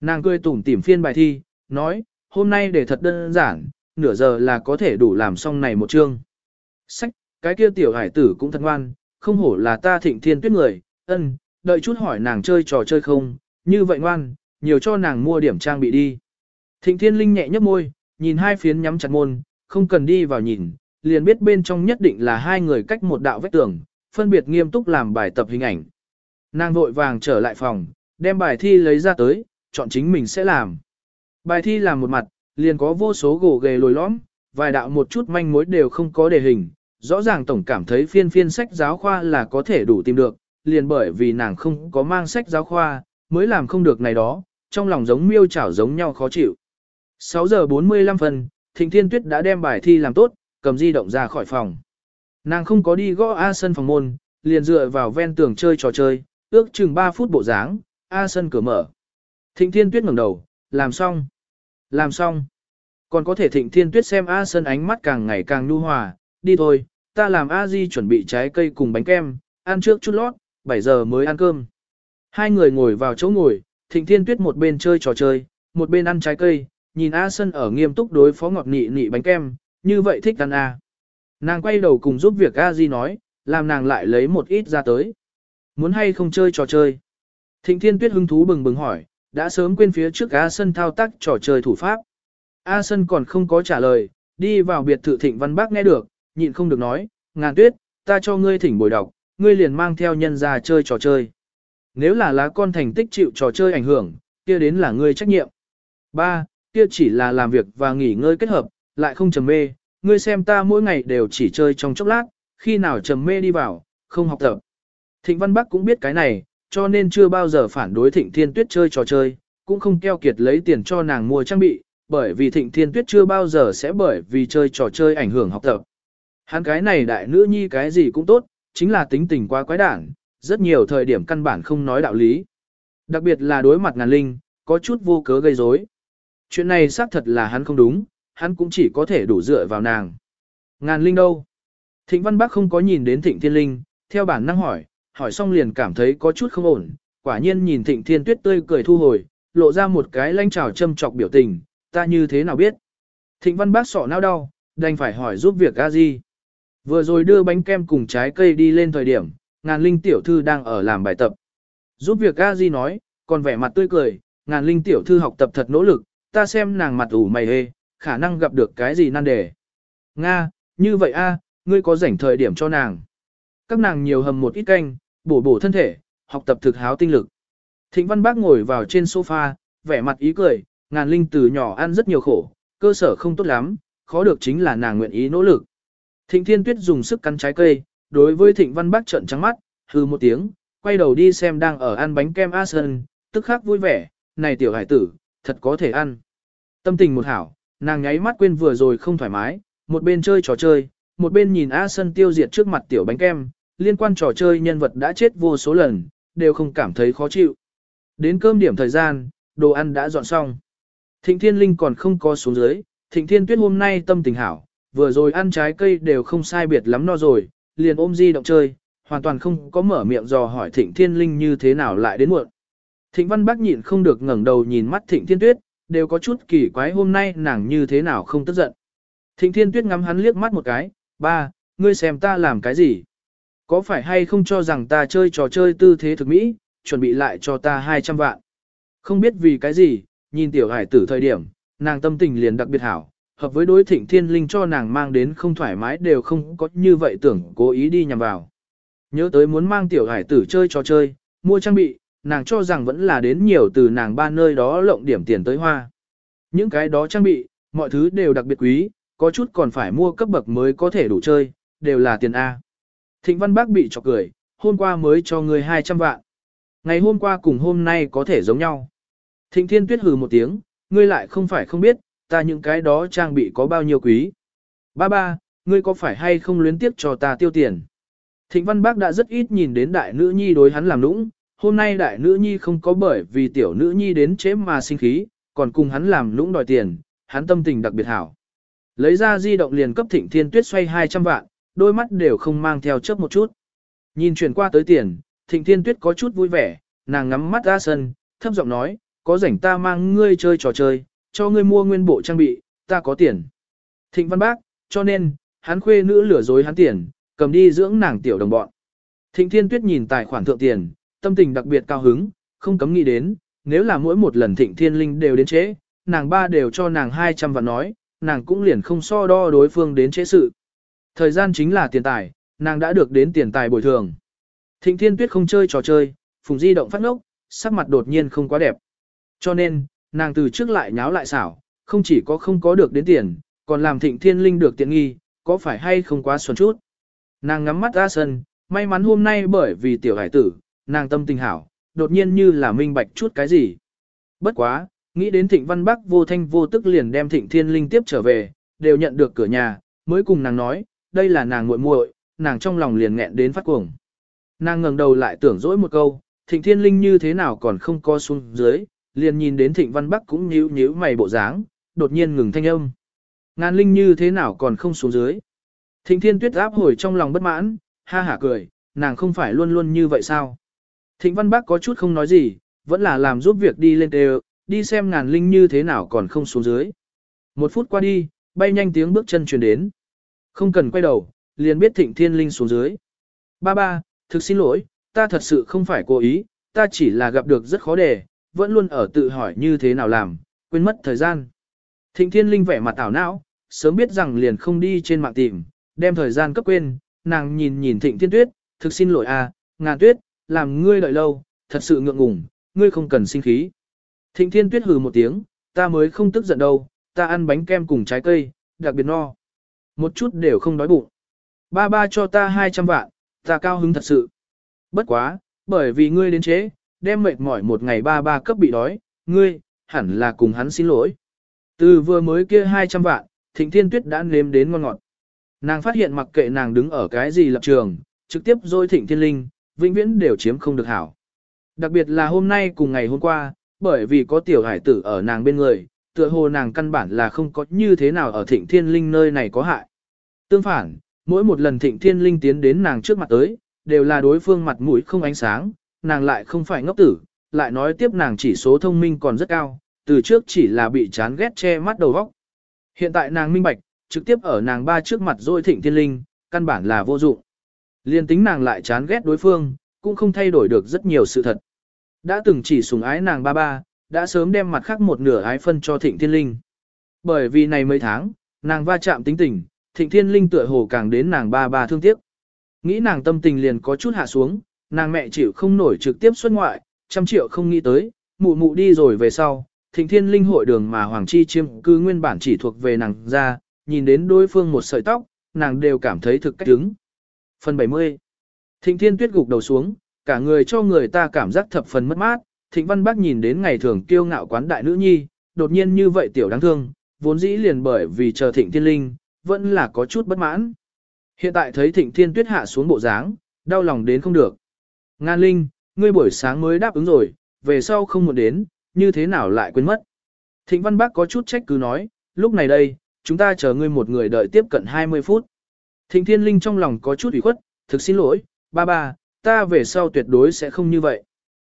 Nàng cười tủm tỉm phiên bài thi, nói, hôm nay để thật đơn giản, nửa giờ là có thể đủ làm xong này một chương. Sách, cái kia tiểu hải tử cũng thật ngoan, không hổ là ta thịnh thiên tuyết người, ân, đợi chút hỏi nàng chơi trò chơi không, như vậy ngoan, nhiều cho nàng mua điểm trang bị đi. Thịnh thiên linh nhẹ nhấp môi, nhìn hai phiến nhắm chặt môn, không cần đi vào nhìn, liền biết bên trong nhất định là hai người cách một đạo vách tường, phân biệt nghiêm túc làm bài tập hình ảnh. Nàng vội vàng trở lại phòng, đem bài thi lấy ra tới, chọn chính mình sẽ làm. Bài thi làm một mặt, liền có vô số gỗ ghề lồi lõm, vài đạo một chút manh mối đều không có đề hình. Rõ ràng tổng cảm thấy phiên phiên sách giáo khoa là có thể đủ tìm được, liền bởi vì nàng không có mang sách giáo khoa, mới làm không được này đó, trong lòng giống miêu chảo giống nhau khó chịu. 6 giờ 45 phân, Thịnh Thiên Tuyết đã đem bài thi làm tốt, cầm di động ra khỏi phòng. Nàng không có đi gõ A sân phòng môn, liền dựa vào ven tường chơi trò chơi, ước chừng 3 phút bộ dáng, A sân cửa mở. Thịnh Thiên Tuyết ngẩng đầu, làm xong. Làm xong. Còn có thể Thịnh Thiên Tuyết xem A sân ánh mắt càng ngày càng nhu hòa, đi thôi, ta làm A Di chuẩn bị trái cây cùng bánh kem, ăn trước chút lót, 7 giờ mới ăn cơm. Hai người ngồi vào chỗ ngồi, Thịnh Thiên Tuyết một bên chơi trò chơi, một bên ăn trái cây, nhìn A Sân ở nghiêm túc đối phó ngọt nị nị bánh kem, như vậy thích ăn A. Nàng quay đầu cùng giúp việc A Di nói, làm nàng lại lấy một ít ra tới. Muốn hay không chơi trò chơi? Thịnh Thiên Tuyết hứng thú bừng bừng hỏi, đã sớm quên phía trước A Sân thao tác trò chơi thủ pháp. A Sân còn không có trả lời, đi vào biệt thự Thịnh Văn Bác nghe được, nhịn không được nói, ngàn tuyết, ta cho ngươi thỉnh bồi đọc, ngươi liền mang theo nhân ra chơi trò chơi. Nếu là lá con thành tích chịu trò chơi ảnh hưởng, kia đến là ngươi trách nhiệm. Ba, kia chỉ là làm việc và nghỉ ngơi kết hợp, lại không trầm mê, ngươi xem ta mỗi ngày đều chỉ chơi trong chốc lát, khi nào trầm mê đi vào, không học tập. Thịnh Văn Bắc cũng biết cái này, cho nên chưa bao giờ phản đối Thịnh Thiên Tuyết chơi trò chơi, cũng không keo kiệt lấy tiền cho nàng mua trang bị, bởi vì Thịnh Thiên Tuyết chưa bao giờ sẽ bởi vì chơi trò chơi ảnh hưởng học tập. Hắn cái này đại nữ nhi cái gì cũng tốt, chính là tính tình quá quái đản, rất nhiều thời điểm căn bản không nói đạo lý. Đặc biệt là đối mặt ngàn linh, có chút vô cớ gây rối. Chuyện này xác thật là hắn không đúng, hắn cũng chỉ có thể đủ dựa vào nàng. Ngàn linh đâu? Thịnh Văn Bắc không có nhìn đến Thịnh Thiên Linh, theo bản năng hỏi, hỏi xong liền cảm thấy có chút không ổn, quả nhiên nhìn Thịnh Thiên Tuyết tươi cười thu hồi, lộ ra một cái lanh trào châm chọc biểu tình, ta như thế nào biết? Thịnh Văn Bác sọ não đau, đành phải hỏi giúp việc a di. Vừa rồi đưa bánh kem cùng trái cây đi lên thời điểm, ngàn linh tiểu thư đang ở làm bài tập. Giúp việc a di nói, còn vẻ mặt tươi cười, ngàn linh tiểu thư học tập thật nỗ lực, ta xem nàng mặt ủ mày hê, khả năng gặp được cái gì nan đề. Nga, như vậy a, ngươi có rảnh thời điểm cho nàng. Các nàng nhiều hầm một ít canh, bổ bổ thân thể, học tập thực háo tinh lực. Thịnh Văn Bác ngồi vào trên sofa, vẻ mặt ý cười, ngàn linh từ nhỏ ăn rất nhiều khổ, cơ sở không tốt lắm, khó được chính là nàng nguyện ý nỗ lực. Thịnh Thiên Tuyết dùng sức cắn trái cây, đối với Thịnh Văn Bác trợn trắng mắt, hừ một tiếng, quay đầu đi xem đang ở ăn bánh kem A Sơn, tức khắc vui vẻ, này tiểu hải tử, thật có thể ăn. Tâm tình một hảo, nàng nháy mắt quên vừa rồi không thoải mái, một bên chơi trò chơi, một bên nhìn A Sơn tiêu diệt trước mặt tiểu bánh kem, liên quan trò chơi nhân vật đã chết vô số lần, đều không cảm thấy khó chịu. Đến cơm điểm thời gian, đồ ăn đã dọn xong. Thịnh Thiên Linh còn không có xuống dưới, Thịnh Thiên Tuyết hôm nay tâm tình hảo, vừa rồi ăn trái cây đều không sai biệt lắm no rồi, liền ôm di động chơi, hoàn toàn không có mở miệng dò hỏi Thịnh Thiên Linh như thế nào lại đến muộn. Thịnh Văn Bắc nhịn không được ngẩng đầu nhìn mắt Thịnh Thiên Tuyết, đều có chút kỳ quái hôm nay nàng như thế nào không tức giận. Thịnh Thiên Tuyết ngắm hắn liếc mắt một cái, ba, ngươi xem ta làm cái gì? Có phải hay không cho rằng ta chơi trò chơi tư thế thực mỹ, chuẩn bị lại cho ta 200 vạn? Không biết vì cái gì, nhìn tiểu hải tử thời điểm, nàng tâm tình liền đặc biệt hảo, hợp với đối thịnh thiên linh cho nàng mang đến không thoải mái đều không có như vậy tưởng cố ý đi nhằm vào. Nhớ tới muốn mang tiểu hải tử chơi trò chơi, mua trang bị, nàng cho rằng vẫn là đến nhiều từ nàng ba nơi đó lộng điểm tiền tới hoa. Những cái đó trang bị, mọi thứ đều đặc biệt quý, có chút còn phải mua cấp bậc mới có thể đủ chơi, đều là tiền A. Thịnh Văn Bác bị chọc cười, hôm qua mới cho người 200 vạn. Ngày hôm qua cùng hôm nay có thể giống nhau. Thịnh Thiên Tuyết hừ một tiếng, ngươi lại không phải không biết, ta những cái đó trang bị có bao nhiêu quý. Ba ba, ngươi có phải hay không luyến tiếc cho ta tiêu tiền? Thịnh Văn Bác đã rất ít nhìn đến đại nữ nhi đối hắn làm nũng, hôm nay đại nữ nhi không có bởi vì tiểu nữ nhi đến chế mà sinh khí, còn cùng hắn làm nũng đòi tiền, hắn tâm tình đặc biệt hảo. Lấy ra di động liền cấp Thịnh Thiên Tuyết xoay 200 vạn, đôi mắt đều không mang theo chớp một chút. Nhìn chuyển qua tới tiền, Thịnh Thiên Tuyết có chút vui vẻ, nàng ngắm mắt ra sân, thấp giọng nói, có rảnh ta mang ngươi chơi trò chơi, cho ngươi mua nguyên bộ trang bị, ta có tiền. Thịnh Văn Bác, cho nên, hắn khuê nữ lừa dối hắn tiền, cầm đi dưỡng nàng tiểu đồng bọn. Thịnh Thiên Tuyết nhìn tài khoản thượng tiền, tâm tình đặc biệt cao hứng, không cấm nghĩ đến, nếu là mỗi một lần Thịnh Thiên Linh đều đến trễ, nàng ba đều cho nàng 200 vạn nói, nàng cũng liền không so đo đối phương đến trễ sự. Thời gian chính là tiền tài, nàng đã được đến tiền tài bồi thường. Thịnh Thiên Tuyết không chơi trò chơi, Phùng Di động phát ngốc, sắc mặt đột nhiên không quá đẹp. Cho nên, nàng từ trước lại nháo lại xảo, không chỉ có không có được đến tiền, còn làm Thịnh Thiên Linh được tiện nghi, có phải hay không quá xuân chút. Nàng ngắm mắt ra sân, may mắn hôm nay bởi vì tiểu hải tử, nàng tâm tình hảo, đột nhiên như là minh bạch chút cái gì. Bất quá, nghĩ đến Thịnh Văn Bắc vô thanh vô tức liền đem Thịnh Thiên Linh tiếp trở về, đều nhận được cửa nhà, mới cùng nàng nói, đây là nàng muội muội, nàng trong lòng liền nghẹn đến phát cuồng. Nàng ngẩng đầu lại tưởng dỗi một câu, Thịnh Thiên Linh như thế nào còn không co xuống dưới, liền nhìn đến Thịnh Văn Bắc cũng nhíu nhíu mày bộ dáng, đột nhiên ngừng thanh âm. Ngàn Linh như thế nào còn không xuống dưới. Thịnh Thiên Tuyết áp hồi trong lòng bất mãn, ha hả cười, nàng không phải luôn luôn như vậy sao. Thịnh Văn Bắc có chút không nói gì, vẫn là làm giúp việc đi lên đều, đi xem ngàn linh như thế nào còn không xuống dưới. Một phút qua đi, bay nhanh tiếng bước chân truyền đến. Không cần quay đầu, liền biết thịnh thiên linh xuống dưới. Ba ba, thực xin lỗi, ta thật sự không phải cố ý, ta chỉ là gặp được rất khó đề, vẫn luôn ở tự hỏi như thế nào làm, quên mất thời gian. Thịnh thiên linh vẻ mặt ảo não, sớm biết rằng liền không đi trên mạng tìm, đem thời gian cấp quên, nàng nhìn nhìn thịnh thiên tuyết, thực xin lỗi à, ngàn tuyết, làm ngươi đợi lâu, thật sự ngượng ngùng, ngươi không cần sinh khí. Thịnh thiên tuyết hừ một tiếng, ta mới không tức giận đâu, ta ăn bánh kem cùng trái cây, đặc biệt no. Một chút đều không đói bụng. Ba ba cho ta 200 vạn, ta cao hứng thật sự. Bất quá, bởi vì ngươi đến chế, đem mệt mỏi một ngày ba ba cấp bị đói, ngươi, hẳn là cùng hắn xin lỗi. Từ vừa mới kia 200 vạn, thịnh thiên tuyết đã nếm đến ngon ngọt. Nàng phát hiện mặc kệ nàng đứng ở cái gì lập trường, trực tiếp dôi thịnh thiên linh, vĩnh viễn đều chiếm không được hảo. Đặc biệt là hôm nay cùng ngày hôm qua, bởi vì có tiểu hải tử ở nàng bên người, tựa hồ nàng căn bản là không có như thế nào ở thịnh thiên linh nơi này có hại. Tương phản, mỗi một lần thịnh thiên linh tiến đến nàng trước mặt tới, đều là đối phương mặt mũi không ánh sáng, nàng lại không phải ngốc tử, lại nói tiếp nàng chỉ số thông minh còn rất cao, từ trước chỉ là bị chán ghét che mắt đầu vóc. Hiện tại nàng minh bạch, trực tiếp ở nàng ba trước mặt rồi thịnh thiên linh, căn bản là vô dụng. Liên tính nàng lại chán ghét đối phương, cũng không thay đổi được rất nhiều sự thật. Đã từng chỉ sùng ái nàng ba ba, đã sớm đem mặt khác một nửa ái phân cho thịnh thiên linh. Bởi vì này mấy tháng, nàng va chạm tính tình, thịnh thiên linh tựa hồ càng đến nàng ba ba thương tiếc. Nghĩ nàng tâm tình liền có chút hạ xuống, nàng mẹ chịu không nổi trực tiếp xuất ngoại, trăm triệu không nghĩ tới, mụ mụ đi rồi về sau, thịnh thiên linh hội đường mà Hoàng Chi chiêm cư nguyên bản chỉ thuộc về nàng ra, nhìn đến đối phương một sợi tóc, nàng đều cảm thấy thực cách đứng. Phần 70 Thịnh thiên tuyết gục đầu xuống, cả người cho người ta cảm giác thập phần mất mát, thịnh văn bác nhìn đến ngày thường kiêu ngạo quán đại nữ nhi, đột nhiên như vậy tiểu đáng thương, vốn dĩ liền bởi vì chờ thịnh thiên linh, vẫn là có chút bất mãn. Hiện tại thấy thịnh thiên tuyết hạ xuống bộ dáng, đau lòng đến không được. Ngan Linh, ngươi buổi sáng mới đáp ứng rồi, về sau không muốn đến, như thế nào lại quên mất. Thịnh Văn Bác có chút trách cứ nói, lúc này đây, chúng ta chờ ngươi một người đợi tiếp cận 20 phút. Thịnh Thiên Linh trong lòng có chút ủy khuất, thực xin lỗi, ba ba, ta về sau tuyệt đối sẽ không như vậy.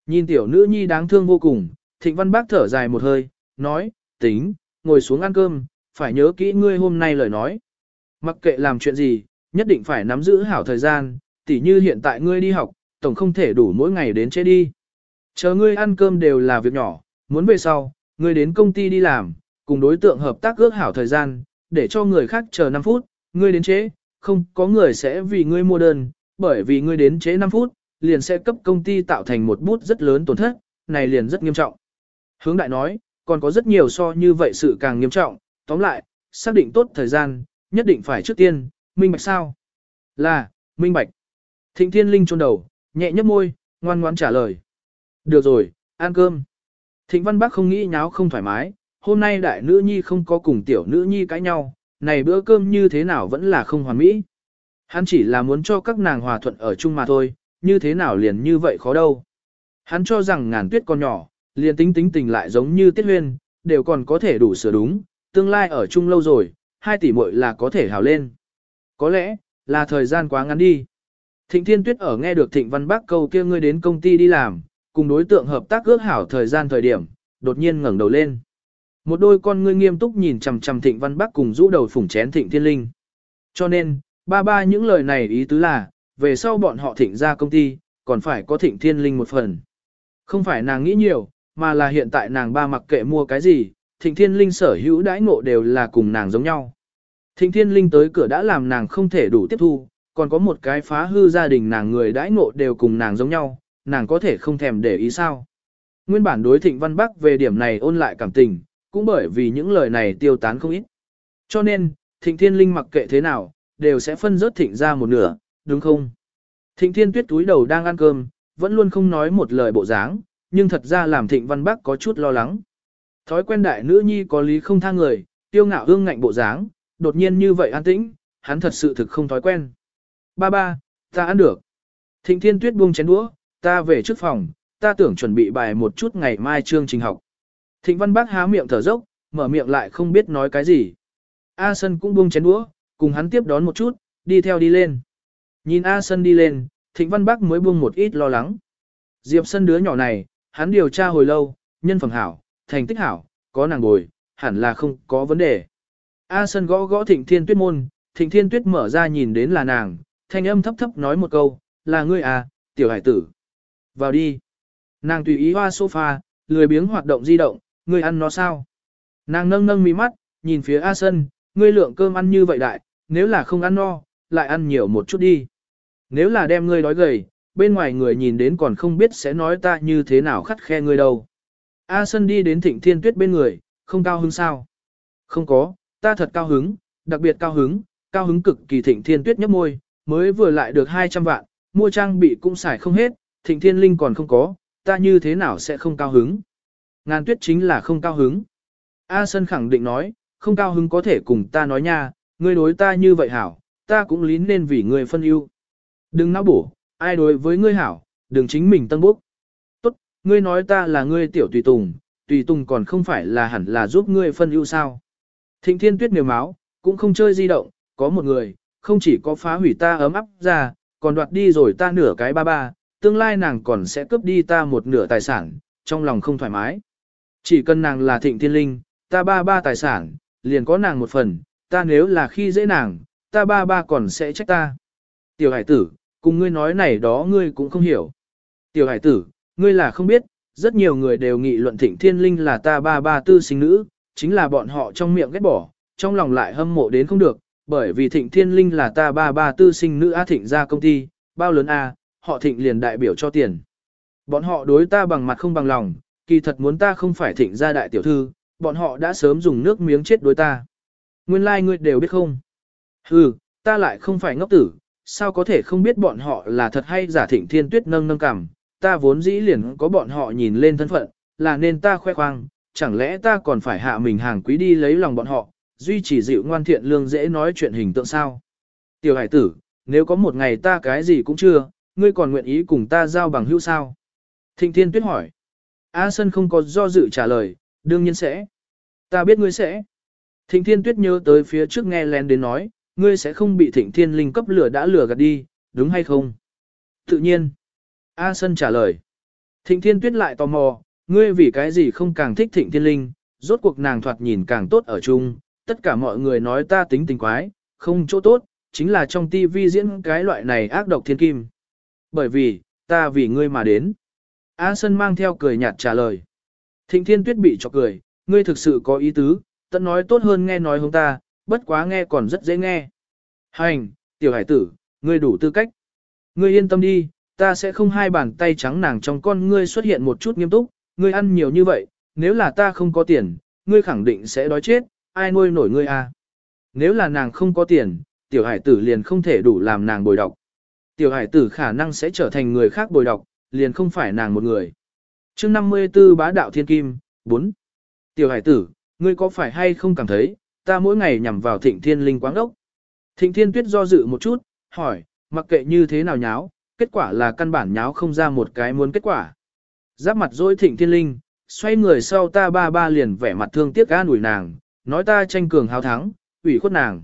Nhìn tiểu nữ nhi đáng thương vô cùng, Thịnh Văn Bác thở dài một hơi, nói, tính, ngồi xuống ăn cơm, phải nhớ kỹ ngươi hôm nay lời nói. Mặc kệ làm chuyện gì, nhất định phải nắm giữ hảo thời gian, tỉ như hiện tại ngươi đi học, tổng không thể đủ mỗi ngày đến chế đi. Chờ ngươi ăn cơm đều là việc nhỏ, muốn về sau, ngươi đến công ty đi làm, cùng đối tượng hợp tác ước hảo thời gian, để cho người khác chờ 5 phút, ngươi đến chế, không có người sẽ vì ngươi mua đơn, bởi vì ngươi đến chế 5 phút, liền sẽ cấp công ty tạo thành một bút rất lớn tổn thất, này liền rất nghiêm trọng. Hướng đại nói, còn có rất nhiều so như vậy sự càng nghiêm trọng, tóm lại, xác định tốt thời gian, nhất định phải trước tiên, minh bạch sao? Là, minh bạch. Thịnh thiên linh trôn đầu, nhẹ nhấp môi, ngoan ngoãn trả lời. Được rồi, ăn cơm. Thịnh văn Bắc không nghĩ nháo không thoải mái, hôm nay đại nữ nhi không có cùng tiểu nữ nhi cãi nhau, này bữa cơm như thế nào vẫn là không hoàn mỹ. Hắn chỉ là muốn cho các nàng hòa thuận ở chung mà thôi, như thế nào liền như vậy khó đâu. Hắn cho rằng ngàn tuyết còn nhỏ, liền tính tính tình lại giống như tiết huyên, đều còn có thể đủ sửa đúng, tương lai ở chung lâu rồi, hai tỷ muội là có thể hào lên. Có lẽ, là thời gian quá ngắn đi. Thịnh Thiên Tuyết ở nghe được Thịnh Văn Bác câu kia ngươi đến công ty đi làm, cùng đối tượng hợp tác ước hảo thời gian thời điểm, đột nhiên ngẩng đầu lên. Một đôi con ngươi nghiêm túc nhìn chằm chằm Thịnh Văn Bác cùng rũ đầu phủng chén Thịnh Thiên Linh. Cho nên, ba ba những lời này ý tứ là, về sau bọn họ thịnh ra công ty, còn phải có Thịnh Thiên Linh một phần. Không phải nàng nghĩ nhiều, mà là hiện tại nàng ba mặc kệ mua cái gì, Thịnh Thiên Linh sở hữu đãi ngộ đều là cùng nàng giống nhau. Thịnh Thiên Linh tới cửa đã làm nàng không thể đủ tiếp thu, còn có một cái phá hư gia đình nàng người đãi ngộ đều cùng nàng giống nhau, nàng có thể không thèm để ý sao. Nguyên bản đối Thịnh Văn Bắc về điểm này ôn lại cảm tình, cũng bởi vì những lời này tiêu tán không ít. Cho nên, Thịnh Thiên Linh mặc kệ thế nào, đều sẽ phân rớt Thịnh ra một nửa, đúng không? Thịnh Thiên Tuyết túi đầu đang ăn cơm, vẫn luôn không nói một lời bộ dáng, nhưng thật ra làm Thịnh Văn Bắc có chút lo lắng. Thói quen đại nữ nhi có lý không tha người, tiêu ngạo hương ngạnh bộ dáng, đột nhiên như vậy an tĩnh, hắn thật sự thực không thói quen. Ba ba, ta ăn được. Thịnh Thiên Tuyết buông chén đũa, ta về trước phòng, ta tưởng chuẩn bị bài một chút ngày mai chương trình học. Thịnh Văn Bác há miệng thở dốc, mở miệng lại không biết nói cái gì. A Sân cũng buông chén đũa, cùng hắn tiếp đón một chút, đi theo đi lên. Nhìn A Sân đi lên, Thịnh Văn Bác mới buông một ít lo lắng. Diệp Sân đứa nhỏ này, hắn điều tra hồi lâu, nhân phẩm hảo, thành tích hảo, có nàng bồi, hẳn là không có vấn đề. A Sân gõ gõ Thịnh Thiên Tuyết môn, Thịnh Thiên Tuyết mở ra nhìn đến là nàng, thanh âm thấp thấp nói một câu, là ngươi à, tiểu hải tử. Vào đi. Nàng tùy ý hoa sofa, lười biếng hoạt động di động, ngươi ăn nó sao? Nàng nâng nâng mí mắt, nhìn phía A Sân, ngươi lượng cơm ăn như vậy đại, nếu là không ăn no, lại ăn nhiều một chút đi. Nếu là đem ngươi đói gầy, bên ngoài người nhìn đến còn không biết sẽ nói ta như thế nào khắt khe ngươi đâu. A Sân đi đến thịnh thiên tuyết bên người, không cao hứng sao? Không có, ta thật cao hứng, đặc biệt cao hứng, cao hứng cực kỳ thịnh thiên tuyết nhấp môi, mới vừa lại được 200 vạn, mua trang bị cũng xài không hết, thịnh thiên linh còn không có, ta như thế nào sẽ không cao hứng. Ngàn tuyết chính là không cao hứng. A Sân khẳng định nói, không cao hứng có thể cùng ta nói nha, ngươi đối ta như vậy hảo, ta cũng lín nên vì ngươi phân ưu. Đừng náo bổ, ai đối với ngươi hảo, đừng chính mình tân bốc. Tốt, ngươi nói ta là ngươi tiểu tùy tùng, tùy tùng còn không phải là hẳn là giúp ngươi phân ưu sao. Thịnh thiên tuyết nhiều máu, cũng không chơi di động, có một người, không chỉ có phá hủy ta ấm áp ra, còn đoạt đi rồi ta nửa cái ba ba, tương lai nàng còn sẽ cướp đi ta một nửa tài sản, trong lòng không thoải mái. Chỉ cần nàng là thịnh thiên linh, ta ba ba tài sản, liền có nàng một phần, ta nếu là khi dễ nàng, ta ba ba còn sẽ trách ta. Tiểu hải tử, cùng ngươi nói này đó ngươi cũng không hiểu. Tiểu hải tử, ngươi là không biết, rất nhiều người đều nghị luận thịnh thiên linh là ta ba ba tư sinh nữ, chính là bọn họ trong miệng ghét bỏ, trong lòng lại hâm mộ đến không được, bởi vì thịnh thiên linh là ta ba ba tư sinh nữ A thịnh ra công ty, bao lớn A, họ thịnh liền đại biểu cho tiền. Bọn họ đối ta bằng mặt không bằng lòng, kỳ thật muốn ta không phải thịnh ra đại tiểu thư, bọn họ đã sớm dùng nước miếng chết đối ta. Nguyên lai like ngươi đều biết không? Hừ, ta lại không phải ngốc tử, sao có thể không biết bọn họ là thật hay giả thịnh thiên tuyết nâng nâng cảm, ta vốn dĩ liền có bọn họ nhìn lên thân phận, là nên ta khoe khoang, chẳng lẽ ta còn phải hạ mình hàng quý đi lấy lòng bọn họ, duy trì dịu ngoan thiện lương dễ nói chuyện hình tượng sao. Tiểu hải tử, nếu có một ngày ta cái gì cũng chưa, ngươi còn nguyện ý cùng ta giao bằng hữu sao? Thịnh Thiên Tuyết hỏi. A Sân không có do dự trả lời, đương nhiên sẽ. Ta biết ngươi sẽ. Thịnh Thiên Tuyết nhớ tới phía trước nghe lén đến nói, ngươi sẽ không bị Thịnh Thiên Linh cấp lửa đã lửa gạt đi, đúng hay không? Tự nhiên. A Sân trả lời. Thịnh Thiên Tuyết lại tò mò, ngươi vì cái gì không càng thích Thịnh Thiên Linh, rốt cuộc nàng thoạt nhìn càng tốt ở chung, tất cả mọi người nói ta tính tình quái, không chỗ tốt, chính là trong tivi diễn cái loại này ác độc thiên kim. Bởi vì, ta vì ngươi mà đến. A Sân mang theo cười nhạt trả lời. Thịnh Thiên Tuyết bị cho cười, ngươi thực sự có ý tứ, tận nói tốt hơn nghe nói hông ta, bất quá nghe còn rất dễ nghe. Hành, tiểu hải tử, ngươi đủ tư cách. Ngươi yên tâm đi, ta sẽ không hai bàn tay trắng nàng trong con ngươi xuất hiện một chút nghiêm túc, ngươi ăn nhiều như vậy, nếu là ta không có tiền, ngươi khẳng định sẽ đói chết, ai nuôi nổi ngươi à. Nếu là nàng không có tiền, tiểu hải tử liền không thể đủ làm nàng bồi đọc. Tiểu hải tử khả năng sẽ trở thành người khác bồi đọc, liền không phải nàng một người. chương 54 bá đạo thiên kim, 4. Tiểu hải tử, ngươi có phải hay không cảm thấy, ta mỗi ngày nhằm vào thịnh thiên linh quáng ốc? Thịnh thiên tuyết do dự một chút, hỏi, mặc kệ như thế nào nháo, kết quả là căn bản nháo không ra một cái muốn kết quả. Giáp mặt dối thịnh thiên linh, xoay người sau ta ba ba liền vẻ mặt thương tiếc an ủi nàng, nói ta tranh cường hào thắng, ủy khuất nàng.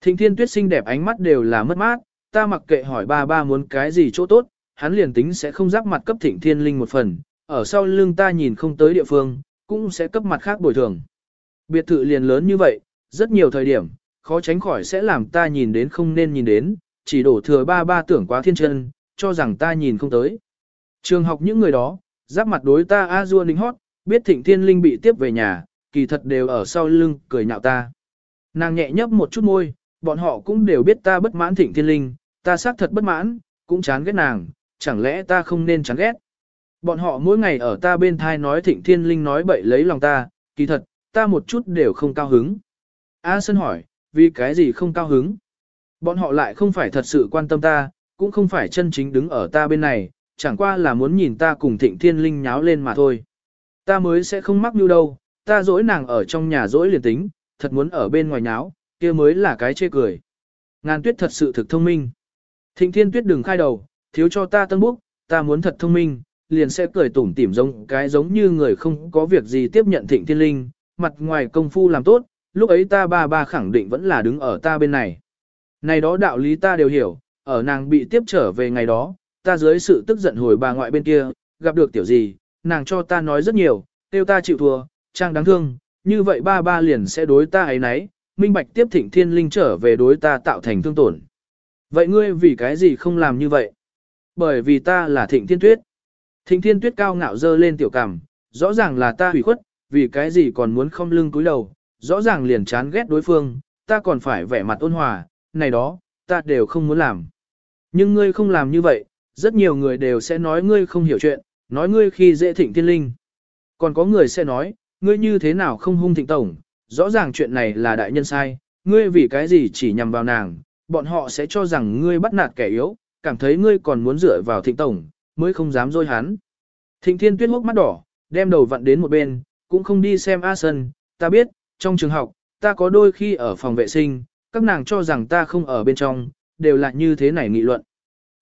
Thịnh thiên tuyết xinh đẹp ánh mắt đều là mất mát, ta mặc kệ hỏi ba ba muốn cái gì chỗ tốt, hắn liền tính sẽ không giáp mặt cấp thịnh thiên linh một phần, ở sau lưng ta nhìn không tới địa phương, cũng sẽ cấp mặt khác bồi thường. Biệt thự liền lớn như vậy, rất nhiều thời điểm, khó tránh khỏi sẽ làm ta nhìn đến không nên nhìn đến, chỉ đổ thừa ba ba tưởng quá thiên chân, cho rằng ta nhìn không tới. Trường học những người đó, giáp mặt đối ta a dua ninh hót, biết thịnh thiên linh bị tiếp về nhà, kỳ thật đều ở sau lưng, cười nhạo ta. Nàng nhẹ nhấp một chút môi, bọn họ cũng đều biết ta bất mãn thịnh thiên linh, ta xác thật bất mãn, cũng chán ghét nàng, chẳng lẽ ta không nên chán ghét. Bọn họ mỗi ngày ở ta bên thai nói thịnh thiên linh nói bậy lấy lòng ta, kỳ thật, ta một chút đều không cao hứng. A Sơn hỏi, vì cái gì không cao hứng? Bọn họ lại không phải thật sự quan tâm ta, cũng không phải chân chính đứng ở ta bên này, chẳng qua là muốn nhìn ta cùng thịnh thiên linh nháo lên mà thôi. Ta mới sẽ không mắc như đâu, ta dỗi nàng ở trong nhà dỗi liền tính, thật muốn ở bên ngoài nháo, kia mới là cái chê cười. Ngàn tuyết thật sự thực thông minh. Thịnh thiên tuyết đừng khai đầu, thiếu cho ta tân búc, ta muốn thật thông minh, liền sẽ cười tủm tỉm giống cái giống như người không có việc gì tiếp nhận thịnh thiên linh, mặt ngoài công phu làm tốt, lúc ấy ta ba ba khẳng định vẫn là đứng ở ta bên này. Này đó đạo lý ta đều hiểu, ở nàng bị tiếp trở về ngày đó, ta dưới sự tức giận hồi bà ngoại bên kia, gặp được tiểu gì, nàng cho ta nói rất nhiều, tiêu ta chịu thua, trang đáng thương, như vậy ba ba liền sẽ đối ta ấy nấy, minh bạch tiếp thịnh thiên linh trở về đối ta tạo thành thương tổn. Vậy ngươi vì cái gì không làm như vậy? Bởi vì ta là thịnh thiên tuyết. Thịnh thiên tuyết cao ngạo dơ lên tiểu cảm, rõ ràng là ta hủy khuất, vì cái gì còn muốn không lưng cúi đầu, rõ ràng liền chán ghét đối phương, ta còn phải vẻ mặt ôn hòa, này đó, ta đều không muốn làm. Nhưng ngươi không làm như vậy, rất nhiều người đều sẽ nói ngươi không hiểu chuyện, nói ngươi khi dễ thịnh thiên linh. Còn có người sẽ nói, ngươi như thế nào không hung thịnh tổng, rõ ràng chuyện này là đại nhân sai, ngươi vì cái gì chỉ nhằm vào nàng, bọn họ sẽ cho rằng ngươi bắt nạt kẻ yếu, cảm thấy ngươi còn muốn dựa vào thịnh tổng, mới không dám dối hắn. Thịnh thiên tuyết hốc mắt đỏ, đem đầu vặn đến một bên, cũng không đi xem A Sân, ta biết, trong trường học, ta có đôi khi ở phòng vệ sinh, các nàng cho rằng ta không ở bên trong, đều là như thế này nghị luận.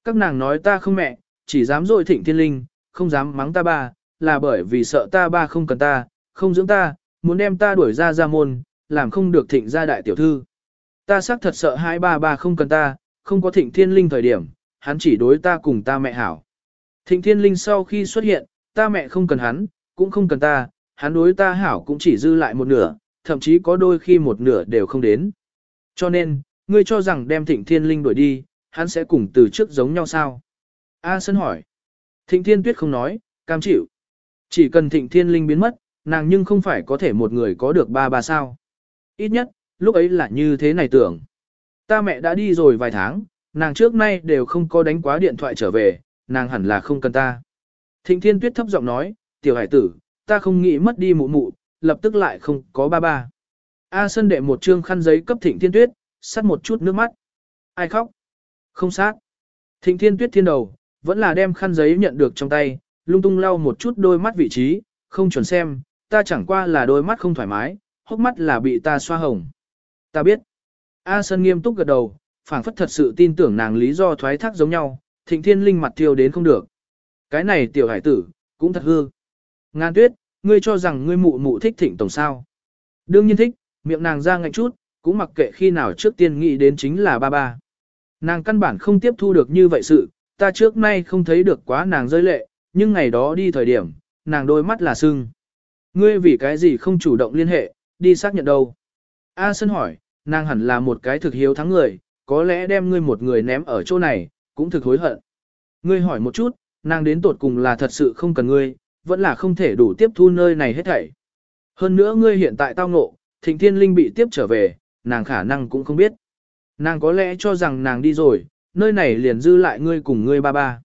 Các nàng nói ta không mẹ, chỉ dám dội thịnh thiên linh, không dám mắng ta ba, là bởi vì sợ ta ba không cần ta, không dưỡng ta, muốn đem ta đuổi ra ra môn, làm không được thịnh gia đại tiểu thư. Ta xác thật sợ hai ba ba không cần ta, không có thịnh thiên linh thời điểm, hắn chỉ đối ta cùng ta mẹ hảo. Thịnh thiên linh sau khi xuất hiện, ta mẹ không cần hắn, cũng không cần ta, hắn đối ta hảo cũng chỉ dư lại một nửa, thậm chí có đôi khi một nửa đều không đến. Cho nên, ngươi cho rằng đem thịnh thiên linh đuổi đi, hắn sẽ cùng từ trước giống nhau sao? A Sơn hỏi. Thịnh thiên tuyết không nói, cam chịu. Chỉ cần thịnh thiên linh biến mất, nàng nhưng không phải có thể một người có được ba ba sao. Ít nhất, lúc ấy là như thế này tưởng. Ta mẹ đã đi rồi vài tháng, nàng trước nay đều không có đánh quá điện thoại trở về, nàng hẳn là không cần ta. Thịnh thiên tuyết thấp giọng nói, tiểu hải tử, ta không nghĩ mất đi mụ mụ, lập tức lại không có ba ba. A Sơn đệ một trương khăn giấy cấp thịnh thiên tuyết, sắt một chút nước mắt. Ai khóc? Không sát. Thịnh thiên tuyết thiên đầu, vẫn là đem khăn giấy nhận được trong tay, lung tung lau một chút đôi mắt vị trí, không chuẩn xem, ta chẳng qua là đôi mắt không thoải mái, hốc mắt là bị ta xoa hồng. Ta biết. A Sơn nghiêm túc gật đầu, phảng phất thật sự tin tưởng nàng lý do thoái thác giống nhau, thịnh thiên linh mặt tiêu đến không được. Cái này tiểu hải tử, cũng thật hư. Ngan tuyết, ngươi cho rằng ngươi mụ mụ thích thịnh tổng sao. Đương nhiên thích, miệng nàng ra ngạnh chút, cũng mặc kệ khi nào trước tiên nghĩ đến chính là ba ba. Nàng căn bản không tiếp thu được như vậy sự, ta trước nay không thấy được quá nàng rơi lệ, nhưng ngày đó đi thời điểm, nàng đôi mắt là sưng. Ngươi vì cái gì không chủ động liên hệ, đi xác nhận đâu. A Sơn hỏi, nàng hẳn là một cái thực hiếu thắng người, có lẽ đem ngươi một người ném ở chỗ này, cũng thực hối hận. Ngươi hỏi một chút, nàng đến tột cùng là thật sự không cần ngươi, vẫn là không thể đủ tiếp thu nơi này hết thảy. Hơn nữa ngươi hiện tại tao ngộ, thịnh thiên linh bị tiếp trở về, nàng khả năng cũng không biết. Nàng có lẽ cho rằng nàng đi rồi, nơi này liền dư lại ngươi cùng ngươi ba ba.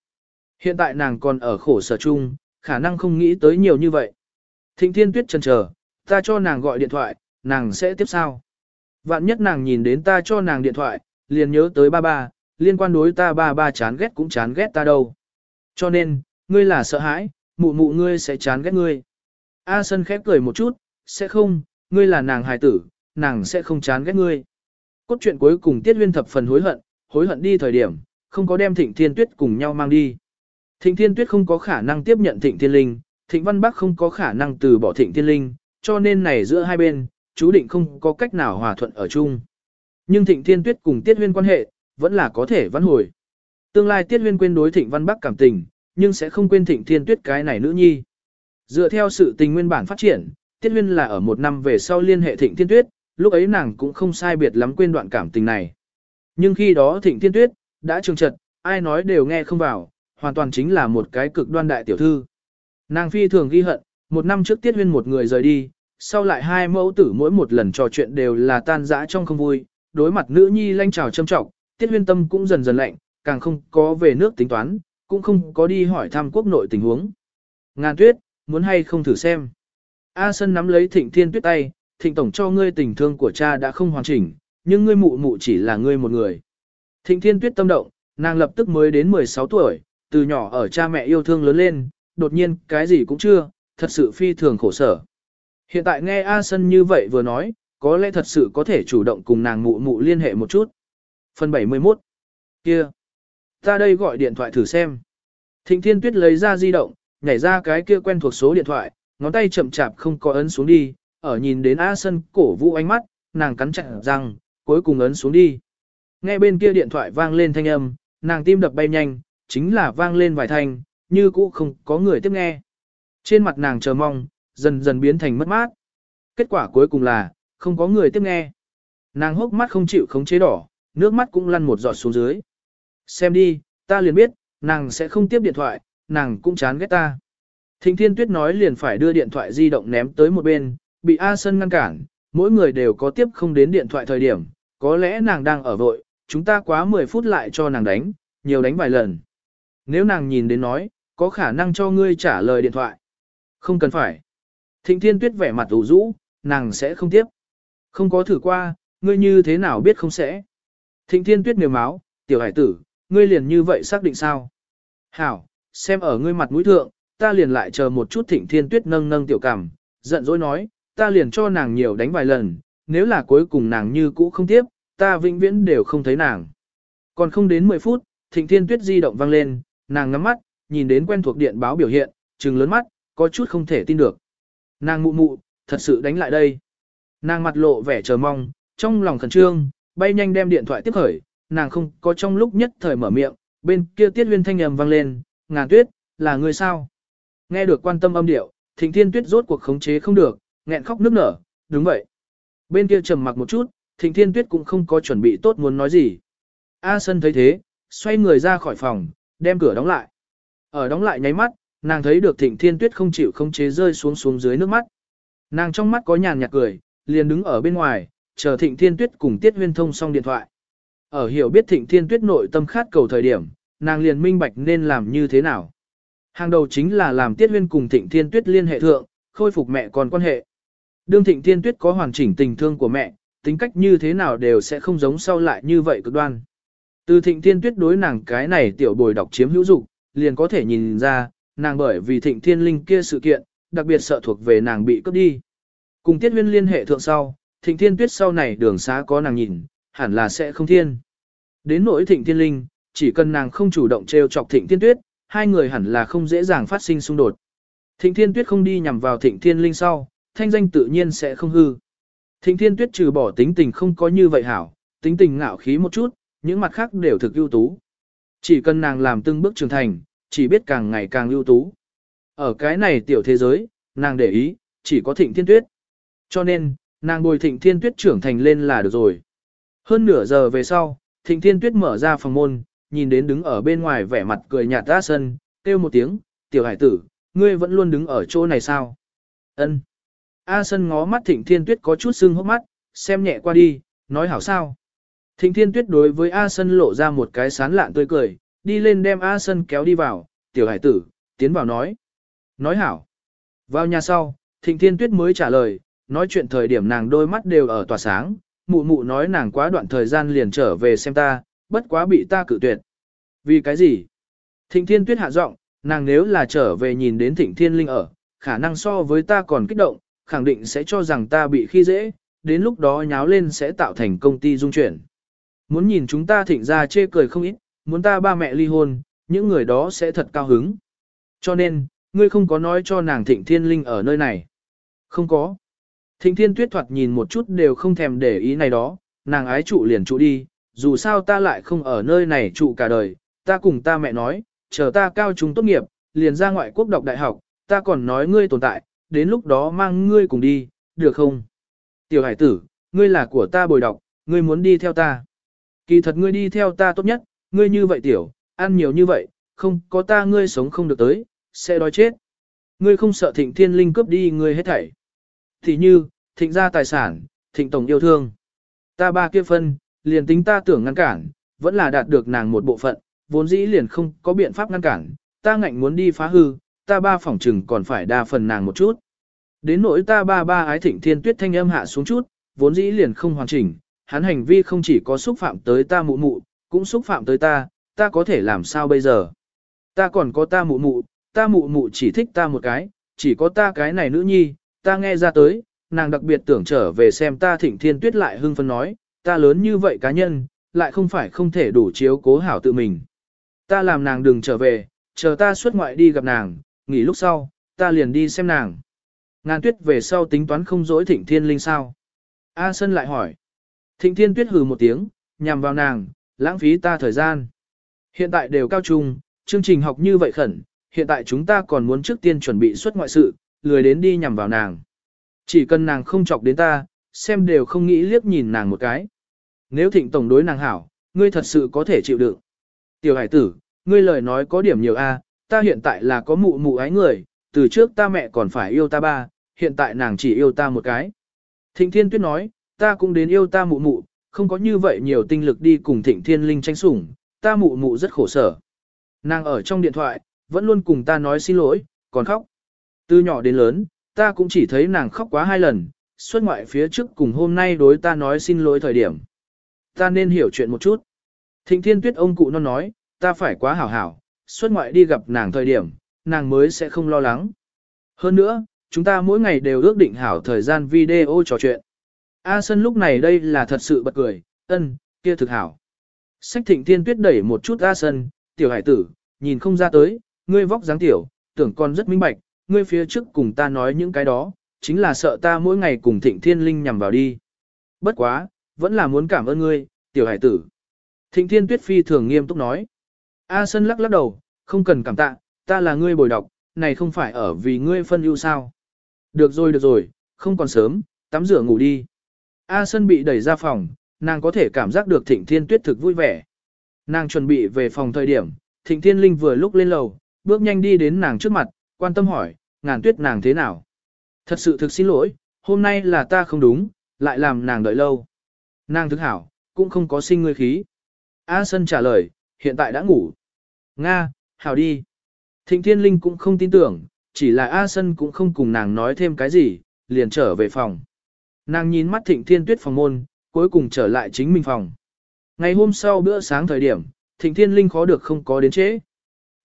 Hiện tại nàng còn ở khổ sở chung, khả năng không nghĩ tới nhiều như vậy. Thịnh thiên tuyết chần chờ, ta cho nàng gọi điện thoại, nàng sẽ tiếp sao? Vạn nhất nàng nhìn đến ta cho nàng điện thoại, liền nhớ tới ba ba, liên quan đối ta ba ba chán ghét cũng chán ghét ta đâu. Cho nên, ngươi là sợ hãi, mụ mụ ngươi sẽ chán ghét ngươi. A Sân khép cười một chút, sẽ không, ngươi là nàng hài tử, nàng sẽ không chán ghét ngươi. Cốt truyện cuối cùng Tiết Huyên thập phần hối hận, hối hận đi thời điểm, không có đem Thịnh Thiên Tuyết cùng nhau mang đi. Thịnh Thiên Tuyết không có khả năng tiếp nhận Thịnh Thiên Linh, Thịnh Văn Bắc không có khả năng từ bỏ Thịnh Thiên Linh, cho nên này giữa hai bên, chú định không có cách nào hòa thuận ở chung. Nhưng Thịnh Thiên Tuyết cùng Tiết Huyên quan hệ, vẫn là có thể vãn hồi. Tương lai Tiết Huyên quên đối Thịnh Văn Bắc cảm tình, nhưng sẽ không quên Thịnh Thiên Tuyết cái này nữ nhi. Dựa theo sự tình nguyên bản phát triển, Tiết Huyên là ở một năm về sau liên hệ Thịnh Thiên Tuyết, lúc ấy nàng cũng không sai biệt lắm quên đoạn cảm tình này. Nhưng khi đó Thịnh Thiên Tuyết đã trường trật, ai nói đều nghe không vào, hoàn toàn chính là một cái cực đoan đại tiểu thư. Nàng phi thường ghi hận, một năm trước Tiết Huyên một người rời đi, sau lại hai mẫu tử mỗi một lần trò chuyện đều là tan dã trong không vui, đối mặt nữ nhi lanh trào châm trọng, Tiết Huyên tâm cũng dần dần lạnh, càng không có về nước tính toán, cũng không có đi hỏi thăm quốc nội tình huống. Ngàn tuyết, muốn hay không thử xem. A Sân nắm lấy Thịnh Thiên Tuyết tay, Thịnh Tổng cho ngươi tình thương của cha đã không hoàn chỉnh, nhưng ngươi mụ mụ chỉ là ngươi một người. Thịnh Thiên Tuyết tâm động, nàng lập tức mới đến 16 tuổi, từ nhỏ ở cha mẹ yêu thương lớn lên, đột nhiên cái gì cũng chưa, thật sự phi thường khổ sở. Hiện tại nghe A Sân như vậy vừa nói, có lẽ thật sự có thể chủ động cùng nàng mụ mụ liên hệ một chút. Phần 71 Kia Ta đây gọi điện thoại thử xem. Thịnh Thiên Tuyết lấy ra di động, nhảy ra cái kia quen thuộc số điện thoại, ngón tay chậm chạp không có ấn xuống đi, ở nhìn đến A Sân cổ vũ ánh mắt, nàng cắn chặt răng, cuối cùng ấn xuống đi. Nghe bên kia điện thoại vang lên thanh âm, nàng tim đập bay nhanh, chính là vang lên vài thanh, như cũ không có người tiếp nghe. Trên mặt nàng chờ mong, dần dần biến thành mất mát. Kết quả cuối cùng là, không có người tiếp nghe. Nàng hốc mắt không chịu khống chế đỏ, nước mắt cũng lăn một giọt xuống dưới. Xem đi, ta liền biết, nàng sẽ không tiếp điện thoại, nàng cũng chán ghét ta. Thịnh Thiên Tuyết nói liền phải đưa điện thoại di động ném tới một bên, bị A Sân ngăn cản, mỗi người đều có tiếp không đến điện thoại thời điểm, có lẽ nàng đang ở vội, chúng ta quá 10 phút lại cho nàng đánh, nhiều đánh vài lần. Nếu nàng nhìn đến nói, có khả năng cho ngươi trả lời điện thoại. Không cần phải. Thịnh Thiên Tuyết vẻ mặt ủ rũ, nàng sẽ không tiếp. Không có thử qua, ngươi như thế nào biết không sẽ. Thịnh Thiên Tuyết niềm máu, tiểu hải tử, ngươi liền như vậy xác định sao? Hảo, xem ở ngươi mặt mũi thượng, ta liền lại chờ một chút Thịnh Thiên Tuyết nâng nâng tiểu cảm, giận dỗi nói, ta liền cho nàng nhiều đánh vài lần, nếu là cuối cùng nàng như cũ không tiếp, ta vĩnh viễn đều không thấy nàng. Còn không đến 10 phút, Thịnh Thiên Tuyết di động vang lên, nàng ngắm mắt, nhìn đến quen thuộc điện báo biểu hiện, trừng lớn mắt, có chút không thể tin được. Nàng mụ mụ, thật sự đánh lại đây. Nàng mặt lộ vẻ chờ mong, trong lòng khẩn trương, bay nhanh đem điện thoại tiếp khởi, nàng không có trong lúc nhất thời mở miệng, bên kia tiết huyên thanh âm vang lên, ngàn tuyết, là người sao? Nghe được quan tâm âm điệu, thịnh thiên tuyết rốt cuộc khống chế không được, nghẹn khóc nước nở, đúng vậy. Bên kia trầm mặc một chút, thịnh thiên tuyết cũng không có chuẩn bị tốt muốn nói gì. A sân thấy thế, xoay người ra khỏi phòng, đem cửa đóng lại. Ở đóng lại nháy mắt, nàng thấy được thịnh thiên tuyết không chịu không chế rơi xuống xuống dưới nước mắt. Nàng trong mắt có nhàn nhạt cười, liền đứng ở bên ngoài, chờ thịnh thiên tuyết cùng tiết huyên thông xong điện thoại. Ở hiểu biết thịnh thiên tuyết nội tâm khát cầu thời điểm, nàng liền minh bạch nên làm như thế nào. Hàng đầu chính là làm tiết huyên cùng thịnh thiên tuyết liên hệ thượng, khôi phục mẹ con quan hệ. Đương thịnh thiên tuyết có hoàn chỉnh tình thương của mẹ, tính cách như thế nào đều sẽ không giống sau lại như vậy cực đoan. Từ thịnh thiên tuyết đối nàng cái này tiểu bồi đọc chiếm hữu dục liền có thể nhìn ra, nàng bởi vì thịnh thiên linh kia sự kiện, đặc biệt sợ thuộc về nàng bị cướp đi. Cùng tiết huyên liên hệ thượng sau, thịnh thiên tuyết sau này đường xá có nàng nhìn, hẳn là sẽ không thiên. Đến nỗi thịnh thiên linh, chỉ cần nàng không chủ động trêu chọc thịnh thiên tuyết, hai người hẳn là không dễ dàng phát sinh xung đột. Thịnh thiên tuyết không đi nhằm vào thịnh thiên linh sau, thanh danh tự nhiên sẽ không hư. Thịnh thiên tuyết trừ bỏ tính tình không có như vậy hảo, tính tình ngạo khí một chút, những mặt khác đều thực ưu tú. Chỉ cần nàng làm từng bước trưởng thành, chỉ biết càng ngày càng ưu tú. Ở cái này tiểu thế giới, nàng để ý, chỉ có thịnh thiên tuyết. Cho nên, nàng bồi thịnh thiên tuyết trưởng thành lên là được rồi. Hơn nửa giờ về sau, thịnh thiên tuyết mở ra phòng môn, nhìn đến đứng ở bên ngoài vẻ mặt cười nhạt ra sân, kêu một tiếng, tiểu hải tử, ngươi vẫn luôn đứng ở chỗ này sao? Ân. A sân ngó mắt thịnh thiên tuyết có chút sưng hốc mắt, xem nhẹ qua đi, nói hảo sao. Thịnh thiên tuyết đối với A sân lộ ra một cái sán lạn tươi cười, đi lên đem A sân kéo đi vào, tiểu hải tử, tiến vào nói. Nói hảo. Vào nhà sau, thịnh thiên tuyết mới trả lời, nói chuyện thời điểm nàng đôi mắt đều ở tỏa sáng, mụ mụ nói nàng quá đoạn thời gian liền trở về xem ta, bất quá bị ta cự tuyệt. Vì cái gì? Thịnh thiên tuyết hạ giọng, nàng nếu là trở về nhìn đến thịnh thiên linh ở, khả năng so với ta còn kích động, khẳng định sẽ cho rằng ta bị khi dễ, đến lúc đó nháo lên sẽ tạo thành công ty dung chuyển. Muốn nhìn chúng ta thịnh ra chê cười không ít, muốn ta ba mẹ ly hôn, những người đó sẽ thật cao hứng. Cho nên, ngươi không có nói cho nàng thịnh thiên linh ở nơi này. Không có. Thịnh thiên tuyết thoạt nhìn một chút đều không thèm để ý này đó, nàng ái trụ liền trụ đi, dù sao ta lại không ở nơi này trụ cả đời, ta cùng ta mẹ nói, chờ ta cao trung tốt nghiệp, liền ra ngoại quốc đọc đại học, ta còn nói ngươi tồn tại, đến lúc đó mang ngươi cùng đi, được không? Tiểu hải tử, ngươi là của ta bồi đọc, ngươi muốn đi theo ta. Kỳ thật ngươi đi theo ta tốt nhất, ngươi như vậy tiểu, ăn nhiều như vậy, không có ta ngươi sống không được tới, sẽ đói chết. Ngươi không sợ thịnh thiên linh cướp đi ngươi hết thảy. Thì như, thịnh gia tài sản, thịnh tổng yêu thương. Ta ba kia phân, liền tính ta tưởng ngăn cản, vẫn là đạt được nàng một bộ phận, vốn dĩ liền không có biện pháp ngăn cản, ta ngạnh muốn đi phá hư, ta ba phỏng trừng còn phải đa phần nàng một chút. Đến nỗi ta ba ba ái thịnh thiên tuyết thanh âm hạ xuống chút, vốn dĩ liền không hoàn chỉnh, hắn hành vi không chỉ có xúc phạm tới ta mụ mụ, cũng xúc phạm tới ta, ta có thể làm sao bây giờ. Ta còn có ta mụ mụ, ta mụ mụ chỉ thích ta một cái, chỉ có ta cái này nữ nhi, ta nghe ra tới, nàng đặc biệt tưởng trở về xem ta thịnh thiên tuyết lại hưng phấn nói, ta lớn như vậy cá nhân, lại không phải không thể đủ chiếu cố hảo tự mình. Ta làm nàng đừng trở về, chờ ta xuất ngoại đi gặp nàng, nghỉ lúc sau, ta liền đi xem nàng. Ngàn tuyết về sau tính toán không dối thịnh thiên linh sao. A Sân lại hỏi. Thịnh thiên tuyết hừ một tiếng, nhằm vào nàng, lãng phí ta thời gian. Hiện tại đều cao trung, chương trình học như vậy khẩn, hiện tại chúng ta còn muốn trước tiên chuẩn bị xuất ngoại sự, lười đến đi nhằm vào nàng. Chỉ cần nàng không chọc đến ta, xem đều không nghĩ liếc nhìn nàng một cái. Nếu thịnh tổng đối nàng hảo, ngươi thật sự có thể chịu đựng. Tiểu hải tử, ngươi lời nói có điểm nhiều a, ta hiện tại là có mụ mụ ái người, từ trước ta mẹ còn phải yêu ta ba, hiện tại nàng chỉ yêu ta một cái. Thịnh thiên tuyết nói, ta cũng đến yêu ta mụ mụ, không có như vậy nhiều tinh lực đi cùng thịnh thiên linh tranh sủng, ta mụ mụ rất khổ sở. Nàng ở trong điện thoại, vẫn luôn cùng ta nói xin lỗi, còn khóc. Từ nhỏ đến lớn, ta cũng chỉ thấy nàng khóc quá hai lần, xuất ngoại phía trước cùng hôm nay đối ta nói xin lỗi thời điểm. Ta nên hiểu chuyện một chút. Thịnh thiên tuyết ông cụ nó nói, ta phải quá hảo hảo, xuất ngoại đi gặp nàng thời điểm, nàng mới sẽ không lo lắng. Hơn nữa, chúng ta mỗi ngày đều ước định hảo thời gian video trò chuyện. A Sân lúc này đây là thật sự bật cười, ân, kia thực hảo. Sách thịnh thiên tuyết đẩy một chút A Sân, tiểu hải tử, nhìn không ra tới, ngươi vóc dáng tiểu, tưởng con rất minh bạch, ngươi phía trước cùng ta nói những cái đó, chính là sợ ta mỗi ngày cùng thịnh thiên linh nhằm vào đi. Bất quá, vẫn là muốn cảm ơn ngươi, tiểu hải tử. Thịnh thiên tuyết phi thường nghiêm túc nói. A Sân lắc lắc đầu, không cần cảm tạ, ta là ngươi bồi đọc, này không phải ở vì ngươi phân ưu sao. Được rồi được rồi, không còn sớm, tắm rửa ngủ đi. A Sân bị đẩy ra phòng, nàng có thể cảm giác được thịnh thiên tuyết thực vui vẻ. Nàng chuẩn bị về phòng thời điểm, thịnh thiên linh vừa lúc lên lầu, bước nhanh đi đến nàng trước mặt, quan tâm hỏi, ngàn tuyết nàng thế nào? Thật sự thực xin lỗi, hôm nay là ta không đúng, lại làm nàng đợi lâu. Nàng thức hảo, cũng không có sinh ngươi khí. A Sân trả lời, hiện tại đã ngủ. Nga, hảo đi. Thịnh Thiên Linh cũng không tin tưởng, chỉ là A Sân cũng không cùng nàng nói thêm cái gì, liền trở về phòng. Nàng nhìn mắt Thịnh Thiên Tuyết phòng môn, cuối cùng trở lại chính mình phòng. Ngày hôm sau bữa sáng thời điểm, Thịnh Thiên Linh khó được không có đến trễ.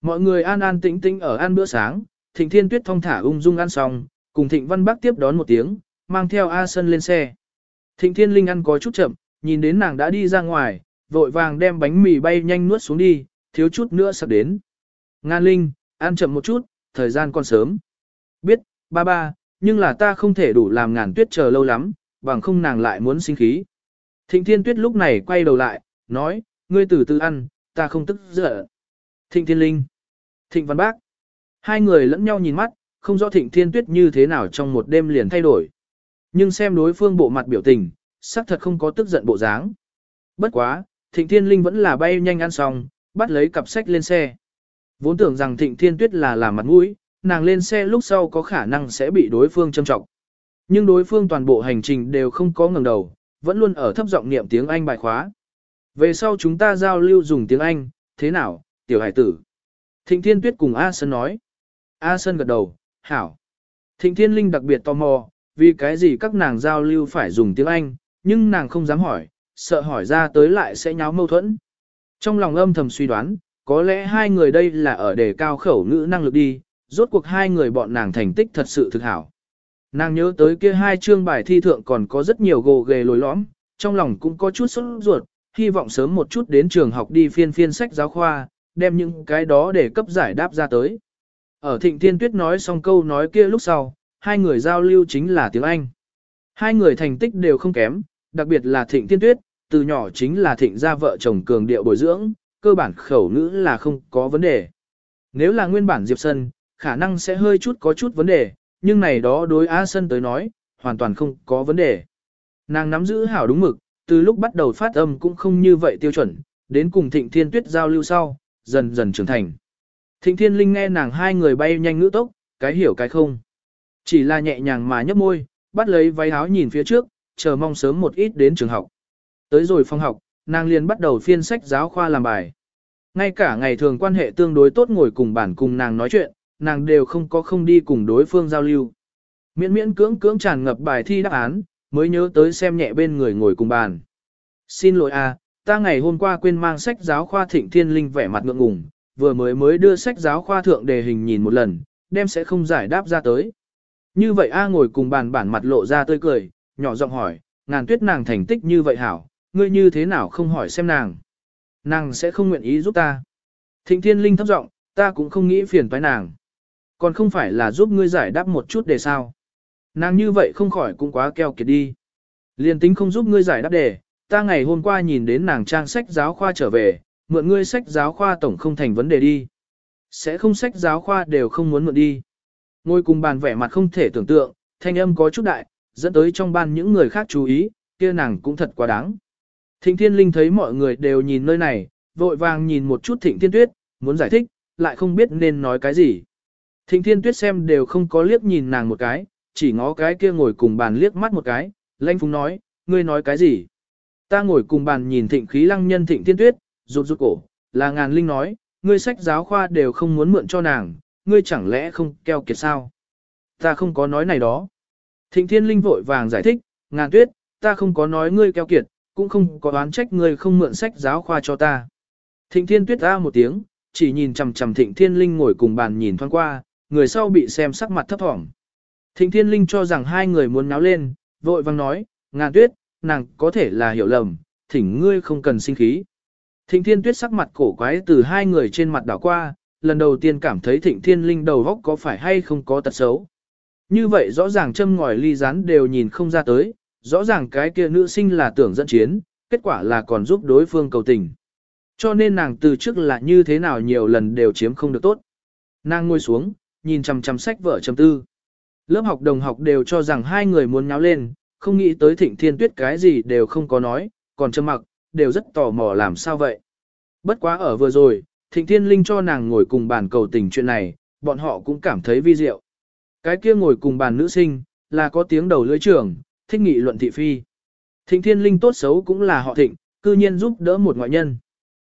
Mọi người an an tĩnh tĩnh ở ăn bữa sáng, Thịnh Thiên Tuyết thong thả ung dung ăn xong, cùng Thịnh Văn Bắc tiếp đón một tiếng, mang theo A Sân lên xe. Thịnh Thiên Linh ăn có chút chậm, nhìn đến nàng đã đi ra ngoài, vội vàng đem bánh mì bay nhanh nuốt xuống đi, thiếu chút nữa sắp đến. Ngan Linh, ăn chậm một chút, thời gian còn sớm. Biết, ba ba, nhưng là ta không thể đủ làm ngàn tuyết chờ lâu lắm, bằng không nàng lại muốn sinh khí. Thịnh Thiên Tuyết lúc này quay đầu lại, nói, ngươi từ từ ăn, ta không tức giận. Thịnh Thiên Linh, Thịnh Văn Bác, hai người lẫn nhau nhìn mắt, không rõ Thịnh Thiên Tuyết như thế nào trong một đêm liền thay đổi. Nhưng xem đối phương bộ mặt biểu tình, xác thật không có tức giận bộ dáng. Bất quá, Thịnh Thiên Linh vẫn là bay nhanh ăn xong, bắt lấy cặp sách lên xe. Vốn tưởng rằng Thịnh Thiên Tuyết là làm mặt mũi, nàng lên xe lúc sau có khả năng sẽ bị đối phương châm trọng. Nhưng đối phương toàn bộ hành trình đều không có ngẩng đầu, vẫn luôn ở thấp giọng niệm tiếng Anh bài khóa. Về sau chúng ta giao lưu dùng tiếng Anh, thế nào, tiểu hải tử? Thịnh Thiên Tuyết cùng A Sơn nói. A Sơn gật đầu, hảo. Thịnh Thiên Linh đặc biệt tò mò, vì cái gì các nàng giao lưu phải dùng tiếng Anh, nhưng nàng không dám hỏi, sợ hỏi ra tới lại sẽ nháo mâu thuẫn. Trong lòng âm thầm suy đoán, có lẽ hai người đây là ở đề cao khẩu ngữ năng lực đi, rốt cuộc hai người bọn nàng thành tích thật sự thực hảo. Nàng nhớ tới kia hai chương bài thi thượng còn có rất nhiều gồ ghề lồi lõm, trong lòng cũng có chút sốt ruột, hy vọng sớm một chút đến trường học đi phiên phiên sách giáo khoa, đem những cái đó để cấp giải đáp ra tới. Ở Thịnh Thiên Tuyết nói xong câu nói kia lúc sau, hai người giao lưu chính là tiếng Anh. Hai người thành tích đều không kém, đặc biệt là Thịnh Thiên Tuyết, từ nhỏ chính là Thịnh gia vợ chồng cường điệu bồi dưỡng, cơ bản khẩu ngữ là không có vấn đề. Nếu là nguyên bản Diệp Sân, khả năng sẽ hơi chút có chút vấn đề, nhưng này đó đối A Sân tới nói, hoàn toàn không có vấn đề. Nàng nắm giữ hảo đúng mực, từ lúc bắt đầu phát âm cũng không như vậy tiêu chuẩn, đến cùng Thịnh Thiên Tuyết giao lưu sau, dần dần trưởng thành. Thịnh Thiên Linh nghe nàng hai người bay nhanh ngữ tốc, cái hiểu cái không. Chỉ là nhẹ nhàng mà nhấp môi, bắt lấy váy áo nhìn phía trước, chờ mong sớm một ít đến trường học. Tới rồi phòng học, nàng liền bắt đầu phiên sách giáo khoa làm bài. Ngay cả ngày thường quan hệ tương đối tốt ngồi cùng bản cùng nàng nói chuyện, nàng đều không có không đi cùng đối phương giao lưu. Miễn miễn cưỡng cưỡng tràn ngập bài thi đáp án, mới nhớ tới xem nhẹ bên người ngồi cùng bàn. Xin lỗi à, ta ngày hôm qua quên mang sách giáo khoa thịnh thiên linh vẻ mặt ngượng ngùng, vừa mới mới đưa sách giáo khoa thượng đề hình nhìn một lần, đem sẽ không giải đáp ra tới. Như vậy A ngồi cùng bàn bản mặt lộ ra tươi cười, nhỏ giọng hỏi, ngàn tuyết nàng thành tích như vậy hảo, ngươi như thế nào không hỏi xem nàng. Nàng sẽ không nguyện ý giúp ta. Thịnh thiên linh thấp giọng, ta cũng không nghĩ phiền toái nàng. Còn không phải là giúp ngươi giải đáp một chút đề sao. Nàng như vậy không khỏi cũng quá keo kiệt đi. Liên tính không giúp ngươi giải đáp đề, ta ngày hôm qua nhìn đến nàng trang sách giáo khoa trở về, mượn ngươi sách giáo khoa tổng không thành vấn đề đi. Sẽ không sách giáo khoa đều không muốn mượn đi. Ngồi cùng bàn vẻ mặt không thể tưởng tượng, thanh âm có chút đại, dẫn tới trong ban những người khác chú ý, kia nàng cũng thật quá đáng. Thịnh Thiên Linh thấy mọi người đều nhìn nơi này, vội vàng nhìn một chút Thịnh Thiên Tuyết, muốn giải thích, lại không biết nên nói cái gì. Thịnh Thiên Tuyết xem đều không có liếc nhìn nàng một cái, chỉ ngó cái kia ngồi cùng bàn liếc mắt một cái, Lanh Phúng nói, ngươi nói cái gì? Ta ngồi cùng bàn nhìn Thịnh Khí Lăng Nhân Thịnh Thiên Tuyết, rụt rụt cổ, là ngàn linh nói, ngươi sách giáo khoa đều không muốn mượn cho nàng, ngươi chẳng lẽ không keo kiệt sao? Ta không có nói này đó. Thịnh Thiên Linh vội vàng giải thích, ngàn tuyết, ta không có nói ngươi keo kiệt, cũng không có đoán trách ngươi không mượn sách giáo khoa cho ta. Thịnh Thiên Tuyết ra một tiếng, chỉ nhìn chằm chằm Thịnh Thiên Linh ngồi cùng bàn nhìn thoáng qua, người sau bị xem sắc mặt thấp thỏm. Thịnh Thiên Linh cho rằng hai người muốn náo lên, vội vang nói, ngàn tuyết, nàng có thể là hiểu lầm, thỉnh ngươi không cần sinh khí. Thịnh Thiên Tuyết sắc mặt cổ quái từ hai người trên mặt đảo qua, lần đầu tiên cảm thấy Thịnh Thiên Linh đầu góc có phải hay không có tật xấu. Như vậy rõ ràng châm ngòi ly rán đều nhìn không ra tới, rõ ràng cái kia nữ sinh là tưởng dẫn chiến, kết quả là còn giúp đối phương cầu tình. Cho nên nàng từ trước là như thế nào nhiều lần đều chiếm không được tốt. Nàng ngồi xuống, nhìn chằm chằm sách vở chầm tư. Lớp học đồng học đều cho rằng hai người muốn nháo lên, không nghĩ tới thịnh thiên tuyết cái gì đều không có nói, còn trầm mặc, đều rất tò mò làm sao vậy. Bất quá ở vừa rồi, thịnh thiên linh cho nàng ngồi cùng bàn cầu tình chuyện này, bọn họ cũng cảm thấy vi diệu. Cái kia ngồi cùng bàn nữ sinh, là có tiếng đầu lưỡi trưởng, thích nghị luận thị phi. Thịnh thiên linh tốt xấu cũng là họ thịnh, cư nhiên giúp đỡ một ngoại nhân.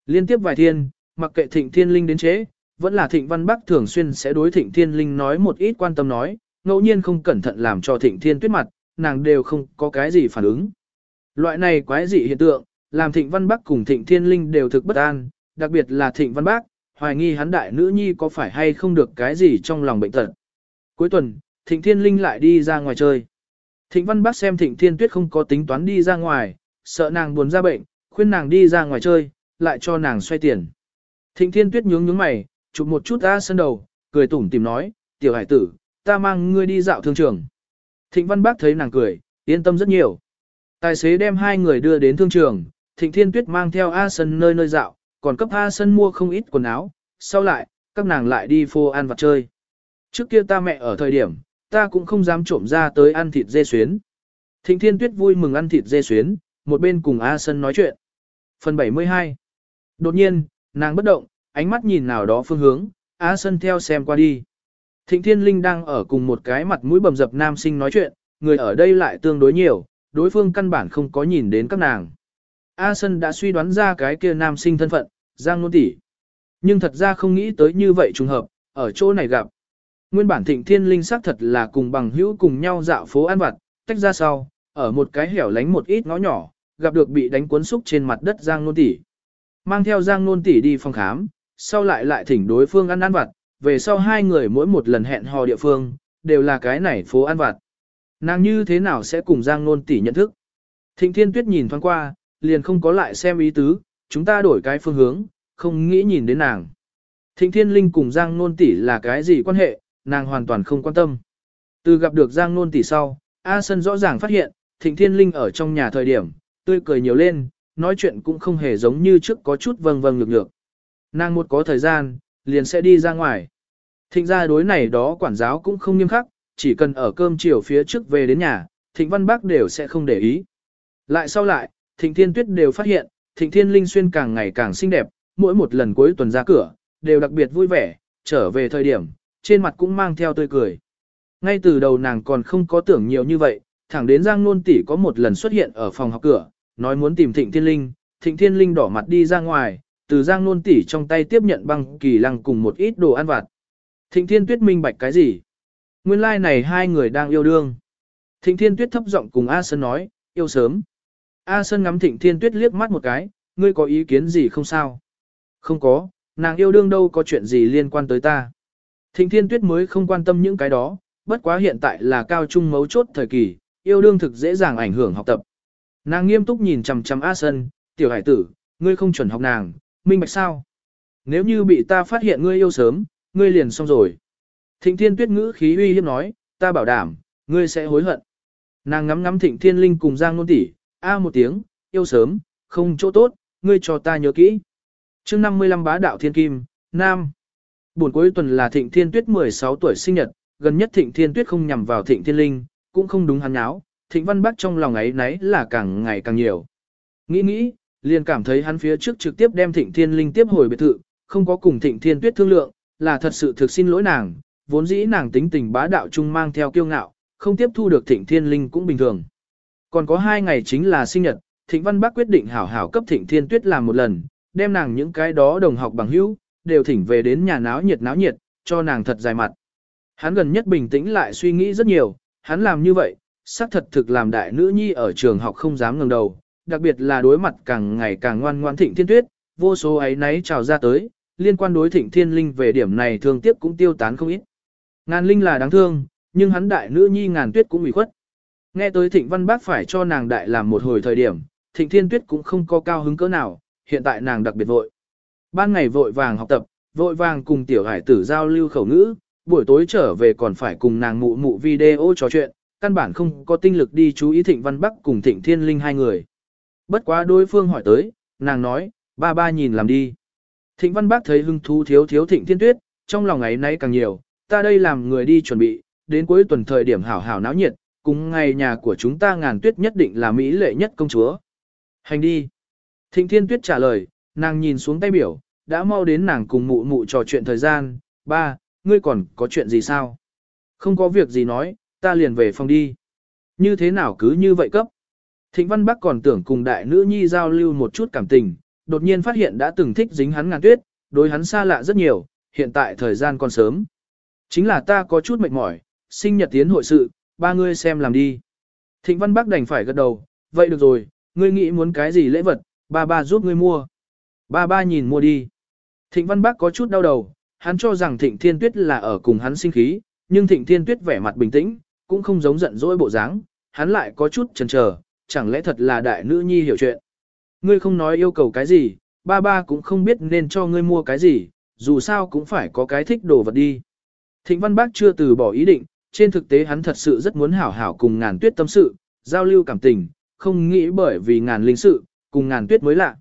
Liên tiếp vài thiên, mặc kệ thịnh thiên linh đến chế, vẫn là thịnh văn bắc thường xuyên sẽ đối thịnh thiên linh nói một ít quan tâm nói, ngẫu nhiên không cẩn thận làm cho thịnh thiên tuyết mặt, nàng đều không có cái gì phản ứng. Loại này quái dị hiện tượng, làm thịnh văn bắc cùng thịnh thiên linh đều thực bất an, đặc biệt là thịnh văn bắc, hoài nghi hắn đại nữ nhi có phải hay không được cái gì trong lòng bệnh tật. Cuối tuần, thịnh thiên linh lại đi ra ngoài chơi. Thịnh văn bắc xem thịnh thiên tuyết không có tính toán đi ra ngoài, sợ nàng buồn ra bệnh, khuyên nàng đi ra ngoài chơi, lại cho nàng xoay tiền. Thịnh Thiên Tuyết nhướng nhướng mày, chụp một chút ra Sân đầu, cười tủm tìm nói, tiểu hải tử, ta mang ngươi đi dạo thương trường. Thịnh Văn Bác thấy nàng cười, yên tâm rất nhiều. Tài xế đem hai người đưa đến thương trường, Thịnh Thiên Tuyết mang theo A Sân nơi nơi dạo, còn cấp A Sân mua không ít quần áo, sau lại, các nàng lại đi phô ăn vặt chơi. Trước kia ta mẹ ở thời điểm, ta cũng không dám trộm ra tới ăn thịt dê xuyến. Thịnh Thiên Tuyết vui mừng ăn thịt dê xuyến, một bên cùng A Sân nói chuyện. Phần 72 Đột nhiên, nàng bất động, ánh mắt nhìn nào đó phương hướng, A Sân theo xem qua đi. Thịnh Thiên Linh đang ở cùng một cái mặt mũi bầm dập nam sinh nói chuyện, người ở đây lại tương đối nhiều, đối phương căn bản không có nhìn đến các nàng. A Sân đã suy đoán ra cái kia nam sinh thân phận, Giang Nôn Tỷ. Nhưng thật ra không nghĩ tới như vậy trùng hợp, ở chỗ này gặp. Nguyên bản Thịnh Thiên Linh xác thật là cùng bằng hữu cùng nhau dạo phố ăn vặt, tách ra sau, ở một cái hẻo lánh một ít ngõ nhỏ, gặp được bị đánh cuốn xúc trên mặt đất Giang Nôn Tỷ. Mang theo Giang Nôn Tỷ đi phòng khám, sau lại lại thỉnh đối phương ăn ăn vặt, về sau hai người mỗi một lần hẹn hò địa phương, đều là cái này phố ăn vặt. Nàng như thế nào sẽ cùng Giang Nôn tỷ nhận thức? Thịnh Thiên Tuyết nhìn thoáng qua, liền không có lại xem ý tứ, chúng ta đổi cái phương hướng, không nghĩ nhìn đến nàng. Thịnh Thiên Linh cùng Giang Nôn tỷ là cái gì quan hệ, nàng hoàn toàn không quan tâm. Từ gặp được Giang Nôn tỷ sau, A Sân rõ ràng phát hiện, Thịnh Thiên Linh ở trong nhà thời điểm, tươi cười nhiều lên, nói chuyện cũng không hề giống như trước có chút vâng vâng nhược nhược. Nàng một có thời gian, liền sẽ đi ra ngoài. Thịnh gia đối này đó quản giáo cũng không nghiêm khắc, chỉ cần ở cơm chiều phía trước về đến nhà, Thịnh Văn Bác đều sẽ không để ý. Lại sau lại, Thịnh Thiên Tuyết đều phát hiện, Thịnh Thiên Linh Xuyên càng ngày càng xinh đẹp, mỗi một lần cuối tuần ra cửa, đều đặc biệt vui vẻ, trở về thời điểm, trên mặt cũng mang theo tươi cười. Ngay từ đầu nàng còn không có tưởng nhiều như vậy, thẳng đến Giang Nôn tỷ có một lần xuất hiện ở phòng học cửa, nói muốn tìm Thịnh Thiên Linh, Thịnh Thiên Linh đỏ mặt đi ra ngoài, từ Giang Nôn tỷ trong tay tiếp nhận băng kỳ lăng cùng một ít đồ ăn vặt. Thịnh Thiên Tuyết minh bạch cái gì? Nguyên lai like này hai người đang yêu đương. Thịnh Thiên Tuyết thấp giọng cùng A Sơn nói, yêu sớm. A Sơn ngắm Thịnh Thiên Tuyết liếc mắt một cái, ngươi có ý kiến gì không sao? Không có, nàng yêu đương đâu có chuyện gì liên quan tới ta. Thịnh Thiên Tuyết mới không quan tâm những cái đó, bất quá hiện tại là cao trung mấu chốt thời kỳ, yêu đương thực dễ dàng ảnh hưởng học tập. Nàng nghiêm túc nhìn chằm chằm A Sơn, tiểu hải tử, ngươi không chuẩn học nàng, minh bạch sao? Nếu như bị ta phát hiện ngươi yêu sớm, ngươi liền xong rồi. Thịnh thiên tuyết ngữ khí uy hiếp nói, ta bảo đảm, ngươi sẽ hối hận. Nàng ngắm ngắm thịnh thiên linh cùng giang nôn tỷ, a một tiếng, yêu sớm, không chỗ tốt, ngươi cho ta nhớ kỹ. chương 55 bá đạo thiên kim, nam. Buổi cuối tuần là thịnh thiên tuyết 16 tuổi sinh nhật, gần nhất thịnh thiên tuyết không nhằm vào thịnh thiên linh, cũng không đúng hắn nháo, thịnh văn bắc trong lòng ấy nấy là càng ngày càng nhiều. Nghĩ nghĩ, liền cảm thấy hắn phía trước trực tiếp đem thịnh thiên linh tiếp hồi biệt thự, không có cùng thịnh thiên tuyết thương lượng, là thật sự thực xin lỗi nàng, vốn dĩ nàng tính tình bá đạo trung mang theo kiêu ngạo, không tiếp thu được thịnh thiên linh cũng bình thường. Còn có hai ngày chính là sinh nhật, thịnh văn bắc quyết định hảo hảo cấp thịnh thiên tuyết làm một lần, đem nàng những cái đó đồng học bằng hữu, đều thỉnh về đến nhà náo nhiệt náo nhiệt, cho nàng thật dài mặt. Hắn gần nhất bình tĩnh lại suy nghĩ rất nhiều, hắn làm như vậy, xác thật thực làm đại nữ nhi ở trường học không dám ngẩng đầu, đặc biệt là đối mặt càng ngày càng ngoan ngoan thịnh thiên tuyết, vô số ấy náy trào ra tới, liên quan đối thịnh thiên linh về điểm này thường tiếp cũng tiêu tán không ít. Ngàn linh là đáng thương, nhưng hắn đại nữ nhi ngàn tuyết cũng ủy khuất. Nghe tới thịnh văn bác phải cho nàng đại làm một hồi thời điểm, thịnh thiên tuyết cũng không có cao hứng cỡ nào, hiện tại nàng đặc biệt vội. Ban ngày vội vàng học tập, vội vàng cùng tiểu hải tử giao lưu khẩu ngữ, buổi tối trở về còn phải cùng nàng mụ mụ video trò chuyện, căn bản không có tinh lực đi chú ý thịnh văn bắc cùng thịnh thiên linh hai người. Bất quá đối phương hỏi tới, nàng nói, ba ba nhìn làm đi. Thịnh Văn Bác thấy hưng thú thiếu thiếu Thịnh Thiên Tuyết, trong lòng ấy nay càng nhiều, ta đây làm người đi chuẩn bị, đến cuối tuần thời điểm hảo hảo náo nhiệt, cùng ngày nhà của chúng ta ngàn tuyết nhất định là mỹ lệ nhất công chúa. Hành đi. Thịnh Thiên Tuyết trả lời, nàng nhìn xuống tay biểu, đã mau đến nàng cùng mụ mụ trò chuyện thời gian, ba, ngươi còn có chuyện gì sao? Không có việc gì nói, ta liền về phòng đi. Như thế nào cứ như vậy cấp? Thịnh Văn Bắc còn tưởng cùng đại nữ nhi giao lưu một chút cảm tình, đột nhiên phát hiện đã từng thích dính hắn ngàn tuyết, đối hắn xa lạ rất nhiều, hiện tại thời gian còn sớm. Chính là ta có chút mệt mỏi, sinh nhật tiến hội sự, ba ngươi xem làm đi. Thịnh Văn Bắc đành phải gật đầu, vậy được rồi, ngươi nghĩ muốn cái gì lễ vật, ba ba giúp ngươi mua. Ba ba nhìn mua đi. Thịnh Văn Bắc có chút đau đầu, hắn cho rằng Thịnh Thiên Tuyết là ở cùng hắn sinh khí, nhưng Thịnh Thiên Tuyết vẻ mặt bình tĩnh, cũng không giống giận dỗi bộ dáng, hắn lại có chút chần chờ, chẳng lẽ thật là đại nữ nhi hiểu chuyện. ngươi không nói yêu cầu cái gì, ba ba cũng không biết nên cho ngươi mua cái gì, dù sao cũng phải có cái thích đồ vật đi. Thịnh Văn Bác chưa từ bỏ ý định, trên thực tế hắn thật sự rất muốn hảo hảo cùng ngàn tuyết tâm sự, giao lưu cảm tình, không nghĩ bởi vì ngàn linh sự, cùng ngàn tuyết mới lạ.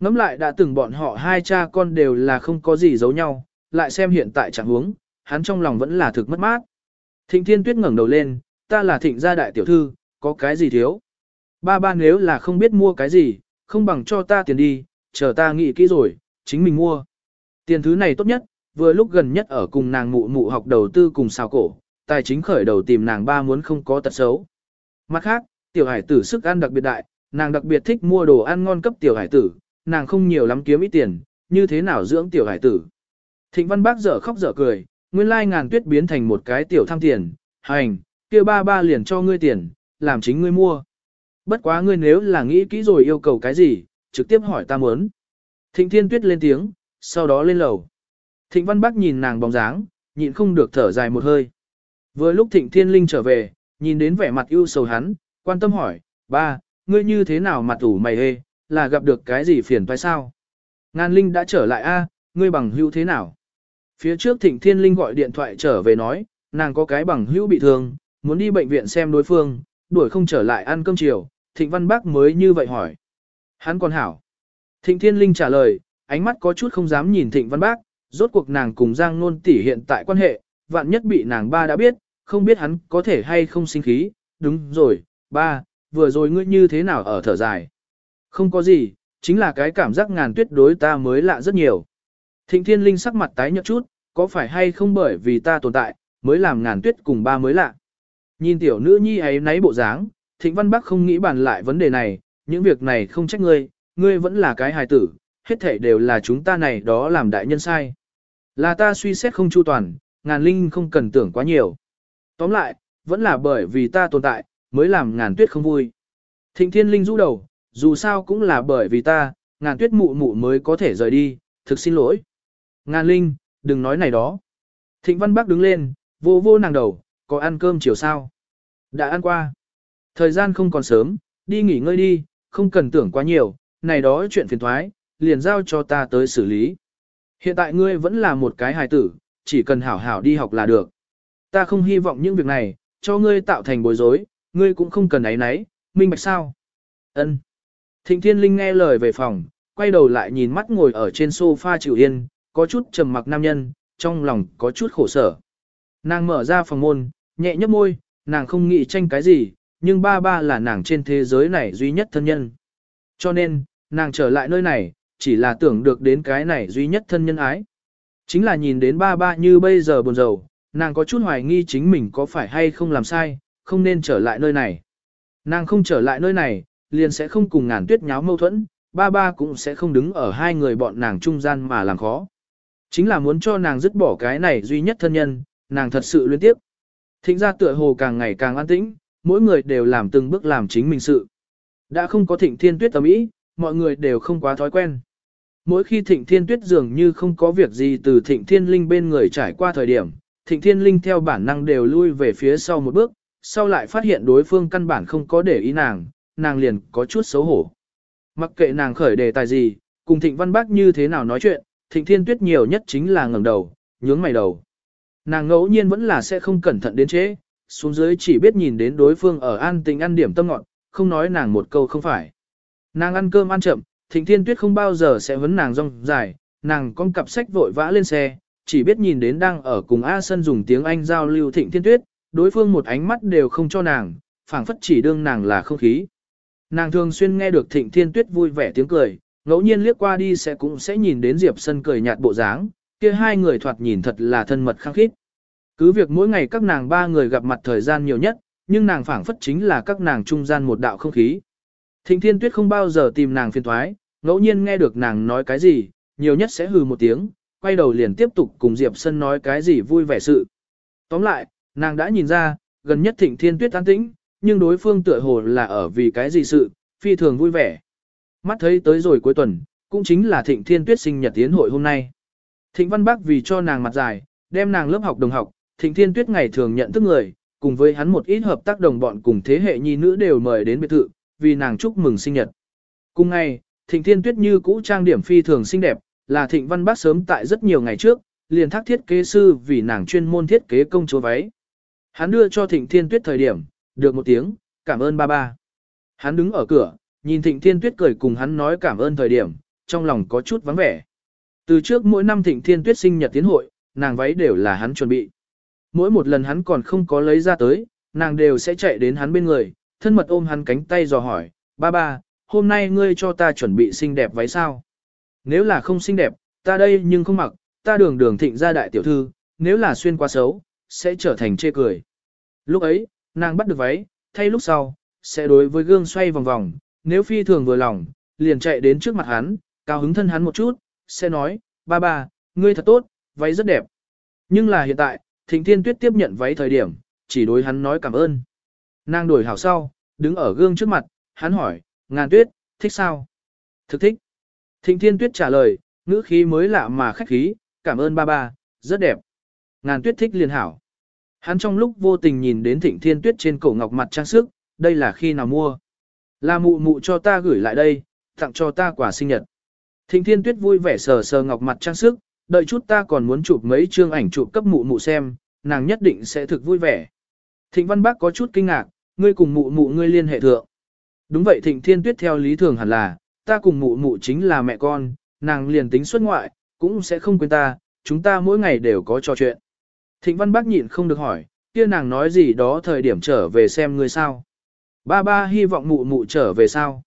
Ngắm lại đã từng bọn họ hai cha con đều là không có gì giấu nhau, lại xem hiện tại trạng huống, hắn trong lòng vẫn là thực mất mát. Thịnh Thiên Tuyết ngẩng đầu lên, ta là thịnh gia đại tiểu thư, có cái gì thiếu? Ba ba nếu là không biết mua cái gì, không bằng cho ta tiền đi, chờ ta nghĩ kỹ rồi, chính mình mua. Tiền thứ này tốt nhất, vừa lúc gần nhất ở cùng nàng mụ mụ học đầu tư cùng xào cổ, tài chính khởi đầu tìm nàng ba muốn không có tật xấu. Mặt khác, tiểu hải tử sức ăn đặc biệt đại, nàng đặc biệt thích mua đồ ăn ngon cấp tiểu hải tử, nàng không nhiều lắm kiếm ít tiền, như thế nào dưỡng tiểu hải tử. Thịnh văn bác dở khóc dở cười, nguyên lai ngàn tuyết biến thành một cái tiểu tham tiền, hành, kia ba ba liền cho ngươi tiền, làm chính ngươi mua. Bất quá ngươi nếu là nghĩ kỹ rồi yêu cầu cái gì, trực tiếp hỏi ta muốn. Thịnh thiên tuyết lên tiếng, sau đó lên lầu. Thịnh văn Bắc nhìn nàng bóng dáng, nhịn không được thở dài một hơi. Vừa lúc thịnh thiên linh trở về, nhìn đến vẻ mặt ưu sầu hắn, quan tâm hỏi, ba, ngươi như thế nào mặt ủ mày hê, là gặp được cái gì phiền phải sao? Ngàn linh đã trở lại a, ngươi bằng hữu thế nào? Phía trước thịnh thiên linh gọi điện thoại trở về nói, nàng có cái bằng hữu bị thương, muốn đi bệnh viện xem đối phương, đuổi không trở lại ăn cơm chiều, thịnh văn bác mới như vậy hỏi. Hắn còn hảo. Thịnh thiên linh trả lời, ánh mắt có chút không dám nhìn thịnh văn bác, rốt cuộc nàng cùng Giang Nôn tỷ hiện tại quan hệ, vạn nhất bị nàng ba đã biết, không biết hắn có thể hay không sinh khí, đúng rồi, ba, vừa rồi ngươi như thế nào ở thở dài. Không có gì, chính là cái cảm giác ngàn tuyết đối ta mới lạ rất nhiều. Thịnh thiên linh sắc mặt tái nhợt chút, có phải hay không bởi vì ta tồn tại, mới làm ngàn tuyết cùng ba mới lạ. Nhìn tiểu nữ nhi ấy nấy bộ dáng, thịnh văn bắc không nghĩ bàn lại vấn đề này, những việc này không trách ngươi, ngươi vẫn là cái hài tử, hết thảy đều là chúng ta này đó làm đại nhân sai. Là ta suy xét không chu toàn, ngàn linh không cần tưởng quá nhiều. Tóm lại, vẫn là bởi vì ta tồn tại, mới làm ngàn tuyết không vui. Thịnh thiên linh rũ đầu, dù sao cũng là bởi vì ta, ngàn tuyết mụ mụ mới có thể rời đi, thực xin lỗi. Ngàn linh, đừng nói này đó. Thịnh văn bắc đứng lên, vô vô nàng đầu, có ăn cơm chiều sao? Đã ăn qua. Thời gian không còn sớm, đi nghỉ ngơi đi, không cần tưởng quá nhiều, này đó chuyện phiền thoái, liền giao cho ta tới xử lý. Hiện tại ngươi vẫn là một cái hài tử, chỉ cần hảo hảo đi học là được. Ta không hy vọng những việc này, cho ngươi tạo thành bối rối, ngươi cũng không cần ấy nấy, minh bạch sao. Ân. Thịnh Thiên Linh nghe lời về phòng, quay đầu lại nhìn mắt ngồi ở trên sofa chịu yên, có chút trầm mặc nam nhân, trong lòng có chút khổ sở. Nàng mở ra phòng môn, nhẹ nhấp môi, nàng không nghĩ tranh cái gì, nhưng ba ba là nàng trên thế giới này duy nhất thân nhân. Cho nên, nàng trở lại nơi này, chỉ là tưởng được đến cái này duy nhất thân nhân ái. Chính là nhìn đến ba ba như bây giờ buồn rầu, nàng có chút hoài nghi chính mình có phải hay không làm sai, không nên trở lại nơi này. Nàng không trở lại nơi này, liền sẽ không cùng ngàn tuyết nháo mâu thuẫn, ba ba cũng sẽ không đứng ở hai người bọn nàng trung gian mà làm khó. Chính là muốn cho nàng dứt bỏ cái này duy nhất thân nhân, nàng thật sự liên tiếp. Thịnh ra tựa hồ càng ngày càng an tĩnh, mỗi người đều làm từng bước làm chính mình sự. Đã không có thịnh thiên tuyết tầm ý, mọi người đều không quá thói quen. Mỗi khi thịnh thiên tuyết dường như không có việc gì từ thịnh thiên linh bên người trải qua thời điểm, thịnh thiên linh theo bản năng đều lui về phía sau một bước, sau lại phát hiện đối phương căn bản không có để ý nàng, nàng liền có chút xấu hổ. Mặc kệ nàng khởi đề tài gì, cùng thịnh văn bác như thế nào nói chuyện, thịnh thiên tuyết nhiều nhất chính là ngẩng đầu, nhướng mày đầu. Nàng ngẫu nhiên vẫn là sẽ không cẩn thận đến chế, xuống dưới chỉ biết nhìn đến đối phương ở an tình ăn điểm tâm ngọn, không nói nàng một câu không phải. Nàng ăn cơm ăn chậm, thịnh thiên tuyết không bao giờ sẽ vấn nàng rong dài, nàng con cặp sách vội vã lên xe, chỉ biết nhìn đến đang ở cùng A Sân dùng tiếng Anh giao lưu thịnh thiên tuyết, đối phương một ánh mắt đều không cho nàng, phảng phất chỉ đương nàng là không khí. Nàng thường xuyên nghe được thịnh thiên tuyết vui vẻ tiếng cười, ngẫu nhiên liếc qua đi sẽ cũng sẽ nhìn đến Diệp Sân cười nhạt bộ dáng, kia hai người thoạt nhìn thật là thân mật khăng khít. Cứ việc mỗi ngày các nàng ba người gặp mặt thời gian nhiều nhất, nhưng nàng phảng phất chính là các nàng trung gian một đạo không khí. Thịnh Thiên Tuyết không bao giờ tìm nàng phiền thoái, ngẫu nhiên nghe được nàng nói cái gì, nhiều nhất sẽ hừ một tiếng, quay đầu liền tiếp tục cùng Diệp Sân nói cái gì vui vẻ sự. Tóm lại, nàng đã nhìn ra, gần nhất Thịnh Thiên Tuyết an tĩnh, nhưng đối phương tựa hồ là ở vì cái gì sự, phi thường vui vẻ. Mắt thấy tới rồi cuối tuần, cũng chính là Thịnh Thiên Tuyết sinh nhật tiến hội hôm nay. Thịnh Văn Bắc vì cho nàng mặt dài, đem nàng lớp học đồng học, Thịnh Thiên Tuyết ngày thường nhận thức người, cùng với hắn một ít hợp tác đồng bọn cùng thế hệ nhi nữ đều mời đến biệt thự, vì nàng chúc mừng sinh nhật. Cùng ngày, Thịnh Thiên Tuyết như cũ trang điểm phi thường xinh đẹp, là Thịnh Văn Bác sớm tại rất nhiều ngày trước, liền thác thiết kế sư vì nàng chuyên môn thiết kế công chúa váy. Hắn đưa cho Thịnh Thiên Tuyết thời điểm, được một tiếng, cảm ơn ba ba. Hắn đứng ở cửa, nhìn Thịnh Thiên Tuyết cười cùng hắn nói cảm ơn thời điểm, trong lòng có chút vắng vẻ. Từ trước mỗi năm Thịnh Thiên Tuyết sinh nhật tiến hội, nàng váy đều là hắn chuẩn bị. Mỗi một lần hắn còn không có lấy ra tới, nàng đều sẽ chạy đến hắn bên người, thân mật ôm hắn cánh tay dò hỏi, ba ba, hôm nay ngươi cho ta chuẩn bị xinh đẹp váy sao? Nếu là không xinh đẹp, ta đây nhưng không mặc, ta đường đường thịnh ra đại tiểu thư, nếu là xuyên quá xấu, sẽ trở thành chê cười. Lúc ấy, nàng bắt được váy, thay lúc sau, sẽ đối với gương xoay vòng vòng, nếu phi thường vừa lòng, liền chạy đến trước mặt hắn, cao hứng thân hắn một chút, sẽ nói, ba ba, ngươi thật tốt, váy rất đẹp. Nhưng là hiện tại, Thịnh Thiên Tuyết tiếp nhận váy thời điểm, chỉ đối hắn nói cảm ơn. Nàng đổi hảo sau, đứng ở gương trước mặt, hắn hỏi, ngàn tuyết, thích sao? Thực thích. Thịnh Thiên Tuyết trả lời, ngữ khí mới lạ mà khách khí, cảm ơn ba ba, rất đẹp. Ngàn tuyết thích liền hảo. Hắn trong lúc vô tình nhìn đến Thịnh Thiên Tuyết trên cổ ngọc mặt trang sức, đây là khi nào mua. Là mụ mụ cho ta gửi lại đây, tặng cho ta quà sinh nhật. Thịnh Thiên Tuyết vui vẻ sờ sờ ngọc mặt trang sức, đợi chút ta còn muốn chụp mấy chương ảnh chụp cấp mụ mụ xem, nàng nhất định sẽ thực vui vẻ. Thịnh Văn Bác có chút kinh ngạc, ngươi cùng mụ mụ ngươi liên hệ thượng. Đúng vậy Thịnh Thiên Tuyết theo lý thường hẳn là, ta cùng mụ mụ chính là mẹ con, nàng liền tính xuất ngoại, cũng sẽ không quên ta, chúng ta mỗi ngày đều có trò chuyện. Thịnh Văn Bác nhịn không được hỏi, kia nàng nói gì đó thời điểm trở về xem ngươi sao. Ba ba hy vọng mụ mụ trở về sao.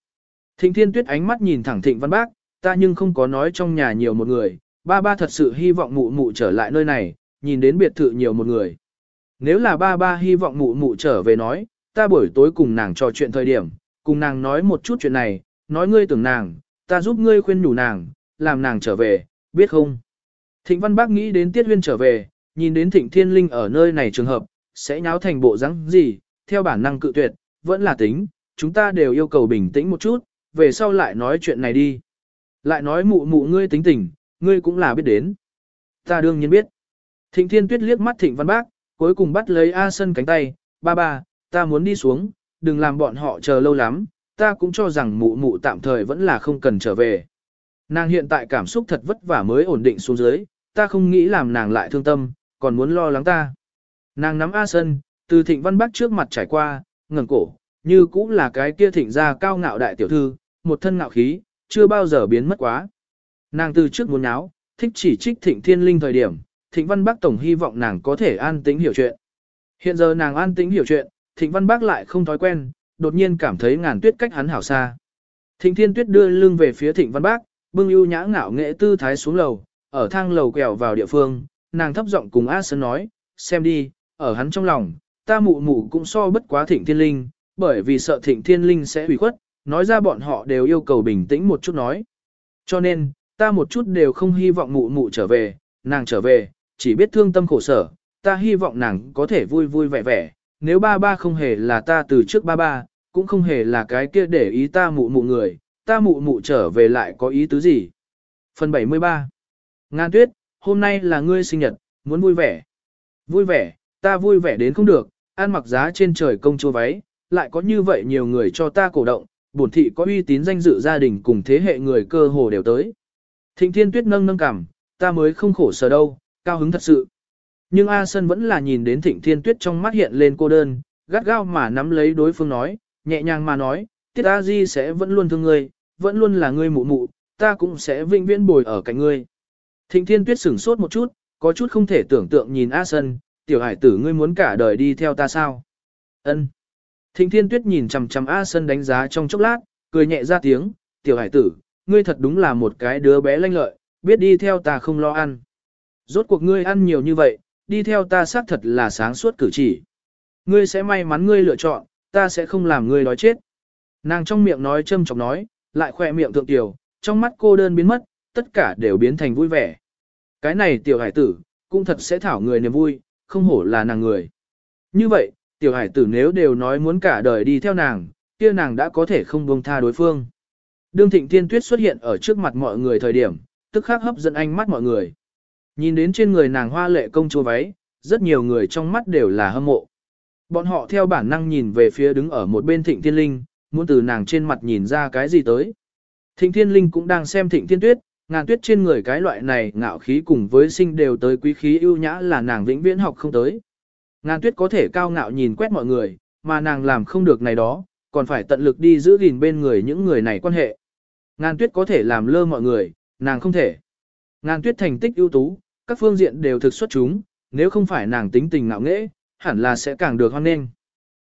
Thịnh Thiên Tuyết ánh mắt nhìn thẳng Thịnh Văn Bác, ta nhưng không có nói trong nhà nhiều một người, ba ba thật sự hy vọng mụ mụ trở lại nơi này, nhìn đến biệt thự nhiều một người. Nếu là ba ba hy vọng mụ mụ trở về nói, ta buổi tối cùng nàng trò chuyện thời điểm, cùng nàng nói một chút chuyện này, nói ngươi tưởng nàng, ta giúp ngươi khuyên nhủ nàng, làm nàng trở về, biết không? Thịnh Văn Bác nghĩ đến Tiết Huyên trở về, nhìn đến Thịnh Thiên Linh ở nơi này trường hợp, sẽ nháo thành bộ rắn gì, theo bản năng cự tuyệt, vẫn là tính, chúng ta đều yêu cầu bình tĩnh một chút, về sau lại nói chuyện này đi. Lại nói mụ mụ ngươi tính tình, ngươi cũng là biết đến. Ta đương nhiên biết. Thịnh Thiên Tuyết liếc mắt Thịnh Văn Bác, cuối cùng bắt lấy A Sân cánh tay, ba ba, ta muốn đi xuống, đừng làm bọn họ chờ lâu lắm, ta cũng cho rằng mụ mụ tạm thời vẫn là không cần trở về. Nàng hiện tại cảm xúc thật vất vả mới ổn định xuống dưới, ta không nghĩ làm nàng lại thương tâm, còn muốn lo lắng ta. Nàng nắm A Sân, từ Thịnh Văn Bác trước mặt trải qua, ngẩng cổ, như cũng là cái kia thịnh gia cao ngạo đại tiểu thư, một thân ngạo khí, chưa bao giờ biến mất quá. Nàng từ trước muốn áo, thích chỉ trích thịnh thiên linh thời điểm, thịnh văn bác tổng hy vọng nàng có thể an tĩnh hiểu chuyện. Hiện giờ nàng an tĩnh hiểu chuyện, thịnh văn bác lại không thói quen, đột nhiên cảm thấy ngàn tuyết cách hắn hảo xa. Thịnh thiên tuyết đưa lưng về phía thịnh văn bác, bưng ưu nhã ngạo nghệ tư thái xuống lầu, ở thang lầu quẹo vào địa phương, nàng thấp giọng cùng A Sơn nói, xem đi, ở hắn trong lòng, ta mụ mụ cũng so bất quá thịnh thiên linh, bởi vì sợ thịnh thiên linh sẽ hủy khuất, nói ra bọn họ đều yêu cầu bình tĩnh một chút nói. Cho nên, ta một chút đều không hy vọng mụ mụ trở về, nàng trở về, chỉ biết thương tâm khổ sở, ta hy vọng nàng có thể vui vui vẻ vẻ, nếu ba ba không hề là ta từ trước ba ba, cũng không hề là cái kia để ý ta mụ mụ người, ta mụ mụ trở về lại có ý tứ gì. Phần 73 Ngan tuyết, hôm nay là ngươi sinh nhật, muốn vui vẻ. Vui vẻ, ta vui vẻ đến không được, ăn mặc giá trên trời công chúa váy, lại có như vậy nhiều người cho ta cổ động, bổn thị có uy tín danh dự gia đình cùng thế hệ người cơ hồ đều tới. Thịnh Thiên Tuyết nâng nâng cảm, ta mới không khổ sở đâu, cao hứng thật sự. Nhưng A Sân vẫn là nhìn đến Thịnh Thiên Tuyết trong mắt hiện lên cô đơn, gắt gao mà nắm lấy đối phương nói, nhẹ nhàng mà nói, Tiết A Di sẽ vẫn luôn thương ngươi, vẫn luôn là ngươi mụ mụ, ta cũng sẽ vĩnh viễn bồi ở cạnh ngươi. Thịnh Thiên Tuyết sửng sốt một chút, có chút không thể tưởng tượng nhìn A Sân, tiểu hải tử ngươi muốn cả đời đi theo ta sao? Ân. Thịnh Thiên Tuyết nhìn chằm chằm A Sân đánh giá trong chốc lát, cười nhẹ ra tiếng, tiểu hải tử, ngươi thật đúng là một cái đứa bé lanh lợi, biết đi theo ta không lo ăn. Rốt cuộc ngươi ăn nhiều như vậy, đi theo ta xác thật là sáng suốt cử chỉ. Ngươi sẽ may mắn ngươi lựa chọn, ta sẽ không làm ngươi đói chết. Nàng trong miệng nói châm chọc nói, lại khỏe miệng thượng tiểu, trong mắt cô đơn biến mất, tất cả đều biến thành vui vẻ. Cái này tiểu hải tử, cũng thật sẽ thảo người niềm vui, không hổ là nàng người. Như vậy, tiểu hải tử nếu đều nói muốn cả đời đi theo nàng, kia nàng đã có thể không buông tha đối phương. Đương Thịnh Thiên Tuyết xuất hiện ở trước mặt mọi người thời điểm, tức khắc hấp dẫn ánh mắt mọi người. Nhìn đến trên người nàng hoa lệ công chúa váy, rất nhiều người trong mắt đều là hâm mộ. Bọn họ theo bản năng nhìn về phía đứng ở một bên Thịnh Thiên Linh, muốn từ nàng trên mặt nhìn ra cái gì tới. Thịnh Thiên Linh cũng đang xem Thịnh Thiên Tuyết, ngàn tuyết trên người cái loại này ngạo khí cùng với sinh đều tới quý khí ưu nhã là nàng vĩnh viễn học không tới. Ngàn tuyết có thể cao ngạo nhìn quét mọi người, mà nàng làm không được này đó, còn phải tận lực đi giữ gìn bên người những người này quan hệ. Ngàn tuyết có thể làm lơ mọi người, nàng không thể. Ngàn tuyết thành tích ưu tú, các phương diện đều thực xuất chúng, nếu không phải nàng tính tình ngạo nghễ, hẳn là sẽ càng được hoan nghênh.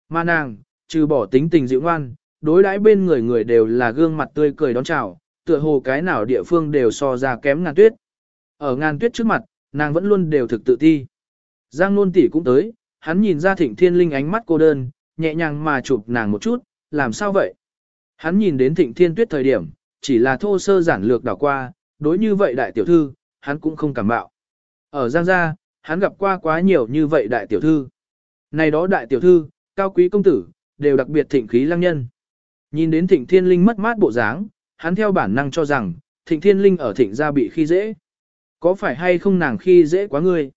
Mà nàng, trừ bỏ tính tình dịu ngoan, đối đãi bên người người đều là gương mặt tươi cười đón chào, tựa hồ cái nào địa phương đều so ra kém ngàn tuyết. Ở ngàn tuyết trước mặt, nàng vẫn luôn đều thực tự ti. Giang nôn tỷ cũng tới, hắn nhìn ra thịnh thiên linh ánh mắt cô đơn, nhẹ nhàng mà chụp nàng một chút, làm sao vậy? Hắn nhìn đến thịnh thiên tuyết thời điểm, chỉ là thô sơ giản lược đảo qua, đối như vậy đại tiểu thư, hắn cũng không cảm bạo. Ở Giang Gia, hắn gặp qua quá nhiều như vậy đại tiểu thư. Này đó đại tiểu thư, cao quý công tử, đều đặc biệt thịnh khí lăng nhân. Nhìn đến thịnh thiên linh mất mát bộ dáng, hắn theo bản năng cho rằng, thịnh thiên linh ở thịnh gia bị khi dễ. Có phải hay không nàng khi dễ quá ngươi?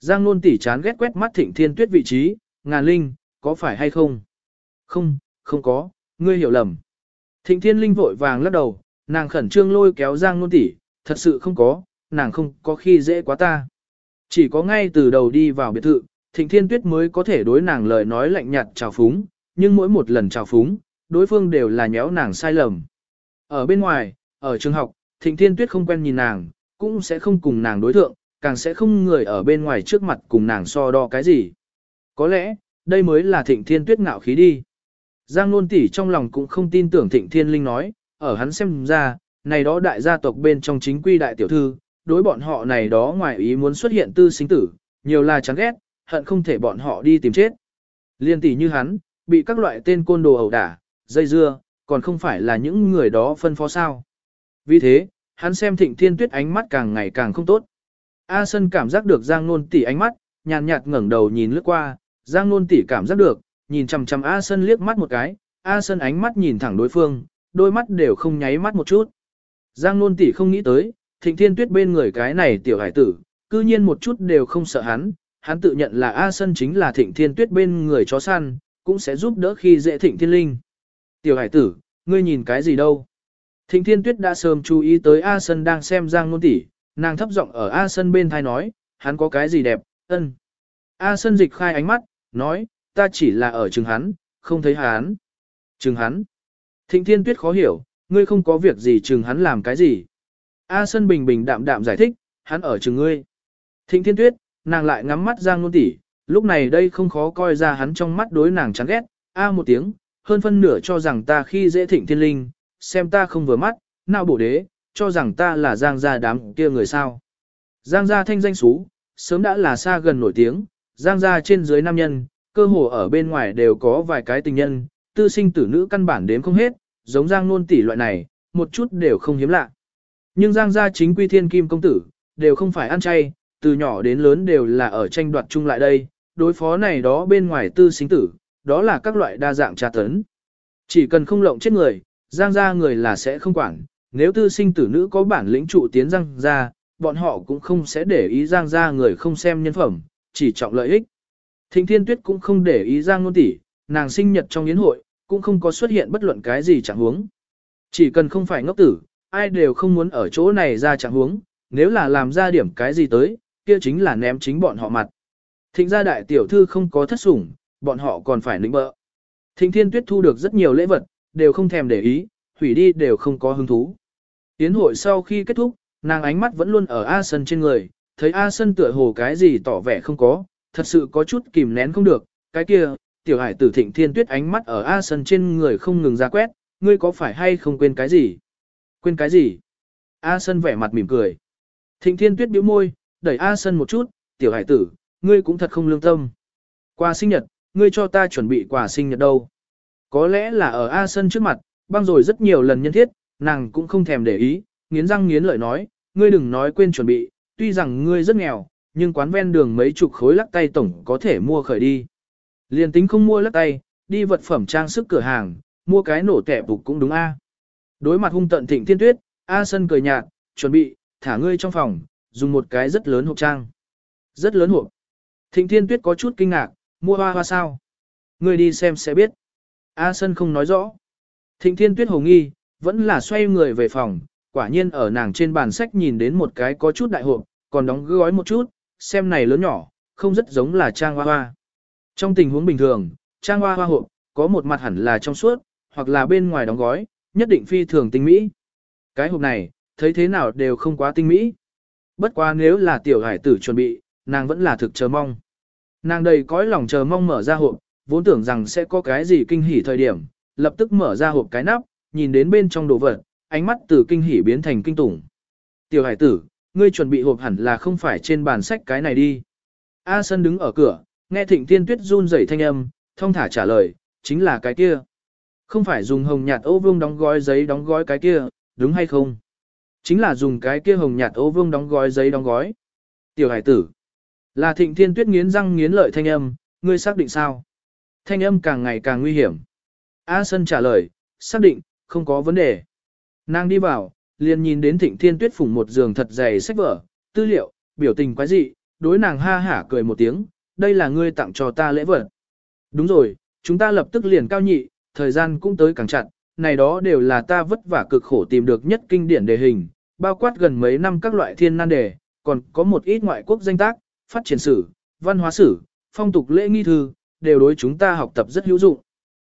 Giang nôn tỉ chán ghét quét mắt thịnh thiên tuyết vị trí, ngàn linh, có phải hay không? Không, không có, ngươi hiểu lầm. Thịnh thiên linh vội vàng lắc đầu, nàng khẩn trương lôi kéo giang nôn tỉ, thật sự không có, nàng không có khi dễ quá ta. Chỉ có ngay từ đầu đi vào biệt thự, thịnh thiên tuyết mới có thể đối nàng lời nói lạnh nhạt chào phúng, nhưng mỗi một lần chào phúng, đối phương đều là nhéo nàng sai lầm. Ở bên ngoài, ở trường học, thịnh thiên tuyết không quen nhìn nàng, cũng sẽ không cùng nàng đối thượng, càng sẽ không người ở bên ngoài trước mặt cùng nàng so đo cái gì. Có lẽ, đây mới là thịnh thiên tuyết ngạo khí đi. Giang Nôn tỷ trong lòng cũng không tin tưởng thịnh thiên linh nói, ở hắn xem ra, này đó đại gia tộc bên trong chính quy đại tiểu thư, đối bọn họ này đó ngoài ý muốn xuất hiện tư sinh tử, nhiều là chán ghét, hận không thể bọn họ đi tìm chết. Liên tỷ như hắn, bị các loại tên côn đồ ẩu đả, dây dưa, còn không phải là những người đó phân phó sao. Vì thế, hắn xem thịnh thiên tuyết ánh mắt càng ngày càng không tốt. A Sân cảm giác được Giang Nôn tỷ ánh mắt, nhàn nhạt ngẩng đầu nhìn lướt qua, Giang Nôn tỷ cảm giác được, nhìn chằm chằm A Sân liếc mắt một cái, A Sân ánh mắt nhìn thẳng đối phương, đôi mắt đều không nháy mắt một chút. Giang Nôn tỷ không nghĩ tới, Thịnh Thiên Tuyết bên người cái này tiểu hải tử, cư nhiên một chút đều không sợ hắn, hắn tự nhận là A Sân chính là Thịnh Thiên Tuyết bên người chó săn, cũng sẽ giúp đỡ khi dễ Thịnh Thiên Linh. Tiểu hải tử, ngươi nhìn cái gì đâu? Thịnh Thiên Tuyết đã sớm chú ý tới A Sân đang xem Giang Nôn tỷ, nàng thấp giọng ở A Sân bên thai nói, hắn có cái gì đẹp, ân. A Sân dịch khai ánh mắt, nói, ta chỉ là ở trường hắn, không thấy hắn. Trường hắn. Thịnh Thiên Tuyết khó hiểu, ngươi không có việc gì trường hắn làm cái gì. A Sân bình bình đạm đạm giải thích, hắn ở trường ngươi. Thịnh Thiên Tuyết, nàng lại ngắm mắt Giang Nôn tỷ, lúc này đây không khó coi ra hắn trong mắt đối nàng chán ghét, a một tiếng, hơn phân nửa cho rằng ta khi dễ Thịnh Thiên Linh, xem ta không vừa mắt, nào bổ đế, cho rằng ta là Giang gia đám kia người sao. Giang gia thanh danh xú, sớm đã là xa gần nổi tiếng, Giang gia trên dưới nam nhân, cơ hồ ở bên ngoài đều có vài cái tình nhân, tư sinh tử nữ căn bản đếm không hết, giống Giang nôn tỷ loại này, một chút đều không hiếm lạ. Nhưng Giang gia chính quy thiên kim công tử, đều không phải ăn chay, từ nhỏ đến lớn đều là ở tranh đoạt chung lại đây, đối phó này đó bên ngoài tư sinh tử, đó là các loại đa dạng tra tấn. Chỉ cần không lộng chết người, Giang gia người là sẽ không quản, nếu tư sinh tử nữ có bản lĩnh trụ tiến Giang gia, bọn họ cũng không sẽ để ý Giang gia người không xem nhân phẩm, chỉ trọng lợi ích. Thịnh Thiên Tuyết cũng không để ý Giang Nôn tỷ, nàng sinh nhật trong yến hội, cũng không có xuất hiện bất luận cái gì chẳng huống. Chỉ cần không phải ngốc tử, ai đều không muốn ở chỗ này ra chẳng huống, nếu là làm ra điểm cái gì tới, kia chính là ném chính bọn họ mặt. Thịnh gia đại tiểu thư không có thất sủng, bọn họ còn phải lĩnh bợ. Thịnh Thiên Tuyết thu được rất nhiều lễ vật, đều không thèm để ý, hủy đi đều không có hứng thú. Yến hội sau khi kết thúc, nàng ánh mắt vẫn luôn ở A Sân trên người, thấy A Sân tựa hồ cái gì tỏ vẻ không có, thật sự có chút kìm nén không được, cái kia, tiểu hải tử thịnh thiên tuyết ánh mắt ở A Sân trên người không ngừng ra quét, ngươi có phải hay không quên cái gì? Quên cái gì? A Sân vẻ mặt mỉm cười. Thịnh thiên tuyết bĩu môi, đẩy A Sân một chút, tiểu hải tử, ngươi cũng thật không lương tâm. Quà sinh nhật, ngươi cho ta chuẩn bị quà sinh nhật đâu? Có lẽ là ở A Sân trước mặt, băng rồi rất nhiều lần nhân thiết, nàng cũng không thèm để ý, nghiến răng nghiến lợi nói, ngươi đừng nói quên chuẩn bị, tuy rằng ngươi rất nghèo, nhưng quán ven đường mấy chục khối lắc tay tổng có thể mua khởi đi. Liên tính không mua lắc tay, đi vật phẩm trang sức cửa hàng, mua cái nổ tẻ bục cũng đúng a. Đối mặt hung tận thịnh thiên tuyết, A Sân cười nhạt, chuẩn bị, thả ngươi trong phòng, dùng một cái rất lớn hộp trang. Rất lớn hộp. Thịnh thiên tuyết có chút kinh ngạc, mua hoa hoa sao? Ngươi đi xem sẽ biết. A Sân không nói rõ. Thịnh thiên tuyết hồ nghi, vẫn là xoay người về phòng, quả nhiên ở nàng trên bàn sách nhìn đến một cái có chút đại hộp, còn đóng gói một chút, xem này lớn nhỏ, không rất giống là trang hoa hoa. Trong tình huống bình thường, trang hoa hoa hộp, có một mặt hẳn là trong suốt, hoặc là bên ngoài đóng gói, nhất định phi thường tinh mỹ. Cái hộp này, thấy thế nào đều không quá tinh mỹ. Bất quá nếu là tiểu hải tử chuẩn bị, nàng vẫn là thực chờ mong. Nàng đầy cõi lòng chờ mong mở ra hộp, vốn tưởng rằng sẽ có cái gì kinh hỉ thời điểm, lập tức mở ra hộp cái nắp, nhìn đến bên trong đồ vật, ánh mắt từ kinh hỉ biến thành kinh tủng. Tiểu hải tử, ngươi chuẩn bị hộp hẳn là không phải trên bàn sách cái này đi. A Sân đứng ở cửa, nghe Thịnh Tiên Tuyết run rẩy thanh âm, thông thả trả lời, chính là cái kia. Không phải dùng hồng nhạt ô vương đóng gói giấy đóng gói cái kia, đúng hay không? Chính là dùng cái kia hồng nhạt ô vương đóng gói giấy đóng gói. Tiểu hải tử. Là Thịnh Tiên Tuyết nghiến răng nghiến lợi thanh âm, ngươi xác định sao? Thanh âm càng ngày càng nguy hiểm. A Sân trả lời, xác định, không có vấn đề. Nàng đi vào, liền nhìn đến Thịnh Thiên Tuyết phủng một giường thật dày sách vở, tư liệu, biểu tình quái dị, đối nàng ha hả cười một tiếng, đây là ngươi tặng cho ta lễ vật. Đúng rồi, chúng ta lập tức liền cao nhị, thời gian cũng tới càng chặt, này đó đều là ta vất vả cực khổ tìm được nhất kinh điển đề hình, bao quát gần mấy năm các loại thiên nan đề, còn có một ít ngoại quốc danh tác, phát triển sử, văn hóa sử, phong tục lễ nghi thư, đều đối chúng ta học tập rất hữu dụng.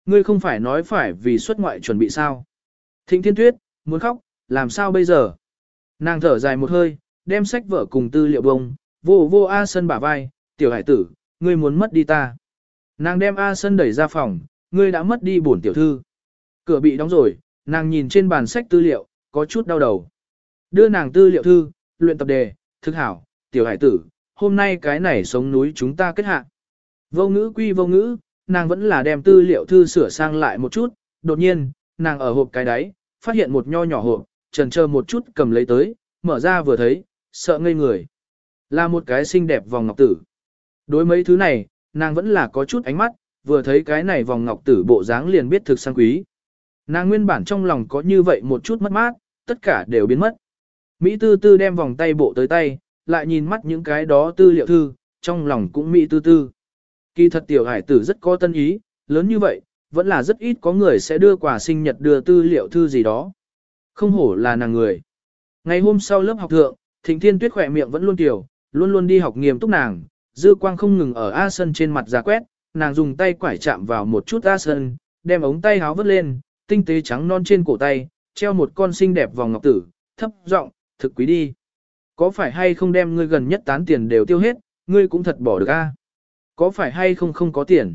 Ngươi không phải nói phải vì xuất ngoại chuẩn bị sao. Thịnh thiên tuyết, muốn khóc, làm sao bây giờ? Nàng thở dài một hơi, đem sách vở cùng tư liệu bông, vô vô A Sân bả vai, tiểu hải tử, ngươi muốn mất đi ta. Nàng đem A Sân đẩy ra phòng, ngươi đã mất đi bổn tiểu thư. Cửa bị đóng rồi, nàng nhìn trên bàn sách tư liệu, có chút đau đầu. Đưa nàng tư liệu thư, luyện tập đề, thức hảo, tiểu hải tử, hôm nay cái này sống núi chúng ta kết hạ. Vô ngữ quy vô ngữ, nàng vẫn là đem tư liệu thư sửa sang lại một chút, đột nhiên, nàng ở hộp cái đáy, phát hiện một nho nhỏ hộp, trần chờ một chút cầm lấy tới, mở ra vừa thấy, sợ ngây người. Là một cái xinh đẹp vòng ngọc tử. Đối mấy thứ này, nàng vẫn là có chút ánh mắt, vừa thấy cái này vòng ngọc tử bộ dáng liền biết thực sang quý. Nàng nguyên bản trong lòng có như vậy một chút mất mát, tất cả đều biến mất. Mỹ tư tư đem vòng tay bộ tới tay, lại nhìn mắt những cái đó tư liệu thư, trong lòng cũng Mỹ tư tư. Kỳ thật tiểu hải tử rất có tân ý, lớn như vậy, vẫn là rất ít có người sẽ đưa quà sinh nhật đưa tư liệu thư gì đó. Không hổ là nàng người. Ngày hôm sau lớp học thượng, Thịnh Thiên Tuyết khỏe miệng vẫn luôn tiểu, luôn luôn đi học nghiêm túc nàng, dư quang không ngừng ở A Sân trên mặt ra quét, nàng dùng tay quải chạm vào một chút A Sân, đem ống tay háo vứt lên, tinh tế trắng non trên cổ tay, treo một con xinh đẹp vòng ngọc tử, thấp giọng, thực quý đi. Có phải hay không đem ngươi gần nhất tán tiền đều tiêu hết, ngươi cũng thật bỏ được a? Có phải hay không không có tiền?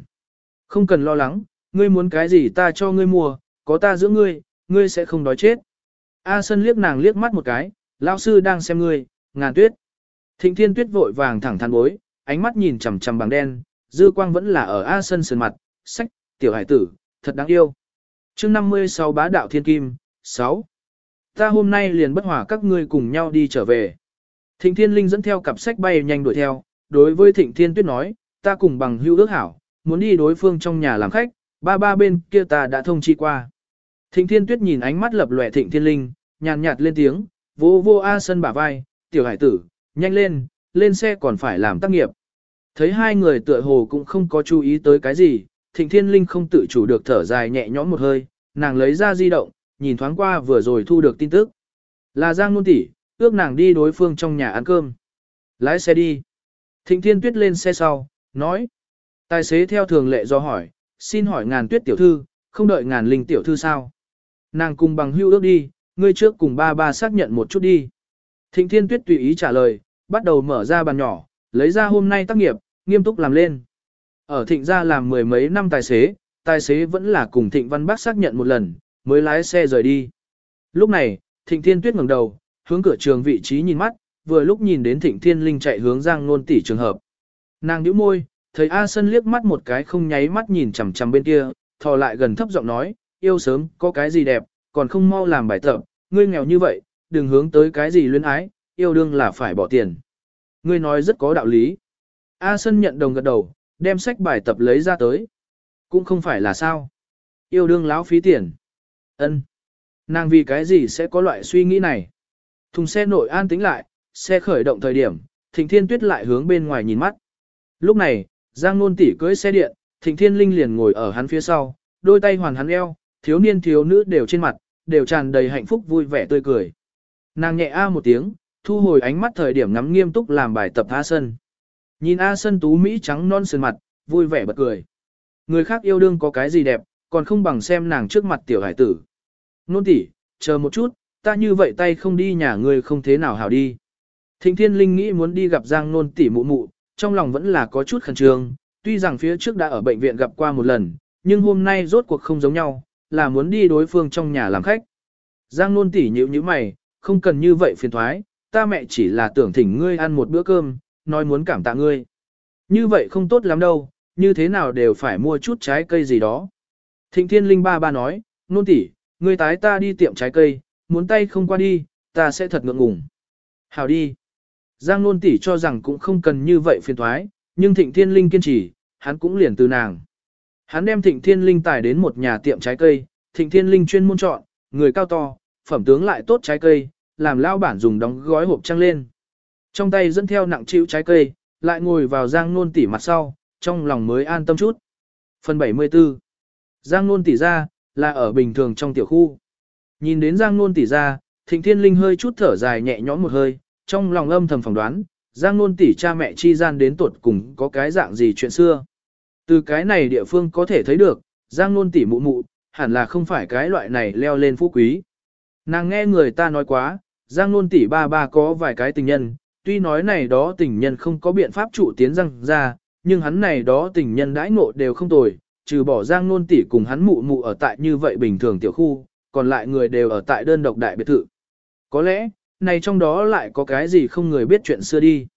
Không cần lo lắng, ngươi muốn cái gì ta cho ngươi mua, có ta giữ ngươi, ngươi sẽ không đói chết. A Sân liếc nàng liếc mắt một cái, lão sư đang xem ngươi, ngàn tuyết. Thịnh thiên tuyết vội vàng thẳng thắn bối, ánh mắt nhìn chằm chằm bằng đen, dư quang vẫn là ở A Sân sườn mặt, sách, tiểu hải tử, thật đáng yêu. chương 56 bá đạo thiên kim, 6. Ta hôm nay liền bất hòa các ngươi cùng nhau đi trở về. Thịnh thiên linh dẫn theo cặp sách bay nhanh đuổi theo, đối với thịnh thiên tuyết nói, ta cùng bằng hữu ước hảo, muốn đi đối phương trong nhà làm khách, ba ba bên kia ta đã thông chi qua. Thịnh thiên tuyết nhìn ánh mắt lập lòe thịnh thiên linh, nhàn nhạt lên tiếng, vô vô A sân bả vai, tiểu hải tử, nhanh lên, lên xe còn phải làm tác nghiệp. Thấy hai người tựa hồ cũng không có chú ý tới cái gì, thịnh thiên linh không tự chủ được thở dài nhẹ nhõm một hơi, nàng lấy ra di động, nhìn thoáng qua vừa rồi thu được tin tức. Là Giang Nôn tỷ, ước nàng đi đối phương trong nhà ăn cơm. Lái xe đi. Thịnh thiên tuyết lên xe sau, nói. Tài xế theo thường lệ do hỏi, xin hỏi ngàn tuyết tiểu thư, không đợi ngàn linh tiểu thư sao? Nàng cùng bằng hưu ước đi, ngươi trước cùng ba ba xác nhận một chút đi. Thịnh thiên tuyết tùy ý trả lời, bắt đầu mở ra bàn nhỏ, lấy ra hôm nay tác nghiệp, nghiêm túc làm lên. Ở thịnh gia làm mười mấy năm tài xế, tài xế vẫn là cùng thịnh văn bác xác nhận một lần, mới lái xe rời đi. Lúc này, thịnh thiên tuyết ngẩng đầu, hướng cửa trường vị trí nhìn mắt, vừa lúc nhìn đến thịnh thiên linh chạy hướng giang nôn tỷ trường hợp. Nàng nhíu môi, thấy A Sân liếc mắt một cái không nháy mắt nhìn chằm chằm bên kia, thò lại gần thấp giọng nói, yêu sớm, có cái gì đẹp, còn không mau làm bài tập, ngươi nghèo như vậy, đừng hướng tới cái gì luyến ái, yêu đương là phải bỏ tiền. Ngươi nói rất có đạo lý. A Sân nhận đồng gật đầu, đem sách bài tập lấy ra tới. Cũng không phải là sao. Yêu đương láo phí tiền. ân Nàng vì cái gì sẽ có loại suy nghĩ này? Thùng xe nội an tính lại, xe khởi động thời điểm, Thịnh Thiên Tuyết lại hướng bên ngoài nhìn mắt. Lúc này, Giang Nôn tỷ cưỡi xe điện, Thịnh Thiên Linh liền ngồi ở hắn phía sau, đôi tay hoàn hắn eo, thiếu niên thiếu nữ đều trên mặt, đều tràn đầy hạnh phúc vui vẻ tươi cười. Nàng nhẹ a một tiếng, thu hồi ánh mắt thời điểm ngắm nghiêm túc làm bài tập A Sân. Nhìn A Sân tú Mỹ trắng non sườn mặt, vui vẻ bật cười. Người khác yêu đương có cái gì đẹp, còn không bằng xem nàng trước mặt tiểu hải tử. Nôn tỷ, chờ một chút, ta như vậy tay không đi nhà ngươi không thế nào hảo đi. Thịnh Thiên Linh nghĩ muốn đi gặp Giang Nôn tỷ mụ mụ, trong lòng vẫn là có chút khẩn trương, tuy rằng phía trước đã ở bệnh viện gặp qua một lần, nhưng hôm nay rốt cuộc không giống nhau, là muốn đi đối phương trong nhà làm khách. Giang Nôn tỷ nhíu như mày, không cần như vậy phiền thoái, ta mẹ chỉ là tưởng thỉnh ngươi ăn một bữa cơm, nói muốn cảm tạ ngươi. Như vậy không tốt lắm đâu, như thế nào đều phải mua chút trái cây gì đó. Thịnh Thiên Linh ba ba nói, Nôn tỷ, ngươi tái ta đi tiệm trái cây, muốn tay không qua đi, ta sẽ thật ngượng ngùng. Hào đi. Giang Nôn tỷ cho rằng cũng không cần như vậy phiền thoái, nhưng Thịnh Thiên Linh kiên trì, hắn cũng liền từ nàng. Hắn đem Thịnh Thiên Linh tải đến một nhà tiệm trái cây, Thịnh Thiên Linh chuyên môn chọn, người cao to, phẩm tướng lại tốt trái cây, làm lao bản dùng đóng gói hộp trăng lên. Trong tay dẫn theo nặng chịu trái cây, lại ngồi vào Giang Nôn tỷ mặt sau, trong lòng mới an tâm chút. Phần 74 Giang Nôn tỷ ra, là ở bình thường trong tiểu khu. Nhìn đến Giang Nôn tỷ ra, Thịnh Thiên Linh hơi chút thở dài nhẹ nhõm một hơi, trong lòng âm thầm phỏng đoán, Giang Nôn tỷ cha mẹ chi gian đến tuột cùng có cái dạng gì chuyện xưa. Từ cái này địa phương có thể thấy được, Giang Nôn tỷ mụ mụ, hẳn là không phải cái loại này leo lên phú quý. Nàng nghe người ta nói quá, Giang Nôn tỷ ba ba có vài cái tình nhân, tuy nói này đó tình nhân không có biện pháp trụ tiến răng ra, nhưng hắn này đó tình nhân đãi ngộ đều không tồi, trừ bỏ Giang Nôn tỷ cùng hắn mụ mụ ở tại như vậy bình thường tiểu khu, còn lại người đều ở tại đơn độc đại biệt thự. Có lẽ, này trong đó lại có cái gì không người biết chuyện xưa đi.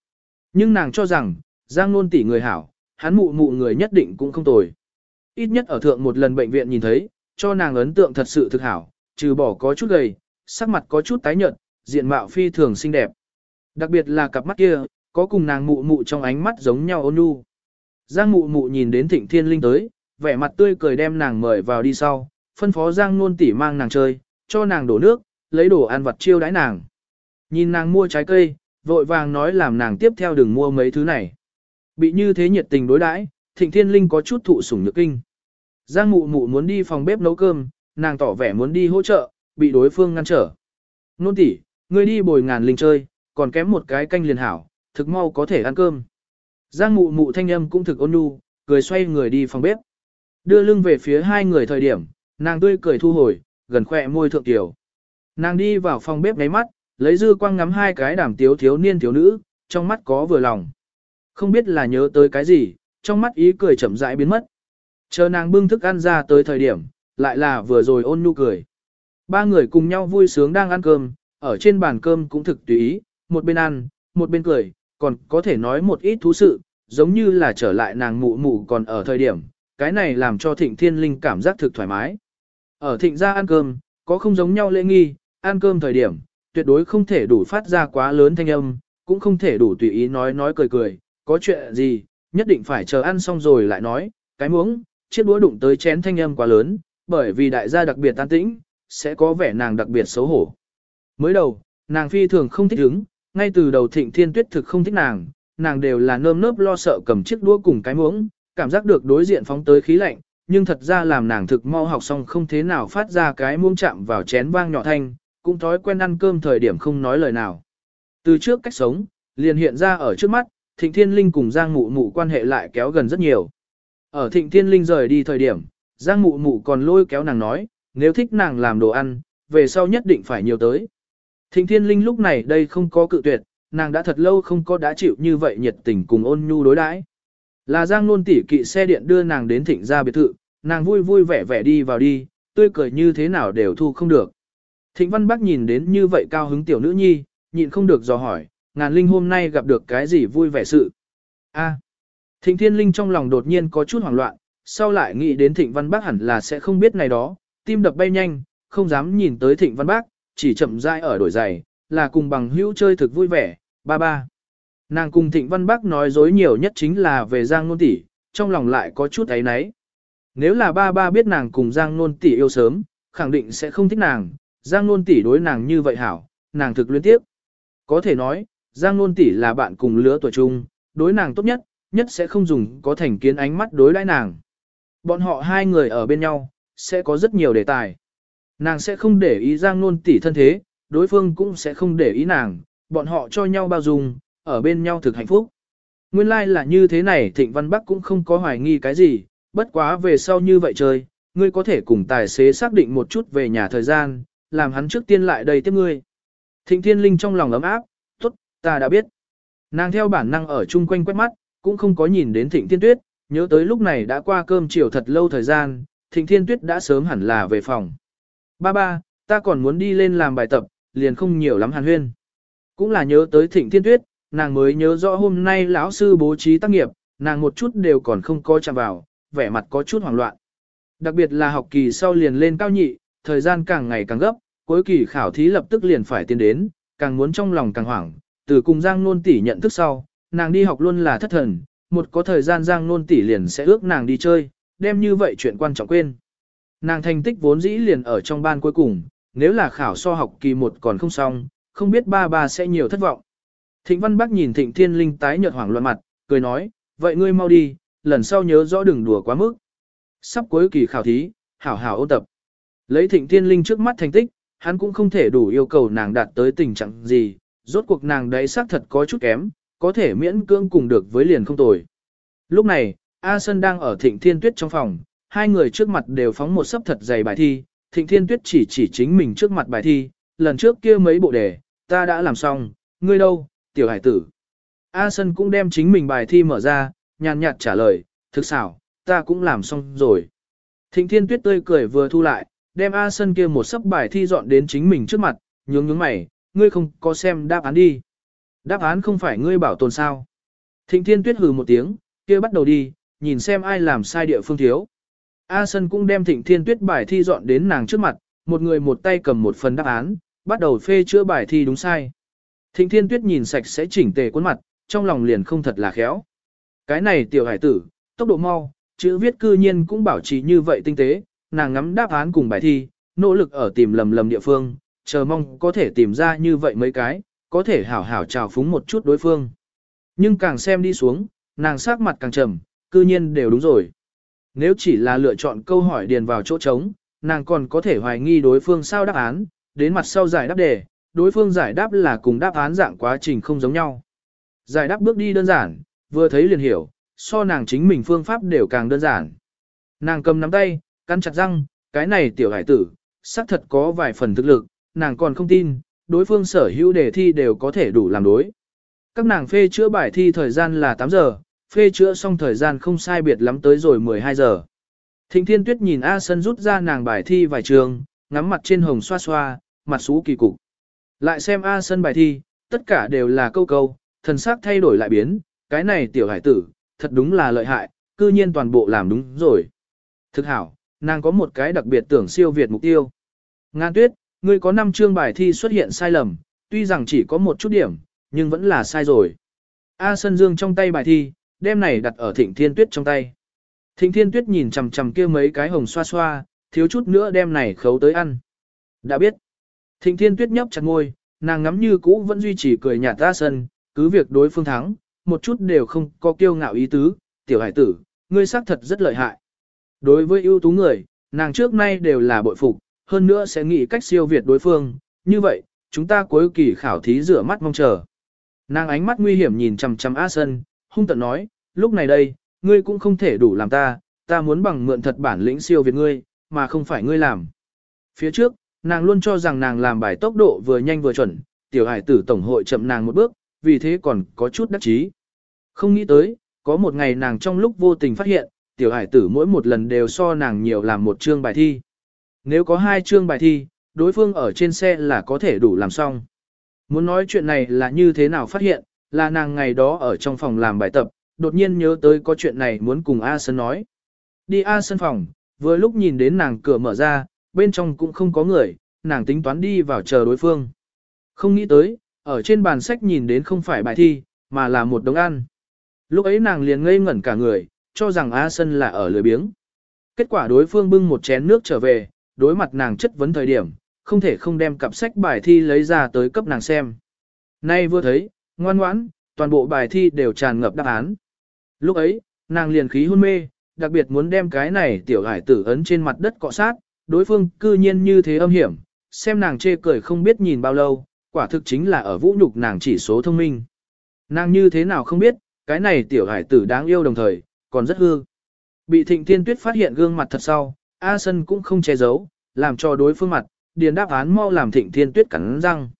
Nhưng nàng cho rằng, Giang Nôn tỷ người hảo, hắn mụ mụ người nhất định cũng không tồi. Ít nhất ở thượng một lần bệnh viện nhìn thấy, cho nàng ấn tượng thật sự thực hảo, trừ bỏ có chút gầy, sắc mặt có chút tái nhợt, diện mạo phi thường xinh đẹp. Đặc biệt là cặp mắt kia, có cùng nàng mụ mụ trong ánh mắt giống nhau ôn nhu. Giang mụ mụ nhìn đến Thịnh Thiên Linh tới, vẻ mặt tươi cười đem nàng mời vào đi sau, phân phó Giang Nôn tỷ mang nàng chơi, cho nàng đổ nước, lấy đồ ăn vặt chiêu đãi nàng. Nhìn nàng mua trái cây, vội vàng nói làm nàng tiếp theo đừng mua mấy thứ này. Bị như thế nhiệt tình đối đãi, Thịnh Thiên Linh có chút thụ sủng nhược kinh. Giang mụ mụ muốn đi phòng bếp nấu cơm, nàng tỏ vẻ muốn đi hỗ trợ, bị đối phương ngăn trở. Nôn tỷ, ngươi đi bồi ngàn linh chơi, còn kém một cái canh liền hảo, thực mau có thể ăn cơm. Giang mụ mụ thanh âm cũng thực ôn nhu, cười xoay người đi phòng bếp. Đưa lưng về phía hai người thời điểm, nàng tươi cười thu hồi, gần khỏe môi thượng tiểu. Nàng đi vào phòng bếp ngáy mắt, lấy dư quang ngắm hai cái đảm tiếu thiếu niên thiếu nữ, trong mắt có vừa lòng. Không biết là nhớ tới cái gì, trong mắt ý cười chậm rãi biến mất. Chờ nàng bưng thức ăn ra tới thời điểm, lại là vừa rồi ôn nhu cười. Ba người cùng nhau vui sướng đang ăn cơm, ở trên bàn cơm cũng thực tùy ý, một bên ăn, một bên cười, còn có thể nói một ít thú sự, giống như là trở lại nàng mụ mụ còn ở thời điểm, cái này làm cho thịnh thiên linh cảm giác thực thoải mái. Ở thịnh gia ăn cơm, có không giống nhau lễ nghi, ăn cơm thời điểm, tuyệt đối không thể đủ phát ra quá lớn thanh âm, cũng không thể đủ tùy ý nói nói cười cười, có chuyện gì, nhất định phải chờ ăn xong rồi lại nói, cái muỗng, chiếc đũa đụng tới chén thanh âm quá lớn, bởi vì đại gia đặc biệt tan tĩnh, sẽ có vẻ nàng đặc biệt xấu hổ. Mới đầu, nàng phi thường không thích ứng, ngay từ đầu thịnh thiên tuyết thực không thích nàng, nàng đều là nơm nớp lo sợ cầm chiếc đũa cùng cái muỗng, cảm giác được đối diện phóng tới khí lạnh, nhưng thật ra làm nàng thực mau học xong không thế nào phát ra cái muỗng chạm vào chén vang nhỏ thanh, cũng thói quen ăn cơm thời điểm không nói lời nào. Từ trước cách sống, liền hiện ra ở trước mắt, Thịnh Thiên Linh cùng Giang Mụ Mụ quan hệ lại kéo gần rất nhiều. Ở Thịnh Thiên Linh rời đi thời điểm, Giang Mụ Mụ còn lôi kéo nàng nói, nếu thích nàng làm đồ ăn, về sau nhất định phải nhiều tới. Thịnh Thiên Linh lúc này đây không có cự tuyệt, nàng đã thật lâu không có đã chịu như vậy nhiệt tình cùng ôn nhu đối đãi. Là Giang Nôn tỉ kỵ xe điện đưa nàng đến Thịnh gia biệt thự, nàng vui vui vẻ vẻ đi vào đi, tươi cười như thế nào đều thu không được. Thịnh Văn Bắc nhìn đến như vậy cao hứng tiểu nữ nhi, nhịn không được dò hỏi, ngàn linh hôm nay gặp được cái gì vui vẻ sự. A. Thịnh Thiên Linh trong lòng đột nhiên có chút hoảng loạn, sau lại nghĩ đến Thịnh Văn Bác hẳn là sẽ không biết này đó, tim đập bay nhanh, không dám nhìn tới Thịnh Văn Bác, chỉ chậm rãi ở đổi giày, là cùng bằng hữu chơi thực vui vẻ, ba ba. Nàng cùng Thịnh Văn Bác nói dối nhiều nhất chính là về Giang Nôn Tỷ, trong lòng lại có chút ấy náy. Nếu là ba ba biết nàng cùng Giang Nôn Tỷ yêu sớm, khẳng định sẽ không thích nàng, Giang Nôn Tỷ đối nàng như vậy hảo, nàng thực luyến tiếp. Có thể nói, Giang Nôn Tỷ là bạn cùng lứa tuổi chung, đối nàng tốt nhất, nhất sẽ không dùng có thành kiến ánh mắt đối đãi nàng. Bọn họ hai người ở bên nhau, sẽ có rất nhiều đề tài. Nàng sẽ không để ý Giang Nôn tỷ thân thế, đối phương cũng sẽ không để ý nàng, bọn họ cho nhau bao dung, ở bên nhau thực hạnh phúc. Nguyên lai like là như thế này Thịnh Văn Bắc cũng không có hoài nghi cái gì, bất quá về sau như vậy chơi, ngươi có thể cùng tài xế xác định một chút về nhà thời gian, làm hắn trước tiên lại đây tiếp ngươi. Thịnh Thiên Linh trong lòng ấm áp, ta đã biết. Nàng theo bản năng ở chung quanh quét mắt, cũng không có nhìn đến Thịnh Thiên Tuyết, nhớ tới lúc này đã qua cơm chiều thật lâu thời gian, Thịnh Thiên Tuyết đã sớm hẳn là về phòng. Ba ba, ta còn muốn đi lên làm bài tập, liền không nhiều lắm hàn huyên. Cũng là nhớ tới Thịnh Thiên Tuyết, nàng mới nhớ rõ hôm nay lão sư bố trí tác nghiệp, nàng một chút đều còn không coi chạm vào, vẻ mặt có chút hoảng loạn. Đặc biệt là học kỳ sau liền lên cao nhị, thời gian càng ngày càng gấp, cuối kỳ khảo thí lập tức liền phải tiến đến, càng muốn trong lòng càng hoảng, từ cùng Giang Nôn tỷ nhận thức sau, nàng đi học luôn là thất thần, một có thời gian Giang Nôn tỷ liền sẽ ước nàng đi chơi, đem như vậy chuyện quan trọng quên. Nàng thành tích vốn dĩ liền ở trong ban cuối cùng, nếu là khảo so học kỳ một còn không xong, không biết ba ba sẽ nhiều thất vọng. Thịnh Văn Bắc nhìn Thịnh Thiên Linh tái nhợt hoảng loạn mặt, cười nói, vậy ngươi mau đi, lần sau nhớ rõ đừng đùa quá mức. Sắp cuối kỳ khảo thí, hảo hảo ôn tập. Lấy Thịnh Thiên Linh trước mắt thành tích, hắn cũng không thể đủ yêu cầu nàng đạt tới tình trạng gì, rốt cuộc nàng đấy xác thật có chút kém, có thể miễn cưỡng cùng được với liền không tồi. Lúc này, A Sân đang ở Thịnh Thiên Tuyết trong phòng, hai người trước mặt đều phóng một sấp thật dày bài thi, Thịnh Thiên Tuyết chỉ chỉ chính mình trước mặt bài thi, lần trước kia mấy bộ đề, ta đã làm xong, ngươi đâu, tiểu hải tử. A Sân cũng đem chính mình bài thi mở ra, nhàn nhạt trả lời, thực xảo, ta cũng làm xong rồi. Thịnh Thiên Tuyết tươi cười vừa thu lại, đem A Sân kia một sấp bài thi dọn đến chính mình trước mặt, nhướng nhướng mày, ngươi không có xem đáp án đi. Đáp án không phải ngươi bảo tồn sao. Thịnh Thiên Tuyết hừ một tiếng, kia bắt đầu đi, nhìn xem ai làm sai địa phương thiếu. A Sân cũng đem Thịnh Thiên Tuyết bài thi dọn đến nàng trước mặt, một người một tay cầm một phần đáp án, bắt đầu phê chữa bài thi đúng sai. Thịnh Thiên Tuyết nhìn sạch sẽ chỉnh tề khuôn mặt, trong lòng liền không thật là khéo. Cái này tiểu hải tử, tốc độ mau, chữ viết cư nhiên cũng bảo trì như vậy tinh tế, nàng ngắm đáp án cùng bài thi, nỗ lực ở tìm lầm lầm địa phương, chờ mong có thể tìm ra như vậy mấy cái, có thể hảo hảo chào phúng một chút đối phương. Nhưng càng xem đi xuống, nàng sắc mặt càng trầm, cư nhiên đều đúng rồi. Nếu chỉ là lựa chọn câu hỏi điền vào chỗ trống, nàng còn có thể hoài nghi đối phương sao đáp án, đến mặt sau giải đáp đề, đối phương giải đáp là cùng đáp án dạng quá trình không giống nhau. Giải đáp bước đi đơn giản, vừa thấy liền hiểu, so nàng chính mình phương pháp đều càng đơn giản. Nàng cầm nắm tay, cắn chặt răng, cái này tiểu hải tử, xác thật có vài phần thực lực, nàng còn không tin, đối phương sở hữu đề thi đều có thể đủ làm đối. Các nàng phê chữa bài thi thời gian là 8 giờ, phê chữa xong thời gian không sai biệt lắm tới rồi 12 giờ. Thịnh Thiên Tuyết nhìn A Sân rút ra nàng bài thi vài trường, ngắm mặt trên hồng xoa xoa, mặt xú kỳ cục. Lại xem A Sân bài thi, tất cả đều là câu câu, thần sắc thay đổi lại biến, cái này tiểu hải tử, thật đúng là lợi hại, cư nhiên toàn bộ làm đúng rồi. Thực hảo, nàng có một cái đặc biệt tưởng siêu việt mục tiêu. Ngan tuyết, ngươi có 5 chương bài thi xuất hiện sai lầm, tuy rằng chỉ có một chút điểm, nhưng vẫn là sai rồi. A Sân Dương trong tay bài thi, đem này đặt ở Thịnh Thiên Tuyết trong tay. Thịnh Thiên Tuyết nhìn chằm chằm kia mấy cái hồng xoa xoa, thiếu chút nữa đem này khấu tới ăn. Đã biết. Thịnh Thiên Tuyết nhấp chặt môi, nàng ngắm như cũ vẫn duy trì cười nhạt A Sân, cứ việc đối phương thắng, một chút đều không có kiêu ngạo ý tứ, tiểu hải tử, ngươi xác thật rất lợi hại. Đối với ưu tú người, nàng trước nay đều là bội phục, hơn nữa sẽ nghĩ cách siêu việt đối phương, như vậy, chúng ta cuối kỳ khảo thí rửa mắt mong chờ. Nàng ánh mắt nguy hiểm nhìn chằm chằm A Sân, hung tận nói, lúc này đây, ngươi cũng không thể đủ làm ta, ta muốn bằng mượn thật bản lĩnh siêu việt ngươi, mà không phải ngươi làm. Phía trước, nàng luôn cho rằng nàng làm bài tốc độ vừa nhanh vừa chuẩn, tiểu hải tử tổng hội chậm nàng một bước, vì thế còn có chút đắc chí. Không nghĩ tới, có một ngày nàng trong lúc vô tình phát hiện, tiểu hải tử mỗi một lần đều so nàng nhiều làm một chương bài thi. Nếu có hai chương bài thi, đối phương ở trên xe là có thể đủ làm xong. Muốn nói chuyện này là như thế nào phát hiện, là nàng ngày đó ở trong phòng làm bài tập, đột nhiên nhớ tới có chuyện này muốn cùng A Sơn nói. Đi A Sơn phòng, vừa lúc nhìn đến nàng cửa mở ra, bên trong cũng không có người, nàng tính toán đi vào chờ đối phương. Không nghĩ tới, ở trên bàn sách nhìn đến không phải bài thi, mà là một đống ăn. Lúc ấy nàng liền ngây ngẩn cả người, cho rằng A Sân là ở lười biếng. Kết quả đối phương bưng một chén nước trở về, đối mặt nàng chất vấn thời điểm, không thể không đem cặp sách bài thi lấy ra tới cấp nàng xem. Nay vừa thấy, ngoan ngoãn, toàn bộ bài thi đều tràn ngập đáp án. Lúc ấy, nàng liền khí hôn mê, đặc biệt muốn đem cái này tiểu hải tử ấn trên mặt đất cọ sát, đối phương cư nhiên như thế âm hiểm, xem nàng chê cười không biết nhìn bao lâu, quả thực chính là ở vũ nhục nàng chỉ số thông minh. Nàng như thế nào không biết, cái này tiểu hải tử đáng yêu đồng thời, còn rất hư. Bị thịnh thiên tuyết phát hiện gương mặt thật sau, A Sân cũng không che giấu, làm cho đối phương mặt, điền đáp án mau làm thịnh thiên tuyết cắn răng.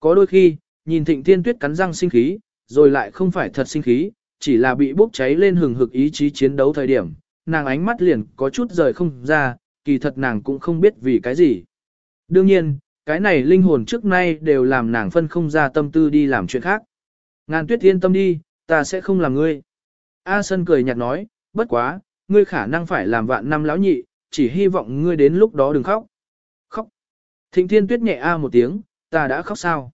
Có đôi khi, nhìn thịnh thiên tuyết cắn răng sinh khí, rồi lại không phải thật sinh khí, chỉ là bị bốc cháy lên hừng hực ý chí chiến đấu thời điểm, nàng ánh mắt liền có chút rời không ra, kỳ thật nàng cũng không biết vì cái gì. Đương nhiên, cái này linh hồn trước nay đều làm nàng phân không ra tâm tư đi làm chuyện khác. Ngàn tuyết yên tâm đi, ta sẽ không làm ngươi. A Sân cười nhạt nói, bất quá, ngươi khả năng phải làm vạn năm lão nhị, chỉ hy vọng ngươi đến lúc đó đừng khóc. Khóc. Thịnh thiên tuyết nhẹ A một tiếng, ta đã khóc sao?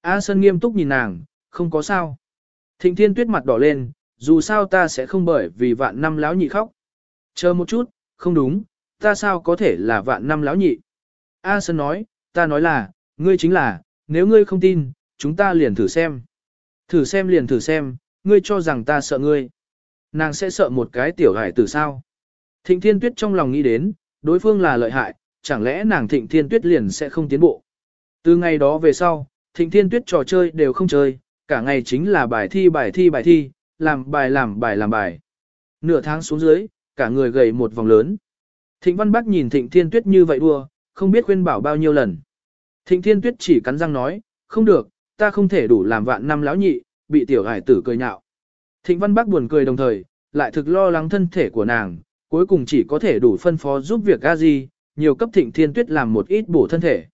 A Sân nghiêm túc nhìn nàng, không có sao. Thịnh thiên tuyết mặt đỏ lên, dù sao ta sẽ không bởi vì vạn năm lão nhị khóc. Chờ một chút, không đúng, ta sao có thể là vạn năm lão nhị? A Sơn nói, ta nói là, ngươi chính là, nếu ngươi không tin, chúng ta liền thử xem. Thử xem liền thử xem, ngươi cho rằng ta sợ ngươi. Nàng sẽ sợ một cái tiểu hải tử sao? Thịnh thiên tuyết trong lòng nghĩ đến, đối phương là lợi hại, chẳng lẽ nàng thịnh thiên tuyết liền sẽ không tiến bộ. Từ ngày đó về sau, thịnh thiên tuyết trò chơi đều không chơi, cả ngày chính là bài thi bài thi bài thi, làm bài làm bài làm bài. Nửa tháng xuống dưới, cả người gầy một vòng lớn. Thịnh Văn Bắc nhìn Thịnh Thiên Tuyết như vậy đua, không biết khuyên bảo bao nhiêu lần. Thịnh Thiên Tuyết chỉ cắn răng nói, không được, ta không thể đủ làm vạn năm lão nhị, bị tiểu hải tử cười nhạo. Thịnh Văn Bắc buồn cười đồng thời, lại thực lo lắng thân thể của nàng, cuối cùng chỉ có thể đủ phân phó giúp việc a di, nhiều cấp Thịnh Thiên Tuyết làm một ít bổ thân thể.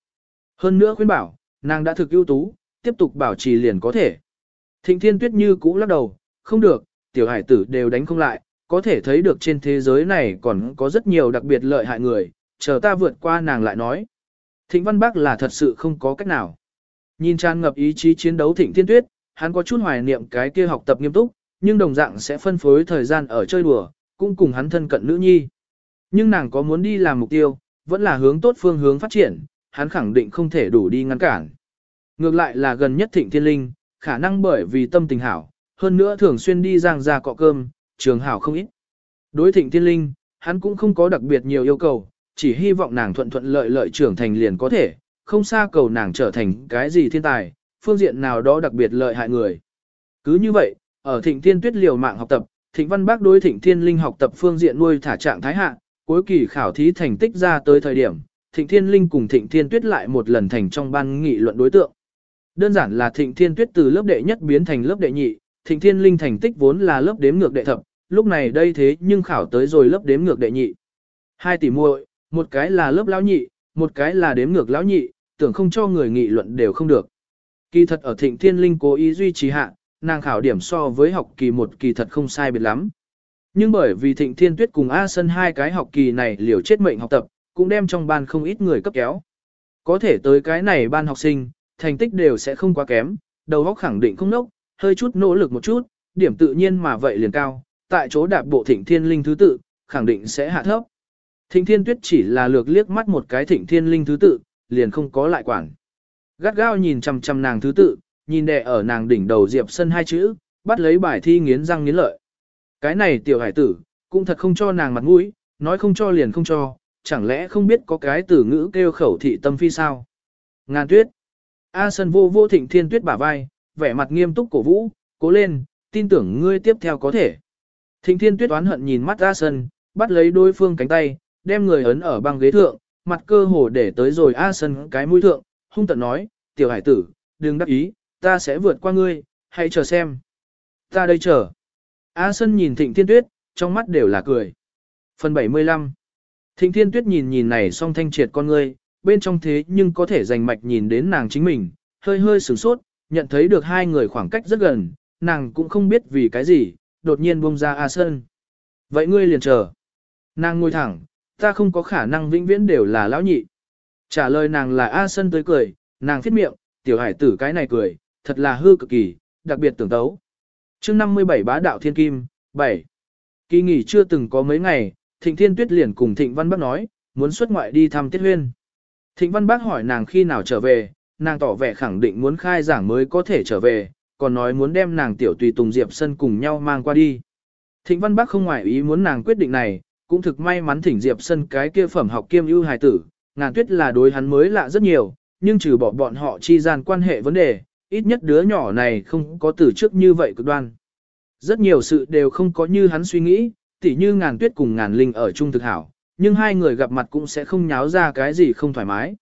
Hơn nữa khuyên bảo, nàng đã thực ưu tú, tiếp tục bảo trì liền có thể. Thịnh Thiên Tuyết như cũ lắc đầu, không được, tiểu hải tử đều đánh không lại, có thể thấy được trên thế giới này còn có rất nhiều đặc biệt lợi hại người, chờ ta vượt qua nàng lại nói. Thịnh Văn Bắc là thật sự không có cách nào. Nhìn tràn ngập ý chí chiến đấu Thịnh Thiên Tuyết, hắn có chút hoài niệm cái kia học tập nghiêm túc, nhưng đồng dạng sẽ phân phối thời gian ở chơi đùa, cũng cùng hắn thân cận nữ nhi. Nhưng nàng có muốn đi làm mục tiêu, vẫn là hướng tốt phương hướng phát triển, hắn khẳng định không thể đủ đi ngăn cản. Ngược lại là gần nhất Thịnh Thiên Linh, khả năng bởi vì tâm tình hảo, hơn nữa thường xuyên đi giang ra cọ cơm, trường hảo không ít. Đối thịnh thiên linh, hắn cũng không có đặc biệt nhiều yêu cầu, chỉ hy vọng nàng thuận thuận lợi lợi trưởng thành liền có thể, không xa cầu nàng trở thành cái gì thiên tài, phương diện nào đó đặc biệt lợi hại người. Cứ như vậy, ở thịnh thiên tuyết liều mạng học tập, thịnh văn bác đối thịnh thiên linh học tập phương diện nuôi thả trạng thái hạ, cuối kỳ khảo thí thành tích ra tới thời điểm, thịnh thiên linh cùng thịnh thiên tuyết lại một lần thành trong ban nghị luận đối tượng. Đơn giản là thịnh thiên tuyết từ lớp đệ nhất biến thành lớp đệ nhị, thịnh thiên linh thành tích vốn là lớp đếm ngược đệ thập, lúc này đây thế nhưng khảo tới rồi lớp đếm ngược đệ nhị. Hai tỷ muội, một cái là lớp lão nhị, một cái là đếm ngược lão nhị, tưởng không cho người nghị luận đều không được. Kỳ thật ở thịnh thiên linh cố ý duy trì hạ, nàng khảo điểm so với học kỳ một kỳ thật không sai biệt lắm. Nhưng bởi vì thịnh thiên tuyết cùng A Sân hai cái học kỳ này liều chết mệnh học tập, cũng đem trong ban không ít người cấp kéo. Có thể tới cái này ban học sinh, thành tích đều sẽ không quá kém, đầu óc khẳng định không nốc, hơi chút nỗ lực một chút, điểm tự nhiên mà vậy liền cao, tại chỗ đạp bộ thịnh thiên linh thứ tự, khẳng định sẽ hạ thấp. Thịnh thiên tuyết chỉ là lược liếc mắt một cái thịnh thiên linh thứ tự, liền không có lại quản. Gắt gao nhìn chằm chằm nàng thứ tự, nhìn đè ở nàng đỉnh đầu diệp sân hai chữ, bắt lấy bài thi nghiến răng nghiến lợi. Cái này tiểu hải tử, cũng thật không cho nàng mặt mũi, nói không cho liền không cho, chẳng lẽ không biết có cái tử ngữ kêu khẩu thị tâm phi sao. Ngàn tuyết. A sân vô vô thịnh thiên tuyết bả vai, vẻ mặt nghiêm túc cổ vũ, cố lên, tin tưởng ngươi tiếp theo có thể. Thịnh thiên tuyết oán hận nhìn mắt A sân, bắt lấy đối phương cánh tay, đem người ấn ở băng ghế thượng, mặt cơ hồ để tới rồi A sân cái mũi thượng, hung tận nói, tiểu hải tử, đừng đắc ý, ta sẽ vượt qua ngươi, hãy chờ xem. Ta đây chờ. A sân nhìn thịnh thiên tuyết, trong mắt đều là cười. Phần 75 Thịnh thiên tuyết nhìn nhìn này song thanh triệt con ngươi, bên trong thế nhưng có thể dành mạch nhìn đến nàng chính mình, hơi hơi sửng sốt, nhận thấy được hai người khoảng cách rất gần, nàng cũng không biết vì cái gì, đột nhiên buông ra A Sơn. Vậy ngươi liền chờ. Nàng ngồi thẳng, ta không có khả năng vĩnh viễn đều là lão nhị. Trả lời nàng là A Sơn tới cười, nàng thiết miệng, tiểu hải tử cái này cười, thật là hư cực kỳ, đặc biệt tưởng tấu. chương 57 bá đạo thiên kim, 7. Kỳ nghỉ chưa từng có mấy ngày, Thịnh Thiên Tuyết liền cùng Thịnh Văn Bắc nói, muốn xuất ngoại đi thăm Tiết Huyên. Thịnh Văn Bắc hỏi nàng khi nào trở về, nàng tỏ vẻ khẳng định muốn khai giảng mới có thể trở về, còn nói muốn đem nàng tiểu tùy Tùng Diệp Sân cùng nhau mang qua đi. Thịnh Văn Bắc không ngoại ý muốn nàng quyết định này, cũng thực may mắn thịnh Diệp Sân cái kia phẩm học kiêm ưu hài tử, ngàn tuyết là đối hắn mới lạ rất nhiều, nhưng trừ bỏ bọn họ chi gian quan hệ vấn đề, ít nhất đứa nhỏ này không có từ trước như vậy cực đoan. Rất nhiều sự đều không có như hắn suy nghĩ, tỉ như ngàn tuyết cùng ngàn linh ở chung thực hảo, nhưng hai người gặp mặt cũng sẽ không nháo ra cái gì không thoải mái.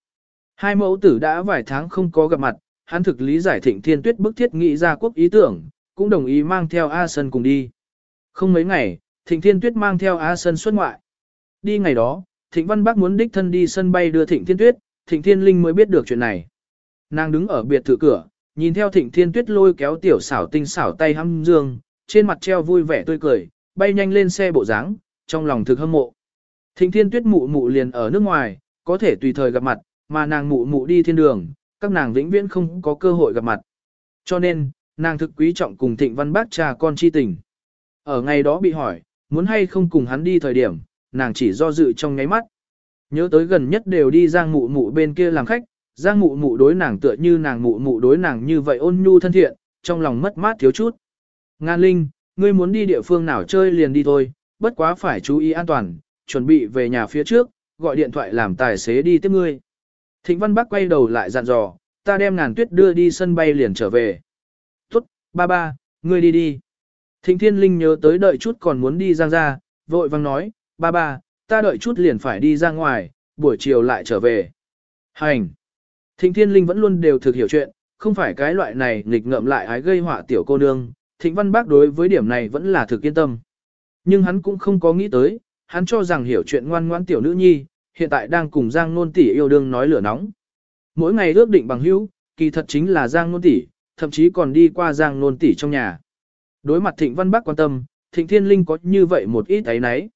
Hai mẫu tử đã vài tháng không có gặp mặt, hắn thực lý giải thịnh thiên tuyết bức thiết nghĩ ra quốc ý tưởng, cũng đồng ý mang theo A Sân cùng đi. Không mấy ngày, thịnh thiên tuyết mang theo A Sân xuất ngoại. Đi ngày đó, thịnh văn bác muốn đích thân đi sân bay đưa thịnh thiên tuyết, thịnh thiên linh mới biết được chuyện này. Nàng đứng ở biệt thự cửa, nhìn theo thịnh thiên tuyết lôi kéo tiểu xảo tinh xảo tay hăm dương, trên mặt treo vui vẻ tươi cười, bay nhanh lên xe bộ dáng, trong lòng thực hâm mộ. Thịnh thiên tuyết mụ mụ liền ở nước ngoài, có thể tùy thời gặp mặt, mà nàng mụ mụ đi thiên đường, các nàng vĩnh viễn không có cơ hội gặp mặt. Cho nên, nàng thực quý trọng cùng thịnh văn bác cha con chi tình. Ở ngày đó bị hỏi, muốn hay không cùng hắn đi thời điểm, nàng chỉ do dự trong nháy mắt. Nhớ tới gần nhất đều đi giang mụ mụ bên kia làm khách, giang mụ mụ đối nàng tựa như nàng mụ mụ đối nàng như vậy ôn nhu thân thiện, trong lòng mất mát thiếu chút. Ngan Linh, ngươi muốn đi địa phương nào chơi liền đi thôi, bất quá phải chú ý an toàn, chuẩn bị về nhà phía trước, gọi điện thoại làm tài xế đi tiếp ngươi. Thịnh Văn Bắc quay đầu lại dặn dò, ta đem ngàn tuyết đưa đi sân bay liền trở về. Tốt, ba ba, ngươi đi đi. Thịnh Thiên Linh nhớ tới đợi chút còn muốn đi giang ra, vội vang nói, ba ba, ta đợi chút liền phải đi ra ngoài, buổi chiều lại trở về. Hành. Thịnh Thiên Linh vẫn luôn đều thực hiểu chuyện, không phải cái loại này nghịch ngợm lại ái gây họa tiểu cô nương. Thịnh Văn Bác đối với điểm này vẫn là thực yên tâm. Nhưng hắn cũng không có nghĩ tới, hắn cho rằng hiểu chuyện ngoan ngoãn tiểu nữ nhi, hiện tại đang cùng Giang Nôn tỷ yêu đương nói lửa nóng. Mỗi ngày ước định bằng hữu, kỳ thật chính là Giang Nôn tỷ, thậm chí còn đi qua Giang Nôn tỷ trong nhà. Đối mặt Thịnh Văn Bắc quan tâm, Thịnh Thiên Linh có như vậy một ít ấy nấy.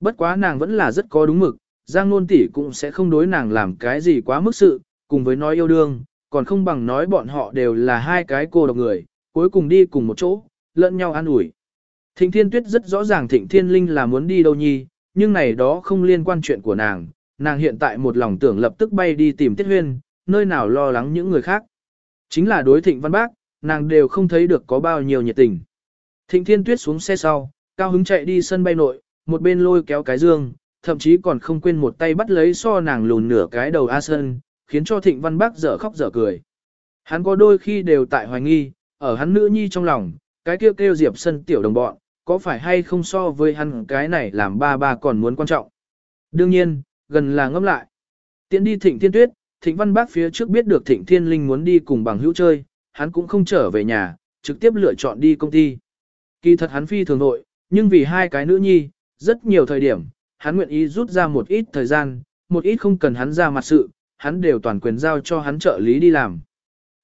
Bất quá nàng vẫn là rất có đúng mực, Giang Nôn tỷ cũng sẽ không đối nàng làm cái gì quá mức sự, cùng với nói yêu đương, còn không bằng nói bọn họ đều là hai cái cô độc người, cuối cùng đi cùng một chỗ, lẫn nhau an ủi. Thịnh Thiên Tuyết rất rõ ràng Thịnh Thiên Linh là muốn đi đâu nhi, nhưng này đó không liên quan chuyện của nàng, nàng hiện tại một lòng tưởng lập tức bay đi tìm Tiết Huyên, nơi nào lo lắng những người khác. Chính là đối Thịnh Văn Bác, nàng đều không thấy được có bao nhiêu nhiệt tình. Thịnh Thiên Tuyết xuống xe sau, cao hứng chạy đi sân bay nội, một bên lôi kéo cái dương, thậm chí còn không quên một tay bắt lấy so nàng lùn nửa cái đầu A Sơn, khiến cho Thịnh Văn Bác dở khóc dở cười. Hắn có đôi khi đều tại hoài nghi, ở hắn nữ nhi trong lòng, cái kêu kêu Diệp Sân tiểu đồng bọn, có phải hay không so với hắn cái này làm ba ba còn muốn quan trọng. Đương nhiên, gần là ngâm lại. Tiến đi Thịnh Thiên Tuyết, Thịnh Văn Bác phía trước biết được Thịnh Thiên Linh muốn đi cùng bằng hữu chơi, hắn cũng không trở về nhà, trực tiếp lựa chọn đi công ty. Kỳ thật hắn phi thường nội, nhưng vì hai cái nữ nhi, rất nhiều thời điểm, hắn nguyện ý rút ra một ít thời gian, một ít không cần hắn ra mặt sự, hắn đều toàn quyền giao cho hắn trợ lý đi làm.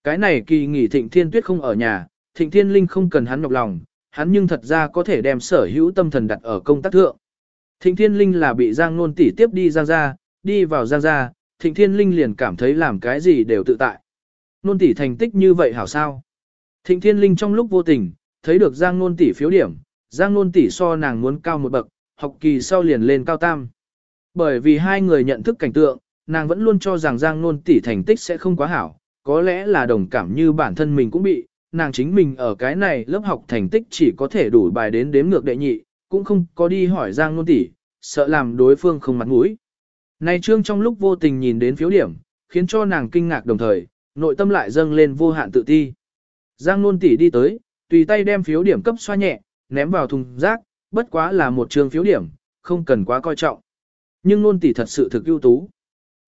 Cái này kỳ nghỉ thịnh thiên tuyết không ở nhà, thịnh thiên linh không cần hắn nhọc lòng, hắn nhưng thật ra có thể đem sở hữu tâm thần đặt ở công tác thượng. Thịnh thiên linh là bị giang nôn tỷ tiếp đi giang ra, đi vào giang ra, thịnh thiên linh liền cảm thấy làm cái gì đều tự tại. Nôn tỷ thành tích như vậy hảo sao? Thịnh thiên linh trong lúc vô tình, thấy được giang nôn tỷ phiếu điểm, giang nôn tỷ so nàng muốn cao một bậc, học kỳ sau liền lên cao tam. Bởi vì hai người nhận thức cảnh tượng, nàng vẫn luôn cho rằng Giang Nôn tỷ thành tích sẽ không quá hảo, có lẽ là đồng cảm như bản thân mình cũng bị, nàng chính mình ở cái này lớp học thành tích chỉ có thể đủ bài đến đếm ngược đệ nhị, cũng không có đi hỏi Giang Nôn tỷ, sợ làm đối phương không mặt mũi. Nay trương trong lúc vô tình nhìn đến phiếu điểm, khiến cho nàng kinh ngạc đồng thời, nội tâm lại dâng lên vô hạn tự ti. Giang Nôn tỷ đi tới, tùy tay đem phiếu điểm cấp xoa nhẹ, ném vào thùng rác, bất quá là một trường phiếu điểm, không cần quá coi trọng. Nhưng nôn tỷ thật sự thực ưu tú.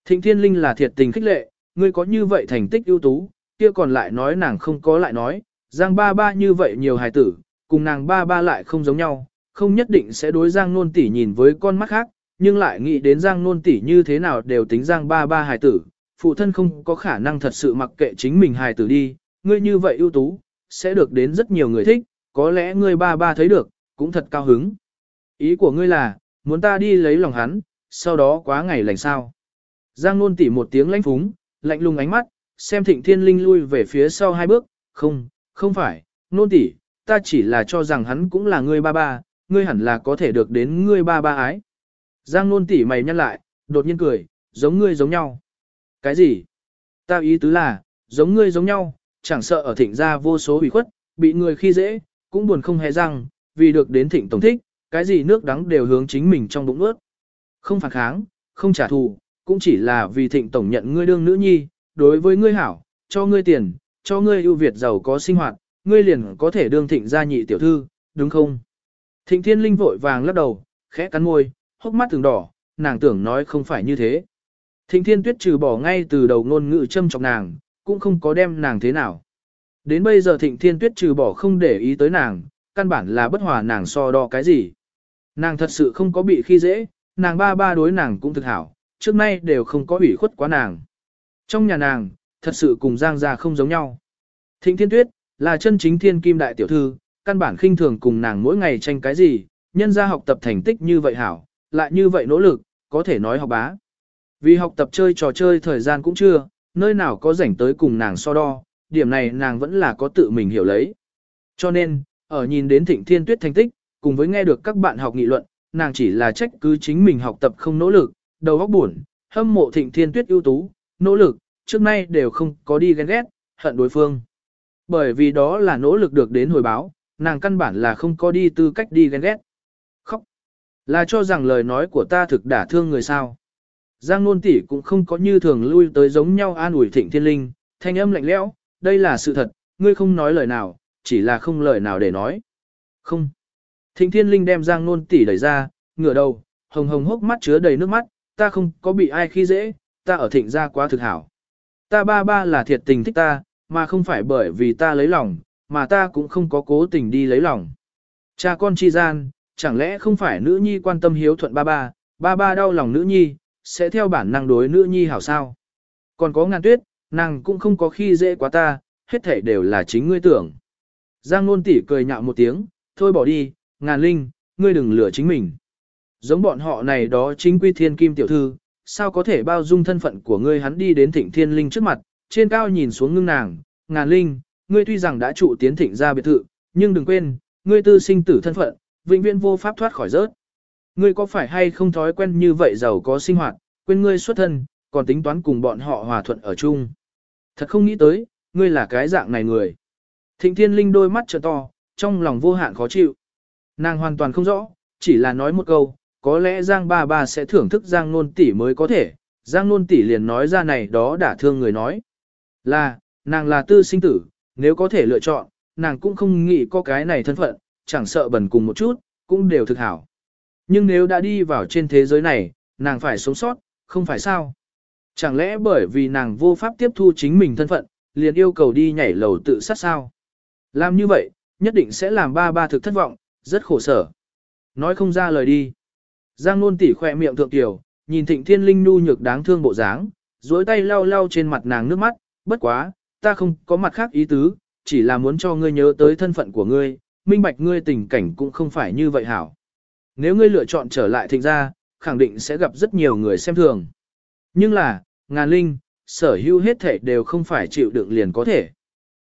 Thịnh Thiên Linh là thiệt tình khích lệ, ngươi có như vậy thành tích ưu tú, kia còn lại nói nàng không có lại nói, Giang ba ba như vậy nhiều hài tử, cùng nàng ba ba lại không giống nhau, không nhất định sẽ đối Giang nôn tỷ nhìn với con mắt khác, nhưng lại nghĩ đến Giang nôn tỷ như thế nào đều tính Giang ba ba hài tử, phụ thân không có khả năng thật sự mặc kệ chính mình hài tử đi, ngươi như vậy ưu tú, sẽ được đến rất nhiều người thích, có lẽ ngươi ba ba thấy được, cũng thật cao hứng. Ý của ngươi là, muốn ta đi lấy lòng hắn, sau đó quá ngày lành sao. Giang nôn tỉ một tiếng lãnh phúng, lạnh lùng ánh mắt, xem thịnh thiên linh lui về phía sau hai bước, không, không phải, nôn tỉ, ta chỉ là cho rằng hắn cũng là ngươi ba ba, ngươi hẳn là có thể được đến ngươi ba ba ái. Giang nôn tỉ mày nhăn lại, đột nhiên cười, giống ngươi giống nhau. Cái gì? Ta ý tứ là, giống ngươi giống nhau, chẳng sợ ở thịnh gia vô số ủy khuất, bị người khi dễ, cũng buồn không hề răng, vì được đến thịnh tổng thích, cái gì nước đắng đều hướng chính mình trong bụng ướt. Không phản kháng, không trả thù, cũng chỉ là vì thịnh tổng nhận ngươi đương nữ nhi, đối với ngươi hảo, cho ngươi tiền, cho ngươi ưu việt giàu có sinh hoạt, ngươi liền có thể đương thịnh gia nhị tiểu thư, đúng không? Thịnh thiên linh vội vàng lắc đầu, khẽ cắn môi, hốc mắt từng đỏ, nàng tưởng nói không phải như thế. Thịnh thiên tuyết trừ bỏ ngay từ đầu ngôn ngữ châm chọc nàng, cũng không có đem nàng thế nào. Đến bây giờ thịnh thiên tuyết trừ bỏ không để ý tới nàng, căn bản là bất hòa nàng so đo cái gì. Nàng thật sự không có bị khi dễ, nàng ba ba đối nàng cũng thực hảo, trước nay đều không có ủy khuất quá nàng. Trong nhà nàng, thật sự cùng Giang gia không giống nhau. Thịnh Thiên Tuyết, là chân chính thiên kim đại tiểu thư, căn bản khinh thường cùng nàng mỗi ngày tranh cái gì, nhân ra học tập thành tích như vậy hảo, lại như vậy nỗ lực, có thể nói học bá. Vì học tập chơi trò chơi thời gian cũng chưa, nơi nào có rảnh tới cùng nàng so đo, điểm này nàng vẫn là có tự mình hiểu lấy. Cho nên, ở nhìn đến Thịnh Thiên Tuyết thành tích, cùng với nghe được các bạn học nghị luận, nàng chỉ là trách cứ chính mình học tập không nỗ lực, đầu óc buồn, hâm mộ Thịnh Thiên Tuyết ưu tú, nỗ lực, trước nay đều không có đi ghen ghét, hận đối phương. Bởi vì đó là nỗ lực được đến hồi báo, nàng căn bản là không có đi tư cách đi ghen ghét. Khóc. Là cho rằng lời nói của ta thực đả thương người sao. Giang nôn tỷ cũng không có như thường lui tới giống nhau an ủi thịnh thiên linh, thanh âm lạnh lẽo, đây là sự thật, ngươi không nói lời nào, chỉ là không lời nào để nói. Không. Thịnh thiên linh đem giang nôn tỷ đẩy ra, ngửa đầu, hồng hồng hốc mắt chứa đầy nước mắt, ta không có bị ai khi dễ, ta ở thịnh gia quá thực hảo. Ta ba ba là thiệt tình thích ta, mà không phải bởi vì ta lấy lòng, mà ta cũng không có cố tình đi lấy lòng. Cha con chi gian, chẳng lẽ không phải nữ nhi quan tâm hiếu thuận ba ba, ba ba đau lòng nữ nhi, sẽ theo bản năng đối nữ nhi hảo sao. Còn có ngàn tuyết, nàng cũng không có khi dễ quá ta, hết thể đều là chính ngươi tưởng. Giang nôn tỉ cười nhạo một tiếng, thôi bỏ đi, ngàn linh, ngươi đừng lừa chính mình. Giống bọn họ này đó chính quy thiên kim tiểu thư, sao có thể bao dung thân phận của ngươi hắn đi đến thịnh thiên linh trước mặt, trên cao nhìn xuống ngưng nàng, ngàn linh, ngươi tuy rằng đã trụ tiến thịnh ra biệt thự, nhưng đừng quên, ngươi tư sinh tử thân phận, vĩnh viễn vô pháp thoát khỏi rớt. Ngươi có phải hay không thói quen như vậy giàu có sinh hoạt, quên ngươi xuất thân, còn tính toán cùng bọn họ hòa thuận ở chung. Thật không nghĩ tới, ngươi là cái dạng này người. Thịnh thiên linh đôi mắt trợ to, trong lòng vô hạn khó chịu. Nàng hoàn toàn không rõ, chỉ là nói một câu, có lẽ Giang ba ba sẽ thưởng thức Giang nôn tỷ mới có thể. Giang nôn tỷ liền nói ra này đó đã thương người nói. Là, nàng là tư sinh tử, nếu có thể lựa chọn, nàng cũng không nghĩ có cái này thân phận, chẳng sợ bẩn cùng một chút, cũng đều thực hảo. Nhưng nếu đã đi vào trên thế giới này, nàng phải sống sót, không phải sao? Chẳng lẽ bởi vì nàng vô pháp tiếp thu chính mình thân phận, liền yêu cầu đi nhảy lầu tự sát sao? Làm như vậy, nhất định sẽ làm ba ba thực thất vọng, rất khổ sở. Nói không ra lời đi. Giang nôn tỉ khỏe miệng thượng tiểu, nhìn thịnh thiên linh nu nhược đáng thương bộ dáng, duỗi tay lau lau trên mặt nàng nước mắt, bất quá, ta không có mặt khác ý tứ, chỉ là muốn cho ngươi nhớ tới thân phận của ngươi, minh bạch ngươi tình cảnh cũng không phải như vậy hảo. Nếu ngươi lựa chọn trở lại thịnh gia, khẳng định sẽ gặp rất nhiều người xem thường. Nhưng là, ngàn linh, sở hữu hết thể đều không phải chịu đựng liền có thể.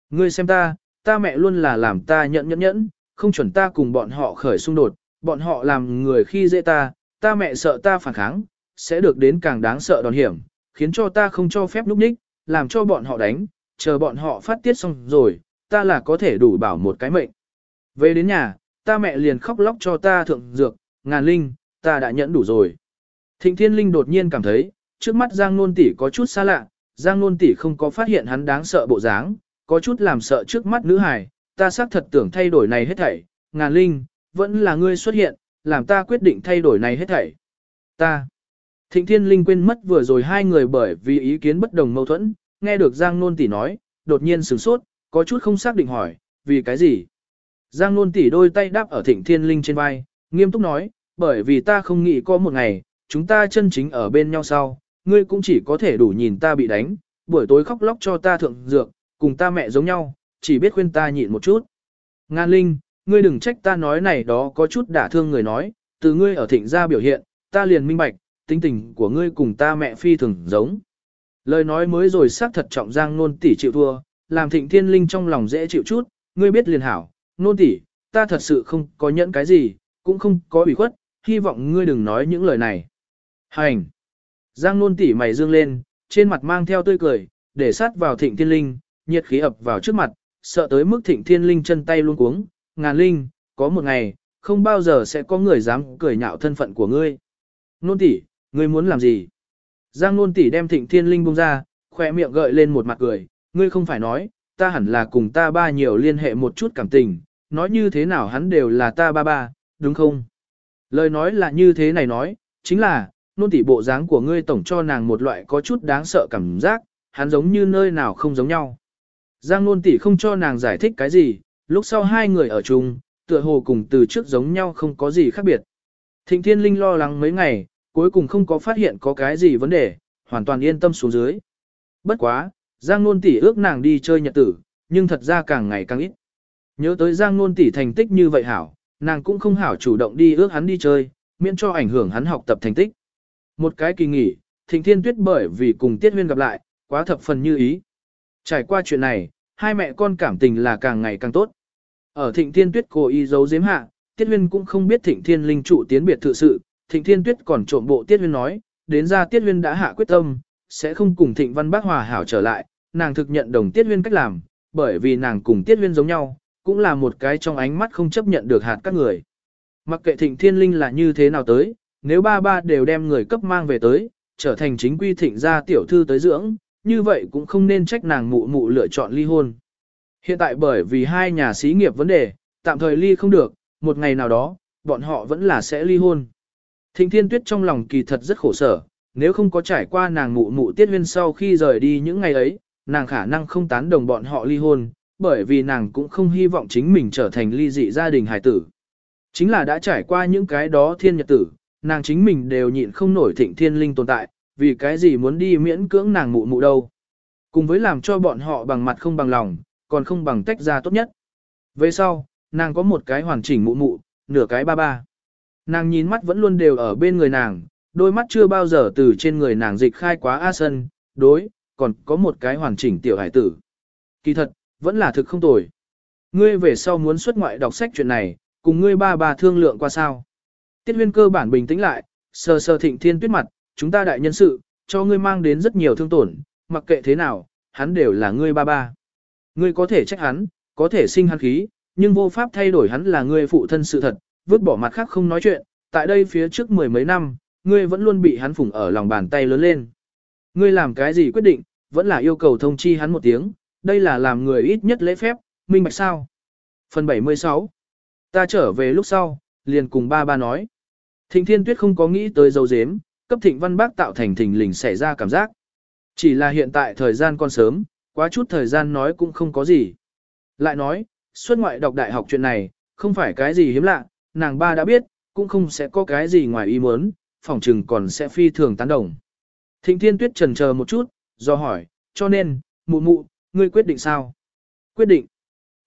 Ngươi xem ta, ta mẹ luôn là làm ta nhẫn nhẫn nhẫn, không chuẩn ta cùng bọn họ khởi xung đột, bọn họ làm người khi dễ ta, ta mẹ sợ ta phản kháng, sẽ được đến càng đáng sợ đòn hiểm, khiến cho ta không cho phép núp ních, làm cho bọn họ đánh, chờ bọn họ phát tiết xong rồi, ta là có thể đủ bảo một cái mệnh. Về đến nhà, ta mẹ liền khóc lóc cho ta thượng dược, ngàn linh, ta đã nhẫn đủ rồi. Thịnh Thiên Linh đột nhiên cảm thấy, trước mắt Giang Nôn Tỷ có chút xa lạ, Giang Nôn Tỷ không có phát hiện hắn đáng sợ bộ dáng, có chút làm sợ trước mắt nữ hài, ta xác thật tưởng thay đổi này hết thảy, ngàn linh, vẫn là ngươi xuất hiện, làm ta quyết định thay đổi này hết thảy. Ta. Thịnh Thiên Linh quên mất vừa rồi hai người bởi vì ý kiến bất đồng mâu thuẫn, nghe được Giang Nôn Tỷ nói, đột nhiên sửng sốt, có chút không xác định hỏi, vì cái gì? Giang Nôn Tỷ đôi tay đáp ở Thịnh Thiên Linh trên vai, nghiêm túc nói, bởi vì ta không nghĩ có một ngày, chúng ta chân chính ở bên nhau sau, ngươi cũng chỉ có thể đủ nhìn ta bị đánh, buổi tối khóc lóc cho ta thượng dược, cùng ta mẹ giống nhau, chỉ biết khuyên ta nhịn một chút. Ngan Linh, ngươi đừng trách ta nói này đó có chút đả thương người nói, từ ngươi ở thịnh gia biểu hiện, ta liền minh bạch, tính tình của ngươi cùng ta mẹ phi thường giống. Lời nói mới rồi xác thật trọng giang nôn tỷ chịu thua, làm thịnh thiên linh trong lòng dễ chịu chút, ngươi biết liền hảo, nôn tỷ, ta thật sự không có nhẫn cái gì, cũng không có ủy khuất, hy vọng ngươi đừng nói những lời này. Hành! Giang nôn tỷ mày dương lên, trên mặt mang theo tươi cười, để sát vào thịnh thiên linh, nhiệt khí ập vào trước mặt, sợ tới mức thịnh thiên linh chân tay luôn cuống, ngàn linh, có một ngày, không bao giờ sẽ có người dám cười nhạo thân phận của ngươi. Nôn tỷ, ngươi muốn làm gì? Giang nôn tỷ đem thịnh thiên linh buông ra, khỏe miệng gợi lên một mặt cười, ngươi không phải nói, ta hẳn là cùng ta ba nhiều liên hệ một chút cảm tình, nói như thế nào hắn đều là ta ba ba, đúng không? Lời nói là như thế này nói, chính là, nôn tỷ bộ dáng của ngươi tổng cho nàng một loại có chút đáng sợ cảm giác, hắn giống như nơi nào không giống nhau. Giang nôn tỷ không cho nàng giải thích cái gì, lúc sau hai người ở chung, tựa hồ cùng từ trước giống nhau không có gì khác biệt. Thịnh Thiên Linh lo lắng mấy ngày, cuối cùng không có phát hiện có cái gì vấn đề, hoàn toàn yên tâm xuống dưới. Bất quá, Giang Nôn tỷ ước nàng đi chơi nhật tử, nhưng thật ra càng ngày càng ít. Nhớ tới Giang Nôn tỷ thành tích như vậy hảo, nàng cũng không hảo chủ động đi ước hắn đi chơi, miễn cho ảnh hưởng hắn học tập thành tích. Một cái kỳ nghỉ, Thịnh Thiên Tuyết bởi vì cùng Tiết Huyên gặp lại, quá thập phần như ý. Trải qua chuyện này, hai mẹ con cảm tình là càng ngày càng tốt. Ở Thịnh Thiên Tuyết cố ý giấu giếm hạ, Tiết Huyên cũng không biết Thịnh Thiên Linh trụ tiến biệt thự sự, Thịnh Thiên Tuyết còn trộm bộ Tiết Huyên nói, đến ra Tiết Huyên đã hạ quyết tâm, sẽ không cùng Thịnh Văn Bác hòa hảo trở lại, nàng thực nhận đồng Tiết Huyên cách làm, bởi vì nàng cùng Tiết Huyên giống nhau, cũng là một cái trong ánh mắt không chấp nhận được hạt các người. Mặc kệ Thịnh Thiên Linh là như thế nào tới, nếu ba ba đều đem người cấp mang về tới, trở thành chính quy Thịnh gia tiểu thư tới dưỡng, như vậy cũng không nên trách nàng mụ mụ lựa chọn ly hôn. Hiện tại bởi vì hai nhà xí nghiệp vấn đề, tạm thời ly không được, một ngày nào đó, bọn họ vẫn là sẽ ly hôn. Thịnh Thiên Tuyết trong lòng kỳ thật rất khổ sở, nếu không có trải qua nàng mụ mụ tiết huyên sau khi rời đi những ngày ấy, nàng khả năng không tán đồng bọn họ ly hôn, bởi vì nàng cũng không hy vọng chính mình trở thành ly dị gia đình Hải tử. Chính là đã trải qua những cái đó thiên nhật tử, nàng chính mình đều nhịn không nổi thịnh thiên linh tồn tại, vì cái gì muốn đi miễn cưỡng nàng mụ mụ đâu. Cùng với làm cho bọn họ bằng mặt không bằng lòng, còn không bằng tách ra tốt nhất. Về sau, nàng có một cái hoàn chỉnh mụ mụ, nửa cái ba ba. Nàng nhìn mắt vẫn luôn đều ở bên người nàng, đôi mắt chưa bao giờ từ trên người nàng dịch khai quá a sân, đối, còn có một cái hoàn chỉnh tiểu hải tử. Kỳ thật, vẫn là thực không tồi. Ngươi về sau muốn xuất ngoại đọc sách chuyện này, cùng ngươi ba ba thương lượng qua sao. Tiết huyên cơ bản bình tĩnh lại, sờ sờ thịnh thiên tuyết mặt, chúng ta đại nhân sự, cho ngươi mang đến rất nhiều thương tổn, mặc kệ thế nào, hắn đều là ngươi ba ba. Ngươi có thể trách hắn, có thể sinh hắn khí, nhưng vô pháp thay đổi hắn là ngươi phụ thân sự thật, vứt bỏ mặt khác không nói chuyện, tại đây phía trước mười mấy năm, ngươi vẫn luôn bị hắn phủng ở lòng bàn tay lớn lên. Ngươi làm cái gì quyết định, vẫn là yêu cầu thông chi hắn một tiếng, đây là làm người ít nhất lễ phép, minh bạch sao. Phần 76 Ta trở về lúc sau, liền cùng ba ba nói. Thịnh Thiên Tuyết không có nghĩ tới dấu dếm, cấp Thịnh Văn Bác tạo thành thình lình xảy ra cảm giác. Chỉ là hiện tại thời gian còn sớm, quá chút thời gian nói cũng không có gì. Lại nói, xuất ngoại đọc đại học chuyện này, không phải cái gì hiếm lạ, nàng ba đã biết, cũng không sẽ có cái gì ngoài ý muốn, phòng trừng còn sẽ phi thường tán đồng. Thịnh Thiên Tuyết trần chờ một chút, do hỏi, cho nên, mụ mụ, ngươi quyết định sao? Quyết định.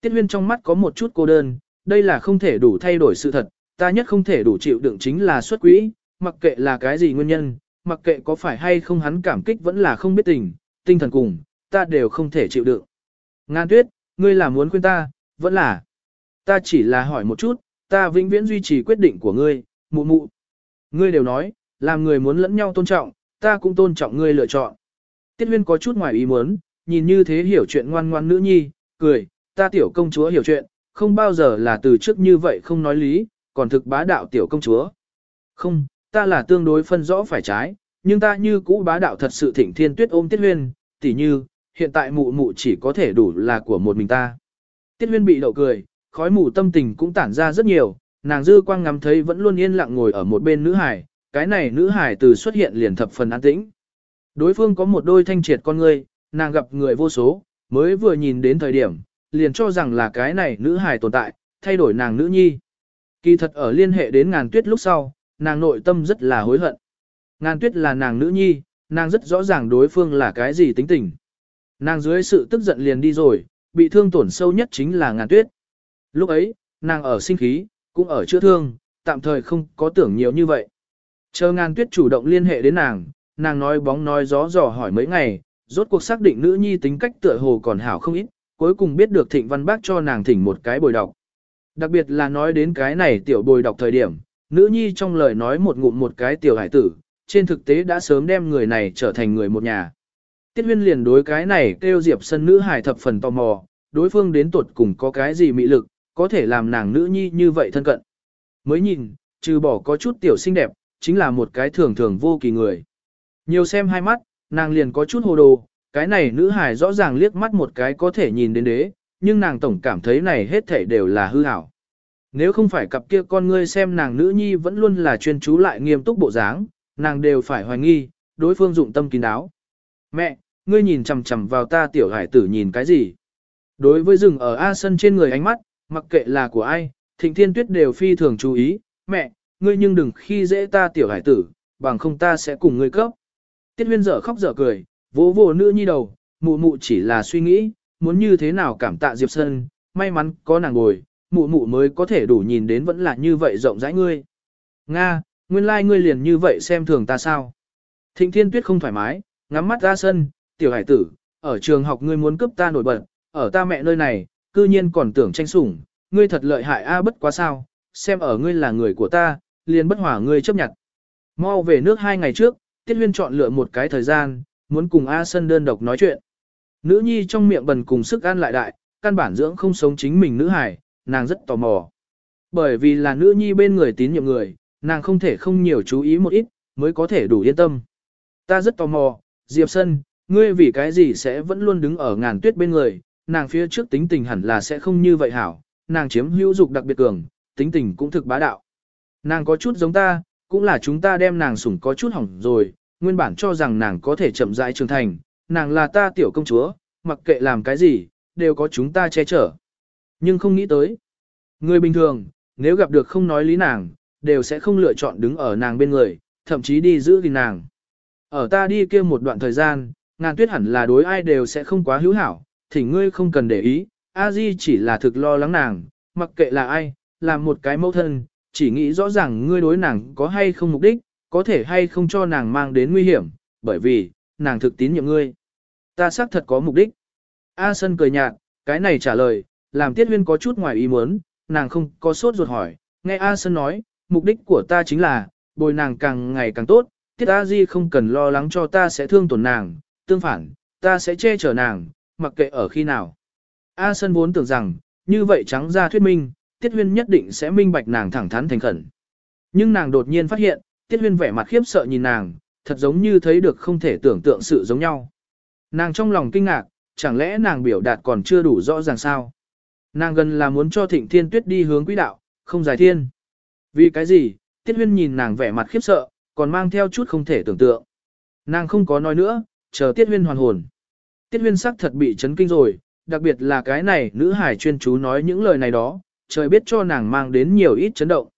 Tiết huyên trong mắt có một chút cô đơn, đây là không thể đủ thay đổi sự thật, ta nhất không thể đủ chịu đựng chính là xuất quỹ, mặc kệ là cái gì nguyên nhân, mặc kệ có phải hay không hắn cảm kích vẫn là không biết tình, tinh thần cùng, ta đều không thể chịu đựng. Ngan tuyết, ngươi là muốn khuyên ta, vẫn là. Ta chỉ là hỏi một chút, ta vĩnh viễn duy trì quyết định của ngươi, mụ mụ. Ngươi đều nói, làm người muốn lẫn nhau tôn trọng, ta cũng tôn trọng ngươi lựa chọn. Tiết huyên có chút ngoài ý muốn, nhìn như thế hiểu chuyện ngoan ngoan nữ nhi, cười, ta tiểu công chúa hiểu chuyện, không bao giờ là từ trước như vậy không nói lý, còn thực bá đạo tiểu công chúa. Không, ta là tương đối phân rõ phải trái, nhưng ta như cũ bá đạo thật sự thịnh thiên tuyết ôm tiết huyên, tỉ như, hiện tại mụ mụ chỉ có thể đủ là của một mình ta. Tiết huyên bị đậu cười, khói mù tâm tình cũng tản ra rất nhiều, nàng dư quang ngắm thấy vẫn luôn yên lặng ngồi ở một bên nữ hải, cái này nữ hải từ xuất hiện liền thập phần an tĩnh. Đối phương có một đôi thanh triệt con ngươi, nàng gặp người vô số, mới vừa nhìn đến thời điểm, liền cho rằng là cái này nữ hải tồn tại, thay đổi nàng nữ nhi. Kỳ thật ở liên hệ đến ngàn tuyết lúc sau, nàng nội tâm rất là hối hận. Ngàn tuyết là nàng nữ nhi, nàng rất rõ ràng đối phương là cái gì tính tình. Nàng dưới sự tức giận liền đi rồi, bị thương tổn sâu nhất chính là ngàn tuyết. Lúc ấy, nàng ở sinh khí, cũng ở chữa thương, tạm thời không có tưởng nhiều như vậy. Chờ ngàn tuyết chủ động liên hệ đến nàng, nàng nói bóng nói gió dò hỏi mấy ngày, rốt cuộc xác định nữ nhi tính cách tựa hồ còn hảo không ít, cuối cùng biết được thịnh văn bác cho nàng thỉnh một cái bồi đọc. Đặc biệt là nói đến cái này tiểu bồi đọc thời điểm, nữ nhi trong lời nói một ngụm một cái tiểu hải tử, trên thực tế đã sớm đem người này trở thành người một nhà. Tiết huyên liền đối cái này kêu diệp sân nữ hài thập phần tò mò, đối phương đến tuột cùng có cái gì mị lực, có thể làm nàng nữ nhi như vậy thân cận. Mới nhìn, trừ bỏ có chút tiểu xinh đẹp, chính là một cái thường thường vô kỳ người. Nhiều xem hai mắt, nàng liền có chút hồ đồ, cái này nữ hài rõ ràng liếc mắt một cái có thể nhìn đến đế, nhưng nàng tổng cảm thấy này hết thảy đều là hư ảo. Nếu không phải cặp kia con ngươi xem nàng nữ nhi vẫn luôn là chuyên chú lại nghiêm túc bộ dáng, nàng đều phải hoài nghi, đối phương dụng tâm kín đáo. Mẹ, ngươi nhìn chằm chằm vào ta tiểu hải tử nhìn cái gì? Đối với rừng ở A sân trên người ánh mắt, mặc kệ là của ai, thịnh thiên tuyết đều phi thường chú ý, mẹ, ngươi nhưng đừng khi dễ ta tiểu hải tử, bằng không ta sẽ cùng ngươi cấp. Tiết huyên dở khóc dở cười, vỗ vỗ nữ nhi đầu, mụ mụ chỉ là suy nghĩ, muốn như thế nào cảm tạ Diệp Sơn, may mắn có nàng ngồi, mụ mụ mới có thể đủ nhìn đến vẫn là như vậy rộng rãi ngươi. Nga, nguyên lai like ngươi liền như vậy xem thường ta sao? Thịnh thiên tuyết không thoải mái, ngắm mắt ra sân, tiểu hải tử, ở trường học ngươi muốn cướp ta nổi bật, ở ta mẹ nơi này, cư nhiên còn tưởng tranh sủng, ngươi thật lợi hại a à, bất quá sao, xem ở ngươi là người của ta, liền bất hỏa ngươi chấp nhận. Mau về nước hai ngày trước, Tiết Huyên chọn lựa một cái thời gian, muốn cùng A Sân đơn độc nói chuyện. Nữ nhi trong miệng bần cùng sức ăn lại đại, căn bản dưỡng không sống chính mình nữ hải, nàng rất tò mò. Bởi vì là nữ nhi bên người tín nhiệm người, nàng không thể không nhiều chú ý một ít, mới có thể đủ yên tâm. Ta rất tò mò, Diệp Sân, ngươi vì cái gì sẽ vẫn luôn đứng ở ngàn tuyết bên người, nàng phía trước tính tình hẳn là sẽ không như vậy hảo, nàng chiếm hữu dục đặc biệt cường, tính tình cũng thực bá đạo. Nàng có chút giống ta, cũng là chúng ta đem nàng sủng có chút hỏng rồi, nguyên bản cho rằng nàng có thể chậm rãi trưởng thành, nàng là ta tiểu công chúa, mặc kệ làm cái gì, đều có chúng ta che chở. Nhưng không nghĩ tới. Người bình thường, nếu gặp được không nói lý nàng, đều sẽ không lựa chọn đứng ở nàng bên người, thậm chí đi giữ gìn nàng. Ở ta đi kia một đoạn thời gian, ngàn tuyết hẳn là đối ai đều sẽ không quá hữu hảo, thì ngươi không cần để ý, a di chỉ là thực lo lắng nàng, mặc kệ là ai, làm một cái mẫu thân, chỉ nghĩ rõ ràng ngươi đối nàng có hay không mục đích, có thể hay không cho nàng mang đến nguy hiểm, bởi vì, nàng thực tín nhiệm ngươi. Ta xác thật có mục đích. A Sân cười nhạt, cái này trả lời, làm Tiết Huyên có chút ngoài ý muốn, nàng không có sốt ruột hỏi, nghe A Sân nói, mục đích của ta chính là, bồi nàng càng ngày càng tốt, Tiết A Di không cần lo lắng cho ta sẽ thương tổn nàng, tương phản, ta sẽ che chở nàng, mặc kệ ở khi nào. A Sân vốn tưởng rằng, như vậy trắng ra thuyết minh, Tiết Huyên nhất định sẽ minh bạch nàng thẳng thắn thành khẩn. Nhưng nàng đột nhiên phát hiện, Tiết Huyên vẻ mặt khiếp sợ nhìn nàng, thật giống như thấy được không thể tưởng tượng sự giống nhau. Nàng trong lòng kinh ngạc, chẳng lẽ nàng biểu đạt còn chưa đủ rõ ràng sao? Nàng gần là muốn cho Thịnh Thiên Tuyết đi hướng quỹ đạo, không giải thiên. Vì cái gì? Tiết Huyên nhìn nàng vẻ mặt khiếp sợ, còn mang theo chút không thể tưởng tượng. Nàng không có nói nữa, chờ Tiết Huyên hoàn hồn. Tiết Huyên sắc thật bị chấn kinh rồi, đặc biệt là cái này nữ hải chuyên chú nói những lời này đó, trời biết cho nàng mang đến nhiều ít chấn động.